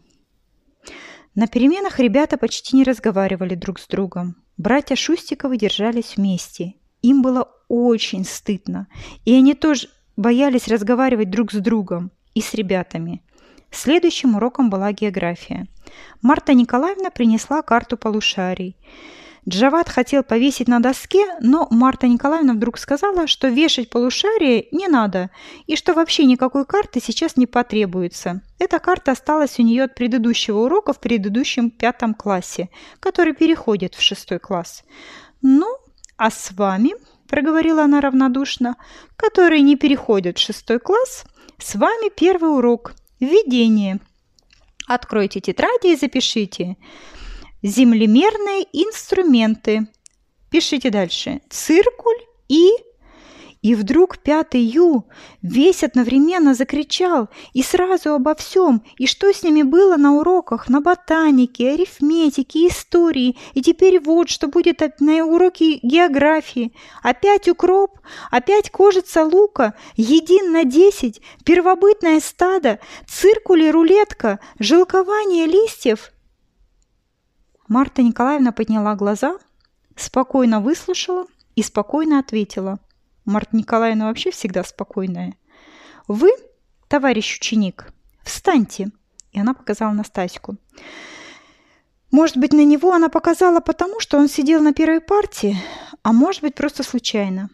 На переменах ребята почти не разговаривали друг с другом. Братья Шустиковы держались вместе. Им было очень стыдно, и они тоже боялись разговаривать друг с другом и с ребятами. Следующим уроком была география. Марта Николаевна принесла карту полушарий. Джават хотел повесить на доске, но Марта Николаевна вдруг сказала, что вешать полушарие не надо и что вообще никакой карты сейчас не потребуется. Эта карта осталась у нее от предыдущего урока в предыдущем пятом классе, который переходит в шестой класс. «Ну, а с вами, – проговорила она равнодушно, – который не переходит в шестой класс, с вами первый урок – введение. Откройте тетради и запишите – землемерные инструменты. Пишите дальше. Циркуль и... И вдруг пятый Ю весь одновременно закричал и сразу обо всем, и что с ними было на уроках, на ботанике, арифметике, истории, и теперь вот что будет на уроке географии. Опять укроп, опять кожица лука, един на десять, первобытное стадо, циркуль и рулетка, жилкование листьев – Марта Николаевна подняла глаза, спокойно выслушала и спокойно ответила. Марта Николаевна вообще всегда спокойная. «Вы, товарищ ученик, встаньте!» И она показала на Стаську. Может быть, на него она показала потому, что он сидел на первой партии, а может быть, просто случайно.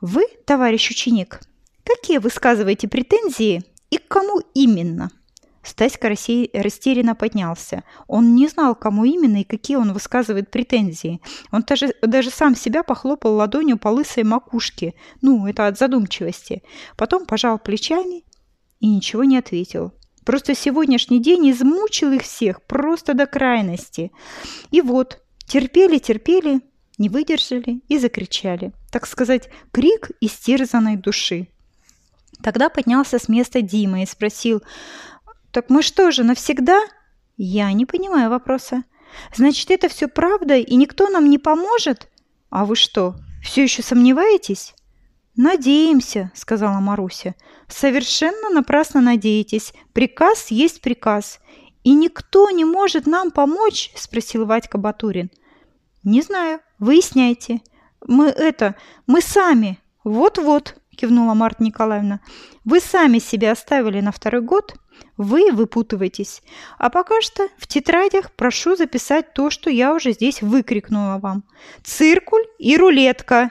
Вы, товарищ ученик, какие высказываете претензии и к кому именно? Стаська растерянно поднялся. Он не знал, кому именно и какие он высказывает претензии. Он даже, даже сам себя похлопал ладонью по лысой макушке. Ну, это от задумчивости. Потом пожал плечами и ничего не ответил. Просто сегодняшний день измучил их всех просто до крайности. И вот, терпели-терпели, не выдержали и закричали. Так сказать, крик истерзанной души. Тогда поднялся с места Дима и спросил, «Так мы что же, навсегда?» «Я не понимаю вопроса. Значит, это все правда, и никто нам не поможет? А вы что, все еще сомневаетесь?» «Надеемся», — сказала Маруся. «Совершенно напрасно надеетесь. Приказ есть приказ. И никто не может нам помочь?» — спросил Вадька Батурин. «Не знаю. Выясняйте. Мы это... Мы сами. Вот-вот», — кивнула Марта Николаевна. «Вы сами себя оставили на второй год. Вы выпутываетесь. А пока что в тетрадях прошу записать то, что я уже здесь выкрикнула вам. Циркуль и рулетка».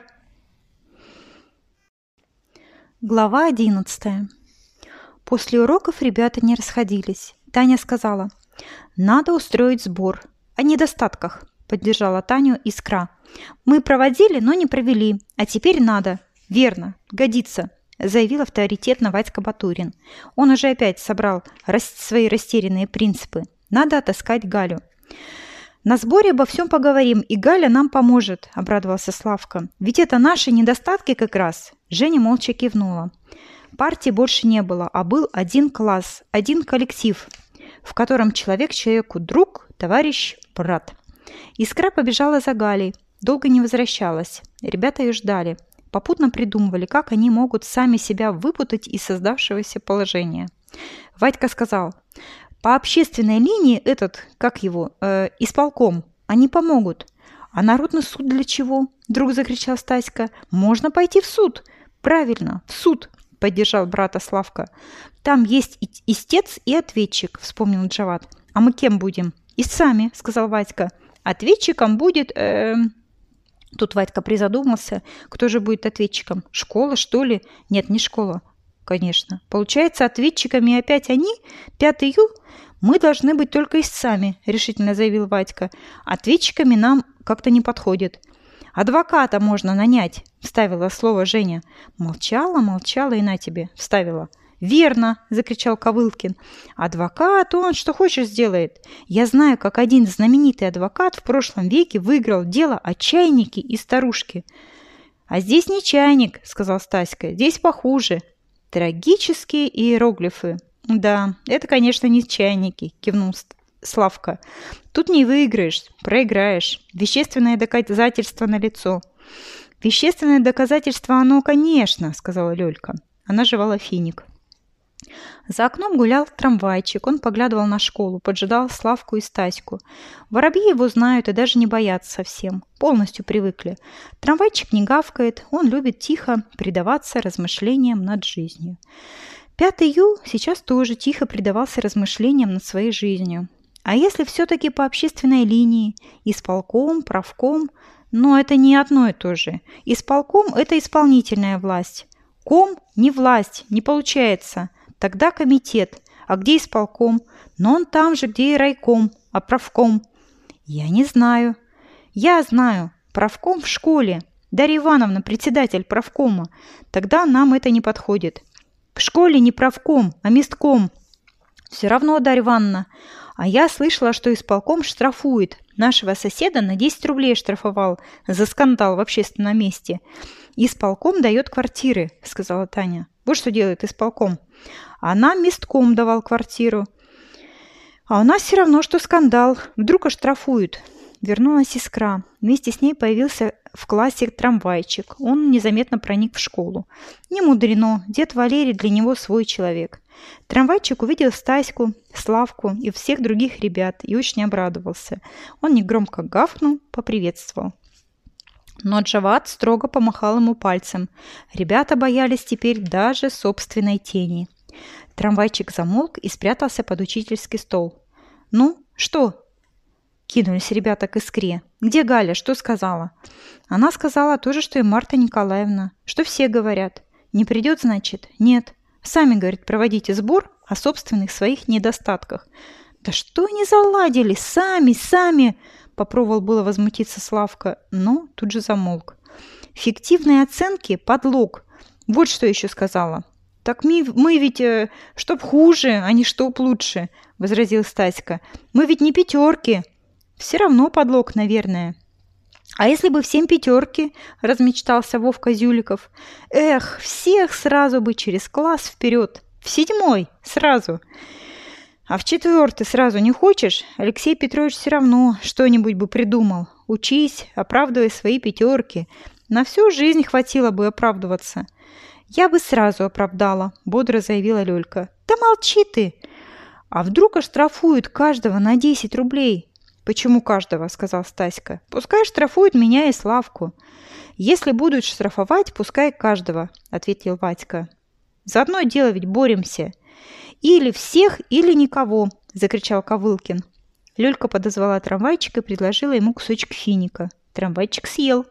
Глава 11. После уроков ребята не расходились. Таня сказала, «Надо устроить сбор. О недостатках», – поддержала Таню Искра. «Мы проводили, но не провели. А теперь надо. Верно. Годится», – заявил авторитетно Вадька Батурин. Он уже опять собрал свои растерянные принципы. «Надо отыскать Галю». «На сборе обо всем поговорим, и Галя нам поможет», – обрадовался Славка. «Ведь это наши недостатки как раз». Женя молча кивнула. Партии больше не было, а был один класс, один коллектив, в котором человек человеку друг, товарищ, брат. Искра побежала за Галей, долго не возвращалась. Ребята ее ждали. Попутно придумывали, как они могут сами себя выпутать из создавшегося положения. Вадька сказал, по общественной линии этот, как его, э, исполком, они помогут. А народный суд для чего? Вдруг закричал Стаська. Можно пойти в суд. Правильно, в суд, поддержал брата Славка. Там есть истец и ответчик, вспомнил Джават. А мы кем будем? И сами, сказал Вадька. Ответчиком будет... Э, Тут Вадька призадумался, кто же будет ответчиком? Школа, что ли? Нет, не школа. Конечно. Получается, ответчиками опять они? Пятый ю? Мы должны быть только истцами, решительно заявил Вадька. Ответчиками нам как-то не подходит. Адвоката можно нанять, вставила слово Женя. Молчала, молчала и на тебе, вставила. «Верно!» – закричал Ковылкин. «Адвокат, он что хочешь сделает. Я знаю, как один знаменитый адвокат в прошлом веке выиграл дело о чайнике и старушке». «А здесь не чайник», – сказал Стаська. «Здесь похуже. Трагические иероглифы. Да, это, конечно, не чайники, кивнул Славка. Тут не выиграешь, проиграешь. Вещественное доказательство на лицо. Вещественное доказательство оно, конечно, сказала Лёлька. Она жевала финик. За окном гулял трамвайчик, он поглядывал на школу, поджидал Славку и Стаську. Воробьи его знают и даже не боятся совсем, полностью привыкли. Трамвайчик не гавкает, он любит тихо предаваться размышлениям над жизнью. Пятый Ю сейчас тоже тихо предавался размышлениям над своей жизнью. А если все-таки по общественной линии, исполком, правком, но это не одно и то же. Исполком – это исполнительная власть. Ком – не власть, не получается – Тогда комитет. А где исполком? Но он там же, где и райком. А правком? Я не знаю. Я знаю. Правком в школе. Дарья Ивановна, председатель правкома. Тогда нам это не подходит. В школе не правком, а местком. Все равно, Дарья Ивановна. А я слышала, что исполком штрафует. Нашего соседа на 10 рублей штрафовал за скандал в общественном месте. Исполком дает квартиры, сказала Таня. Вот что делает исполком. А нам местком давал квартиру. А у нас все равно, что скандал. Вдруг оштрафуют. Вернулась искра. Вместе с ней появился в классе трамвайчик. Он незаметно проник в школу. Не мудрено. Дед Валерий для него свой человек. Трамвайчик увидел Стаську, Славку и всех других ребят и очень обрадовался. Он негромко гавкнул, поприветствовал. Но Джават строго помахал ему пальцем. Ребята боялись теперь даже собственной тени. Трамвайчик замолк и спрятался под учительский стол. «Ну, что?» Кинулись ребята к искре. «Где Галя? Что сказала?» Она сказала то же, что и Марта Николаевна. Что все говорят. «Не придет, значит?» «Нет». Сами, говорит, проводите сбор о собственных своих недостатках. «Да что они заладили? Сами, сами!» Попробовал было возмутиться Славка, но тут же замолк. «Фиктивные оценки – подлог. Вот что еще сказала». «Так мы, мы ведь, э, чтоб хуже, а не чтоб лучше», – возразил Стаська. «Мы ведь не пятерки». «Все равно подлог, наверное». «А если бы всем пятерки?» – размечтался Вовка Зюликов. «Эх, всех сразу бы через класс вперед! В седьмой сразу!» «А в четвертый сразу не хочешь? Алексей Петрович все равно что-нибудь бы придумал. Учись, оправдывай свои пятерки. На всю жизнь хватило бы оправдываться». «Я бы сразу оправдала», – бодро заявила Лёлька. «Да молчи ты!» «А вдруг оштрафуют каждого на 10 рублей?» «Почему каждого?» – сказал Стаська. «Пускай штрафуют меня и Славку». «Если будут штрафовать, пускай каждого», – ответил Вадька. «За одно дело ведь боремся». «Или всех, или никого», – закричал Ковылкин. Лёлька подозвала трамвайчик и предложила ему кусочек финика. Трамвайчик съел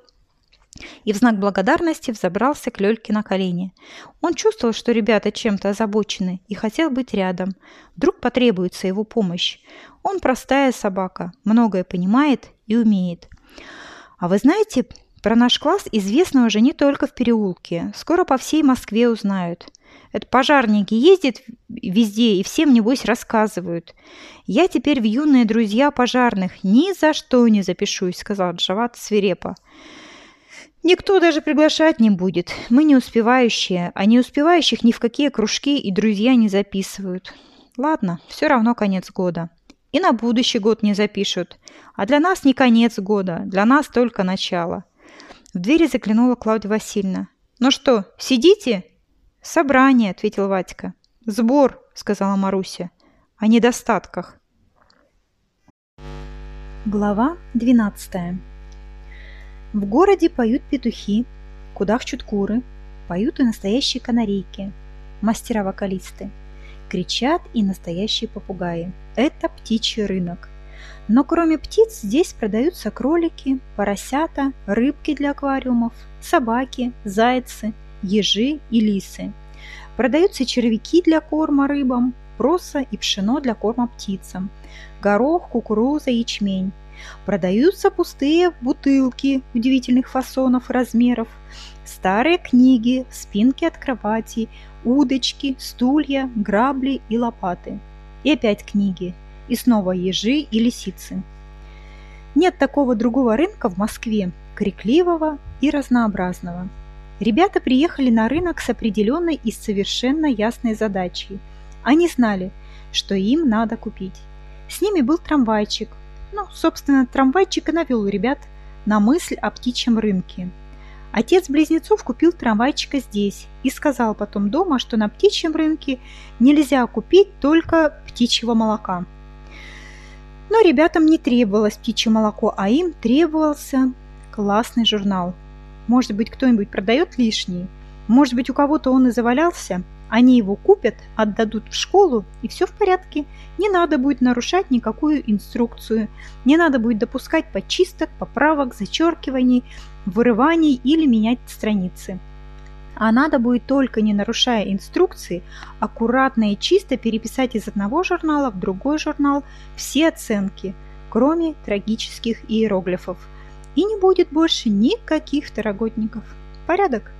и в знак благодарности взобрался к Лёльке на колени. Он чувствовал, что ребята чем-то озабочены и хотел быть рядом. Вдруг потребуется его помощь. Он простая собака, многое понимает и умеет. А вы знаете, про наш класс известно уже не только в переулке. Скоро по всей Москве узнают. Это пожарники ездят везде и всем, небось, рассказывают. Я теперь в юные друзья пожарных ни за что не запишусь, сказал Джават свирепо. Никто даже приглашать не будет. Мы не успевающие, а не успевающих ни в какие кружки и друзья не записывают. Ладно, все равно конец года. И на будущий год не запишут. А для нас не конец года, для нас только начало. В двери заглянула Клавдия Васильевна. «Ну что, сидите?» «Собрание», — ответил Ватька. «Сбор», — сказала Маруся. «О недостатках». Глава двенадцатая. В городе поют петухи, кудахчут куры, поют и настоящие канарейки, мастера-вокалисты. Кричат и настоящие попугаи. Это птичий рынок. Но кроме птиц здесь продаются кролики, поросята, рыбки для аквариумов, собаки, зайцы, ежи и лисы. Продаются червяки для корма рыбам, проса и пшено для корма птицам, горох, кукуруза, ячмень. Продаются пустые бутылки удивительных фасонов и размеров, старые книги, спинки от кровати, удочки, стулья, грабли и лопаты. И опять книги, и снова ежи и лисицы. Нет такого другого рынка в Москве, крикливого и разнообразного. Ребята приехали на рынок с определенной и совершенно ясной задачей. Они знали, что им надо купить. С ними был трамвайчик, ну, собственно, трамвайчик и навел ребят на мысль о птичьем рынке. Отец близнецов купил трамвайчика здесь и сказал потом дома, что на птичьем рынке нельзя купить только птичьего молока. Но ребятам не требовалось птичье молоко, а им требовался классный журнал. Может быть, кто-нибудь продает лишний? Может быть, у кого-то он и завалялся? Они его купят, отдадут в школу, и все в порядке. Не надо будет нарушать никакую инструкцию. Не надо будет допускать почисток, поправок, зачеркиваний, вырываний или менять страницы. А надо будет только не нарушая инструкции, аккуратно и чисто переписать из одного журнала в другой журнал все оценки, кроме трагических иероглифов. И не будет больше никаких второгодников. Порядок.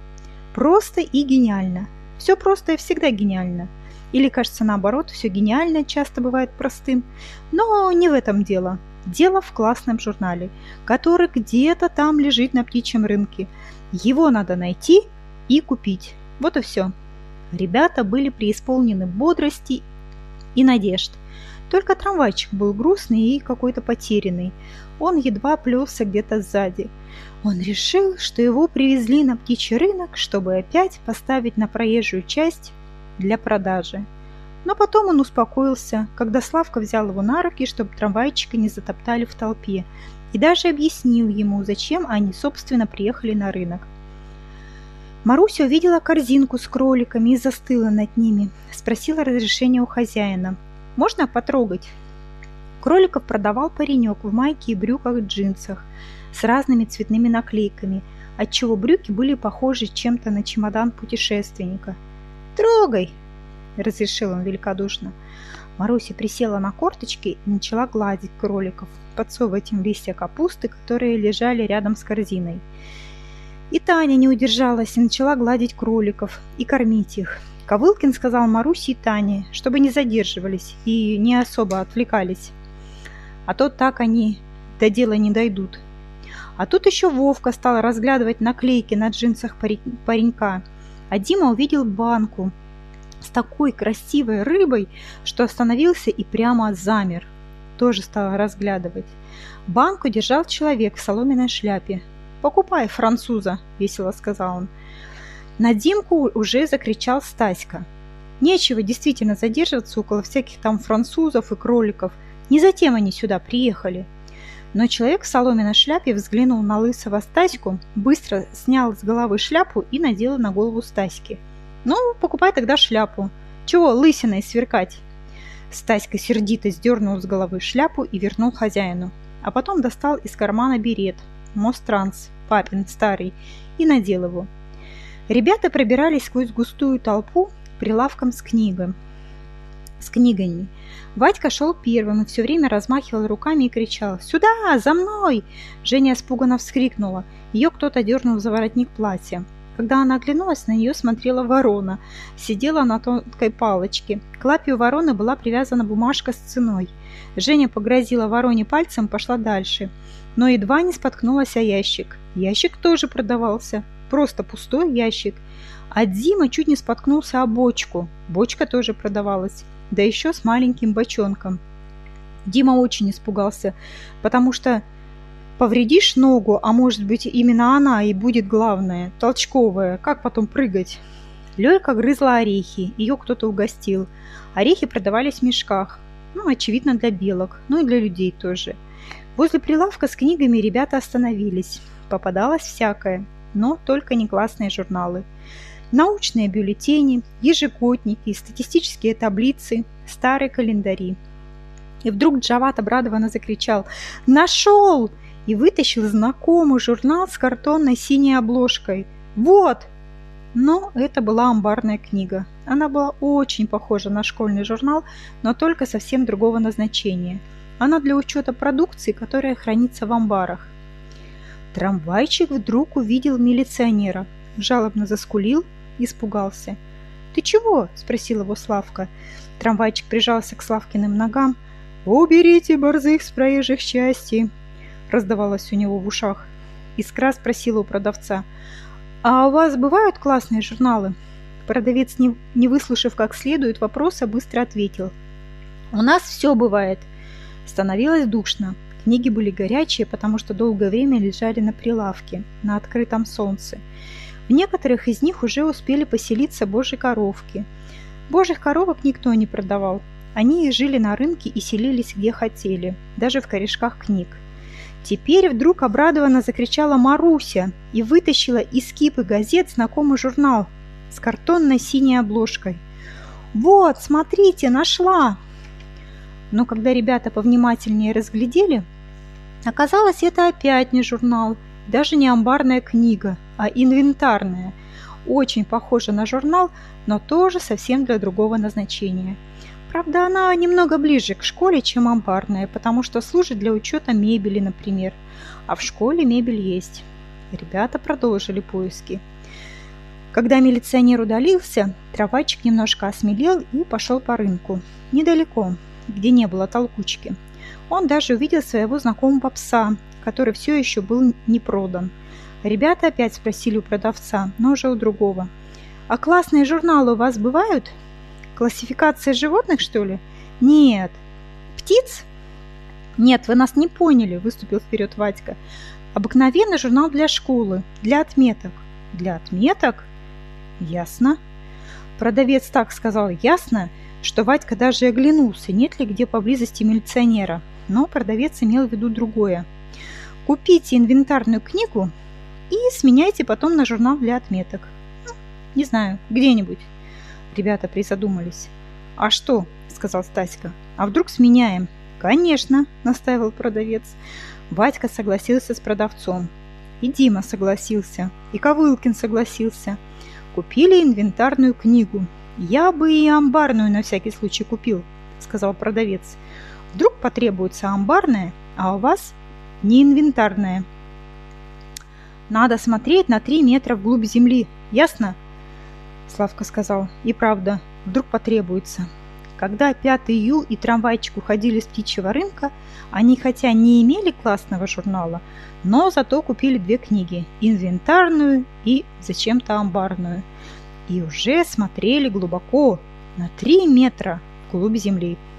Просто и гениально. Все просто и всегда гениально. Или кажется наоборот, все гениальное часто бывает простым. Но не в этом дело. Дело в классном журнале, который где-то там лежит на птичьем рынке. Его надо найти и купить. Вот и все. Ребята были преисполнены бодрости и надежд. Только трамвайчик был грустный и какой-то потерянный. Он едва плелся где-то сзади. Он решил, что его привезли на птичий рынок, чтобы опять поставить на проезжую часть для продажи. Но потом он успокоился, когда Славка взял его на руки, чтобы трамвайчика не затоптали в толпе, и даже объяснил ему, зачем они, собственно, приехали на рынок. Маруся увидела корзинку с кроликами и застыла над ними. Спросила разрешения у хозяина. Можно потрогать?» Кроликов продавал паренек в майке и брюках джинсах с разными цветными наклейками, отчего брюки были похожи чем-то на чемодан путешественника. «Трогай!» – разрешил он великодушно. Маруся присела на корточки и начала гладить кроликов, подсовывать им листья капусты, которые лежали рядом с корзиной. И Таня не удержалась и начала гладить кроликов и кормить их. Ковылкин сказал Марусе и Тане, чтобы не задерживались и не особо отвлекались. А то так они до дела не дойдут. А тут еще Вовка стал разглядывать наклейки на джинсах паренька. А Дима увидел банку с такой красивой рыбой, что остановился и прямо замер. Тоже стал разглядывать. Банку держал человек в соломенной шляпе. «Покупай француза», – весело сказал он. На Димку уже закричал Стаська. Нечего действительно задерживаться около всяких там французов и кроликов. Не затем они сюда приехали. Но человек в соломенной шляпе взглянул на лысого Стаську, быстро снял с головы шляпу и надел на голову Стаськи. «Ну, покупай тогда шляпу. Чего лысиной сверкать?» Стаська сердито сдернул с головы шляпу и вернул хозяину. А потом достал из кармана берет, Мостранс, папин старый, и надел его. Ребята пробирались сквозь густую толпу прилавком с книгой. С книгами. Вадька шел первым и все время размахивал руками и кричал «Сюда! За мной!» Женя испуганно вскрикнула. Ее кто-то дернул за воротник платья. Когда она оглянулась, на нее смотрела ворона. Сидела на тонкой палочке. К лапе у вороны была привязана бумажка с ценой. Женя погрозила вороне пальцем, пошла дальше. Но едва не споткнулась о ящик. Ящик тоже продавался. Просто пустой ящик. А Дима чуть не споткнулся о бочку. Бочка тоже продавалась. Да еще с маленьким бочонком. Дима очень испугался, потому что Повредишь ногу, а может быть именно она и будет главная, толчковая, как потом прыгать? Лёлька грызла орехи, ее кто-то угостил. Орехи продавались в мешках, ну, очевидно, для белок, ну и для людей тоже. Возле прилавка с книгами ребята остановились. Попадалось всякое, но только не классные журналы. Научные бюллетени, ежегодники, статистические таблицы, старые календари. И вдруг Джават обрадованно закричал «Нашел!» и вытащил знакомый журнал с картонной синей обложкой. «Вот!» Но это была амбарная книга. Она была очень похожа на школьный журнал, но только совсем другого назначения. Она для учета продукции, которая хранится в амбарах. Трамвайчик вдруг увидел милиционера. Жалобно заскулил, испугался. «Ты чего?» – спросил его Славка. Трамвайчик прижался к Славкиным ногам. «Уберите борзых с проезжих части!» раздавалось у него в ушах. Искра спросила у продавца, «А у вас бывают классные журналы?» Продавец, не, не выслушав как следует вопроса, быстро ответил, «У нас все бывает». Становилось душно. Книги были горячие, потому что долгое время лежали на прилавке, на открытом солнце. В некоторых из них уже успели поселиться божьи коровки. Божьих коровок никто не продавал. Они жили на рынке и селились где хотели, даже в корешках книг. Теперь вдруг обрадованно закричала Маруся и вытащила из кипы газет знакомый журнал с картонной синей обложкой. «Вот, смотрите, нашла!» Но когда ребята повнимательнее разглядели, оказалось, это опять не журнал, даже не амбарная книга, а инвентарная. Очень похожа на журнал, но тоже совсем для другого назначения – Правда, она немного ближе к школе, чем амбарная, потому что служит для учета мебели, например. А в школе мебель есть. Ребята продолжили поиски. Когда милиционер удалился, травачик немножко осмелел и пошел по рынку. Недалеко, где не было толкучки. Он даже увидел своего знакомого пса, который все еще был не продан. Ребята опять спросили у продавца, но уже у другого. «А классные журналы у вас бывают?» Классификация животных, что ли? Нет. Птиц? Нет, вы нас не поняли, выступил вперед Вадька. Обыкновенный журнал для школы, для отметок. Для отметок? Ясно. Продавец так сказал ясно, что Вадька даже оглянулся, нет ли где поблизости милиционера. Но продавец имел в виду другое. Купите инвентарную книгу и сменяйте потом на журнал для отметок. Ну, не знаю, где-нибудь. Ребята призадумались. «А что?» – сказал Стаська. «А вдруг сменяем? Конечно, настаивал продавец. Батька согласился с продавцом. И Дима согласился, и Ковылкин согласился. Купили инвентарную книгу. Я бы и амбарную на всякий случай купил, сказал продавец. Вдруг потребуется амбарная, а у вас не инвентарная. Надо смотреть на три метра вглубь земли, ясно? Славка сказал. И правда, вдруг потребуется. Когда Пятый Ю и трамвайчик уходили с птичьего рынка, они хотя не имели классного журнала, но зато купили две книги – инвентарную и зачем-то амбарную. И уже смотрели глубоко, на три метра вглубь земли –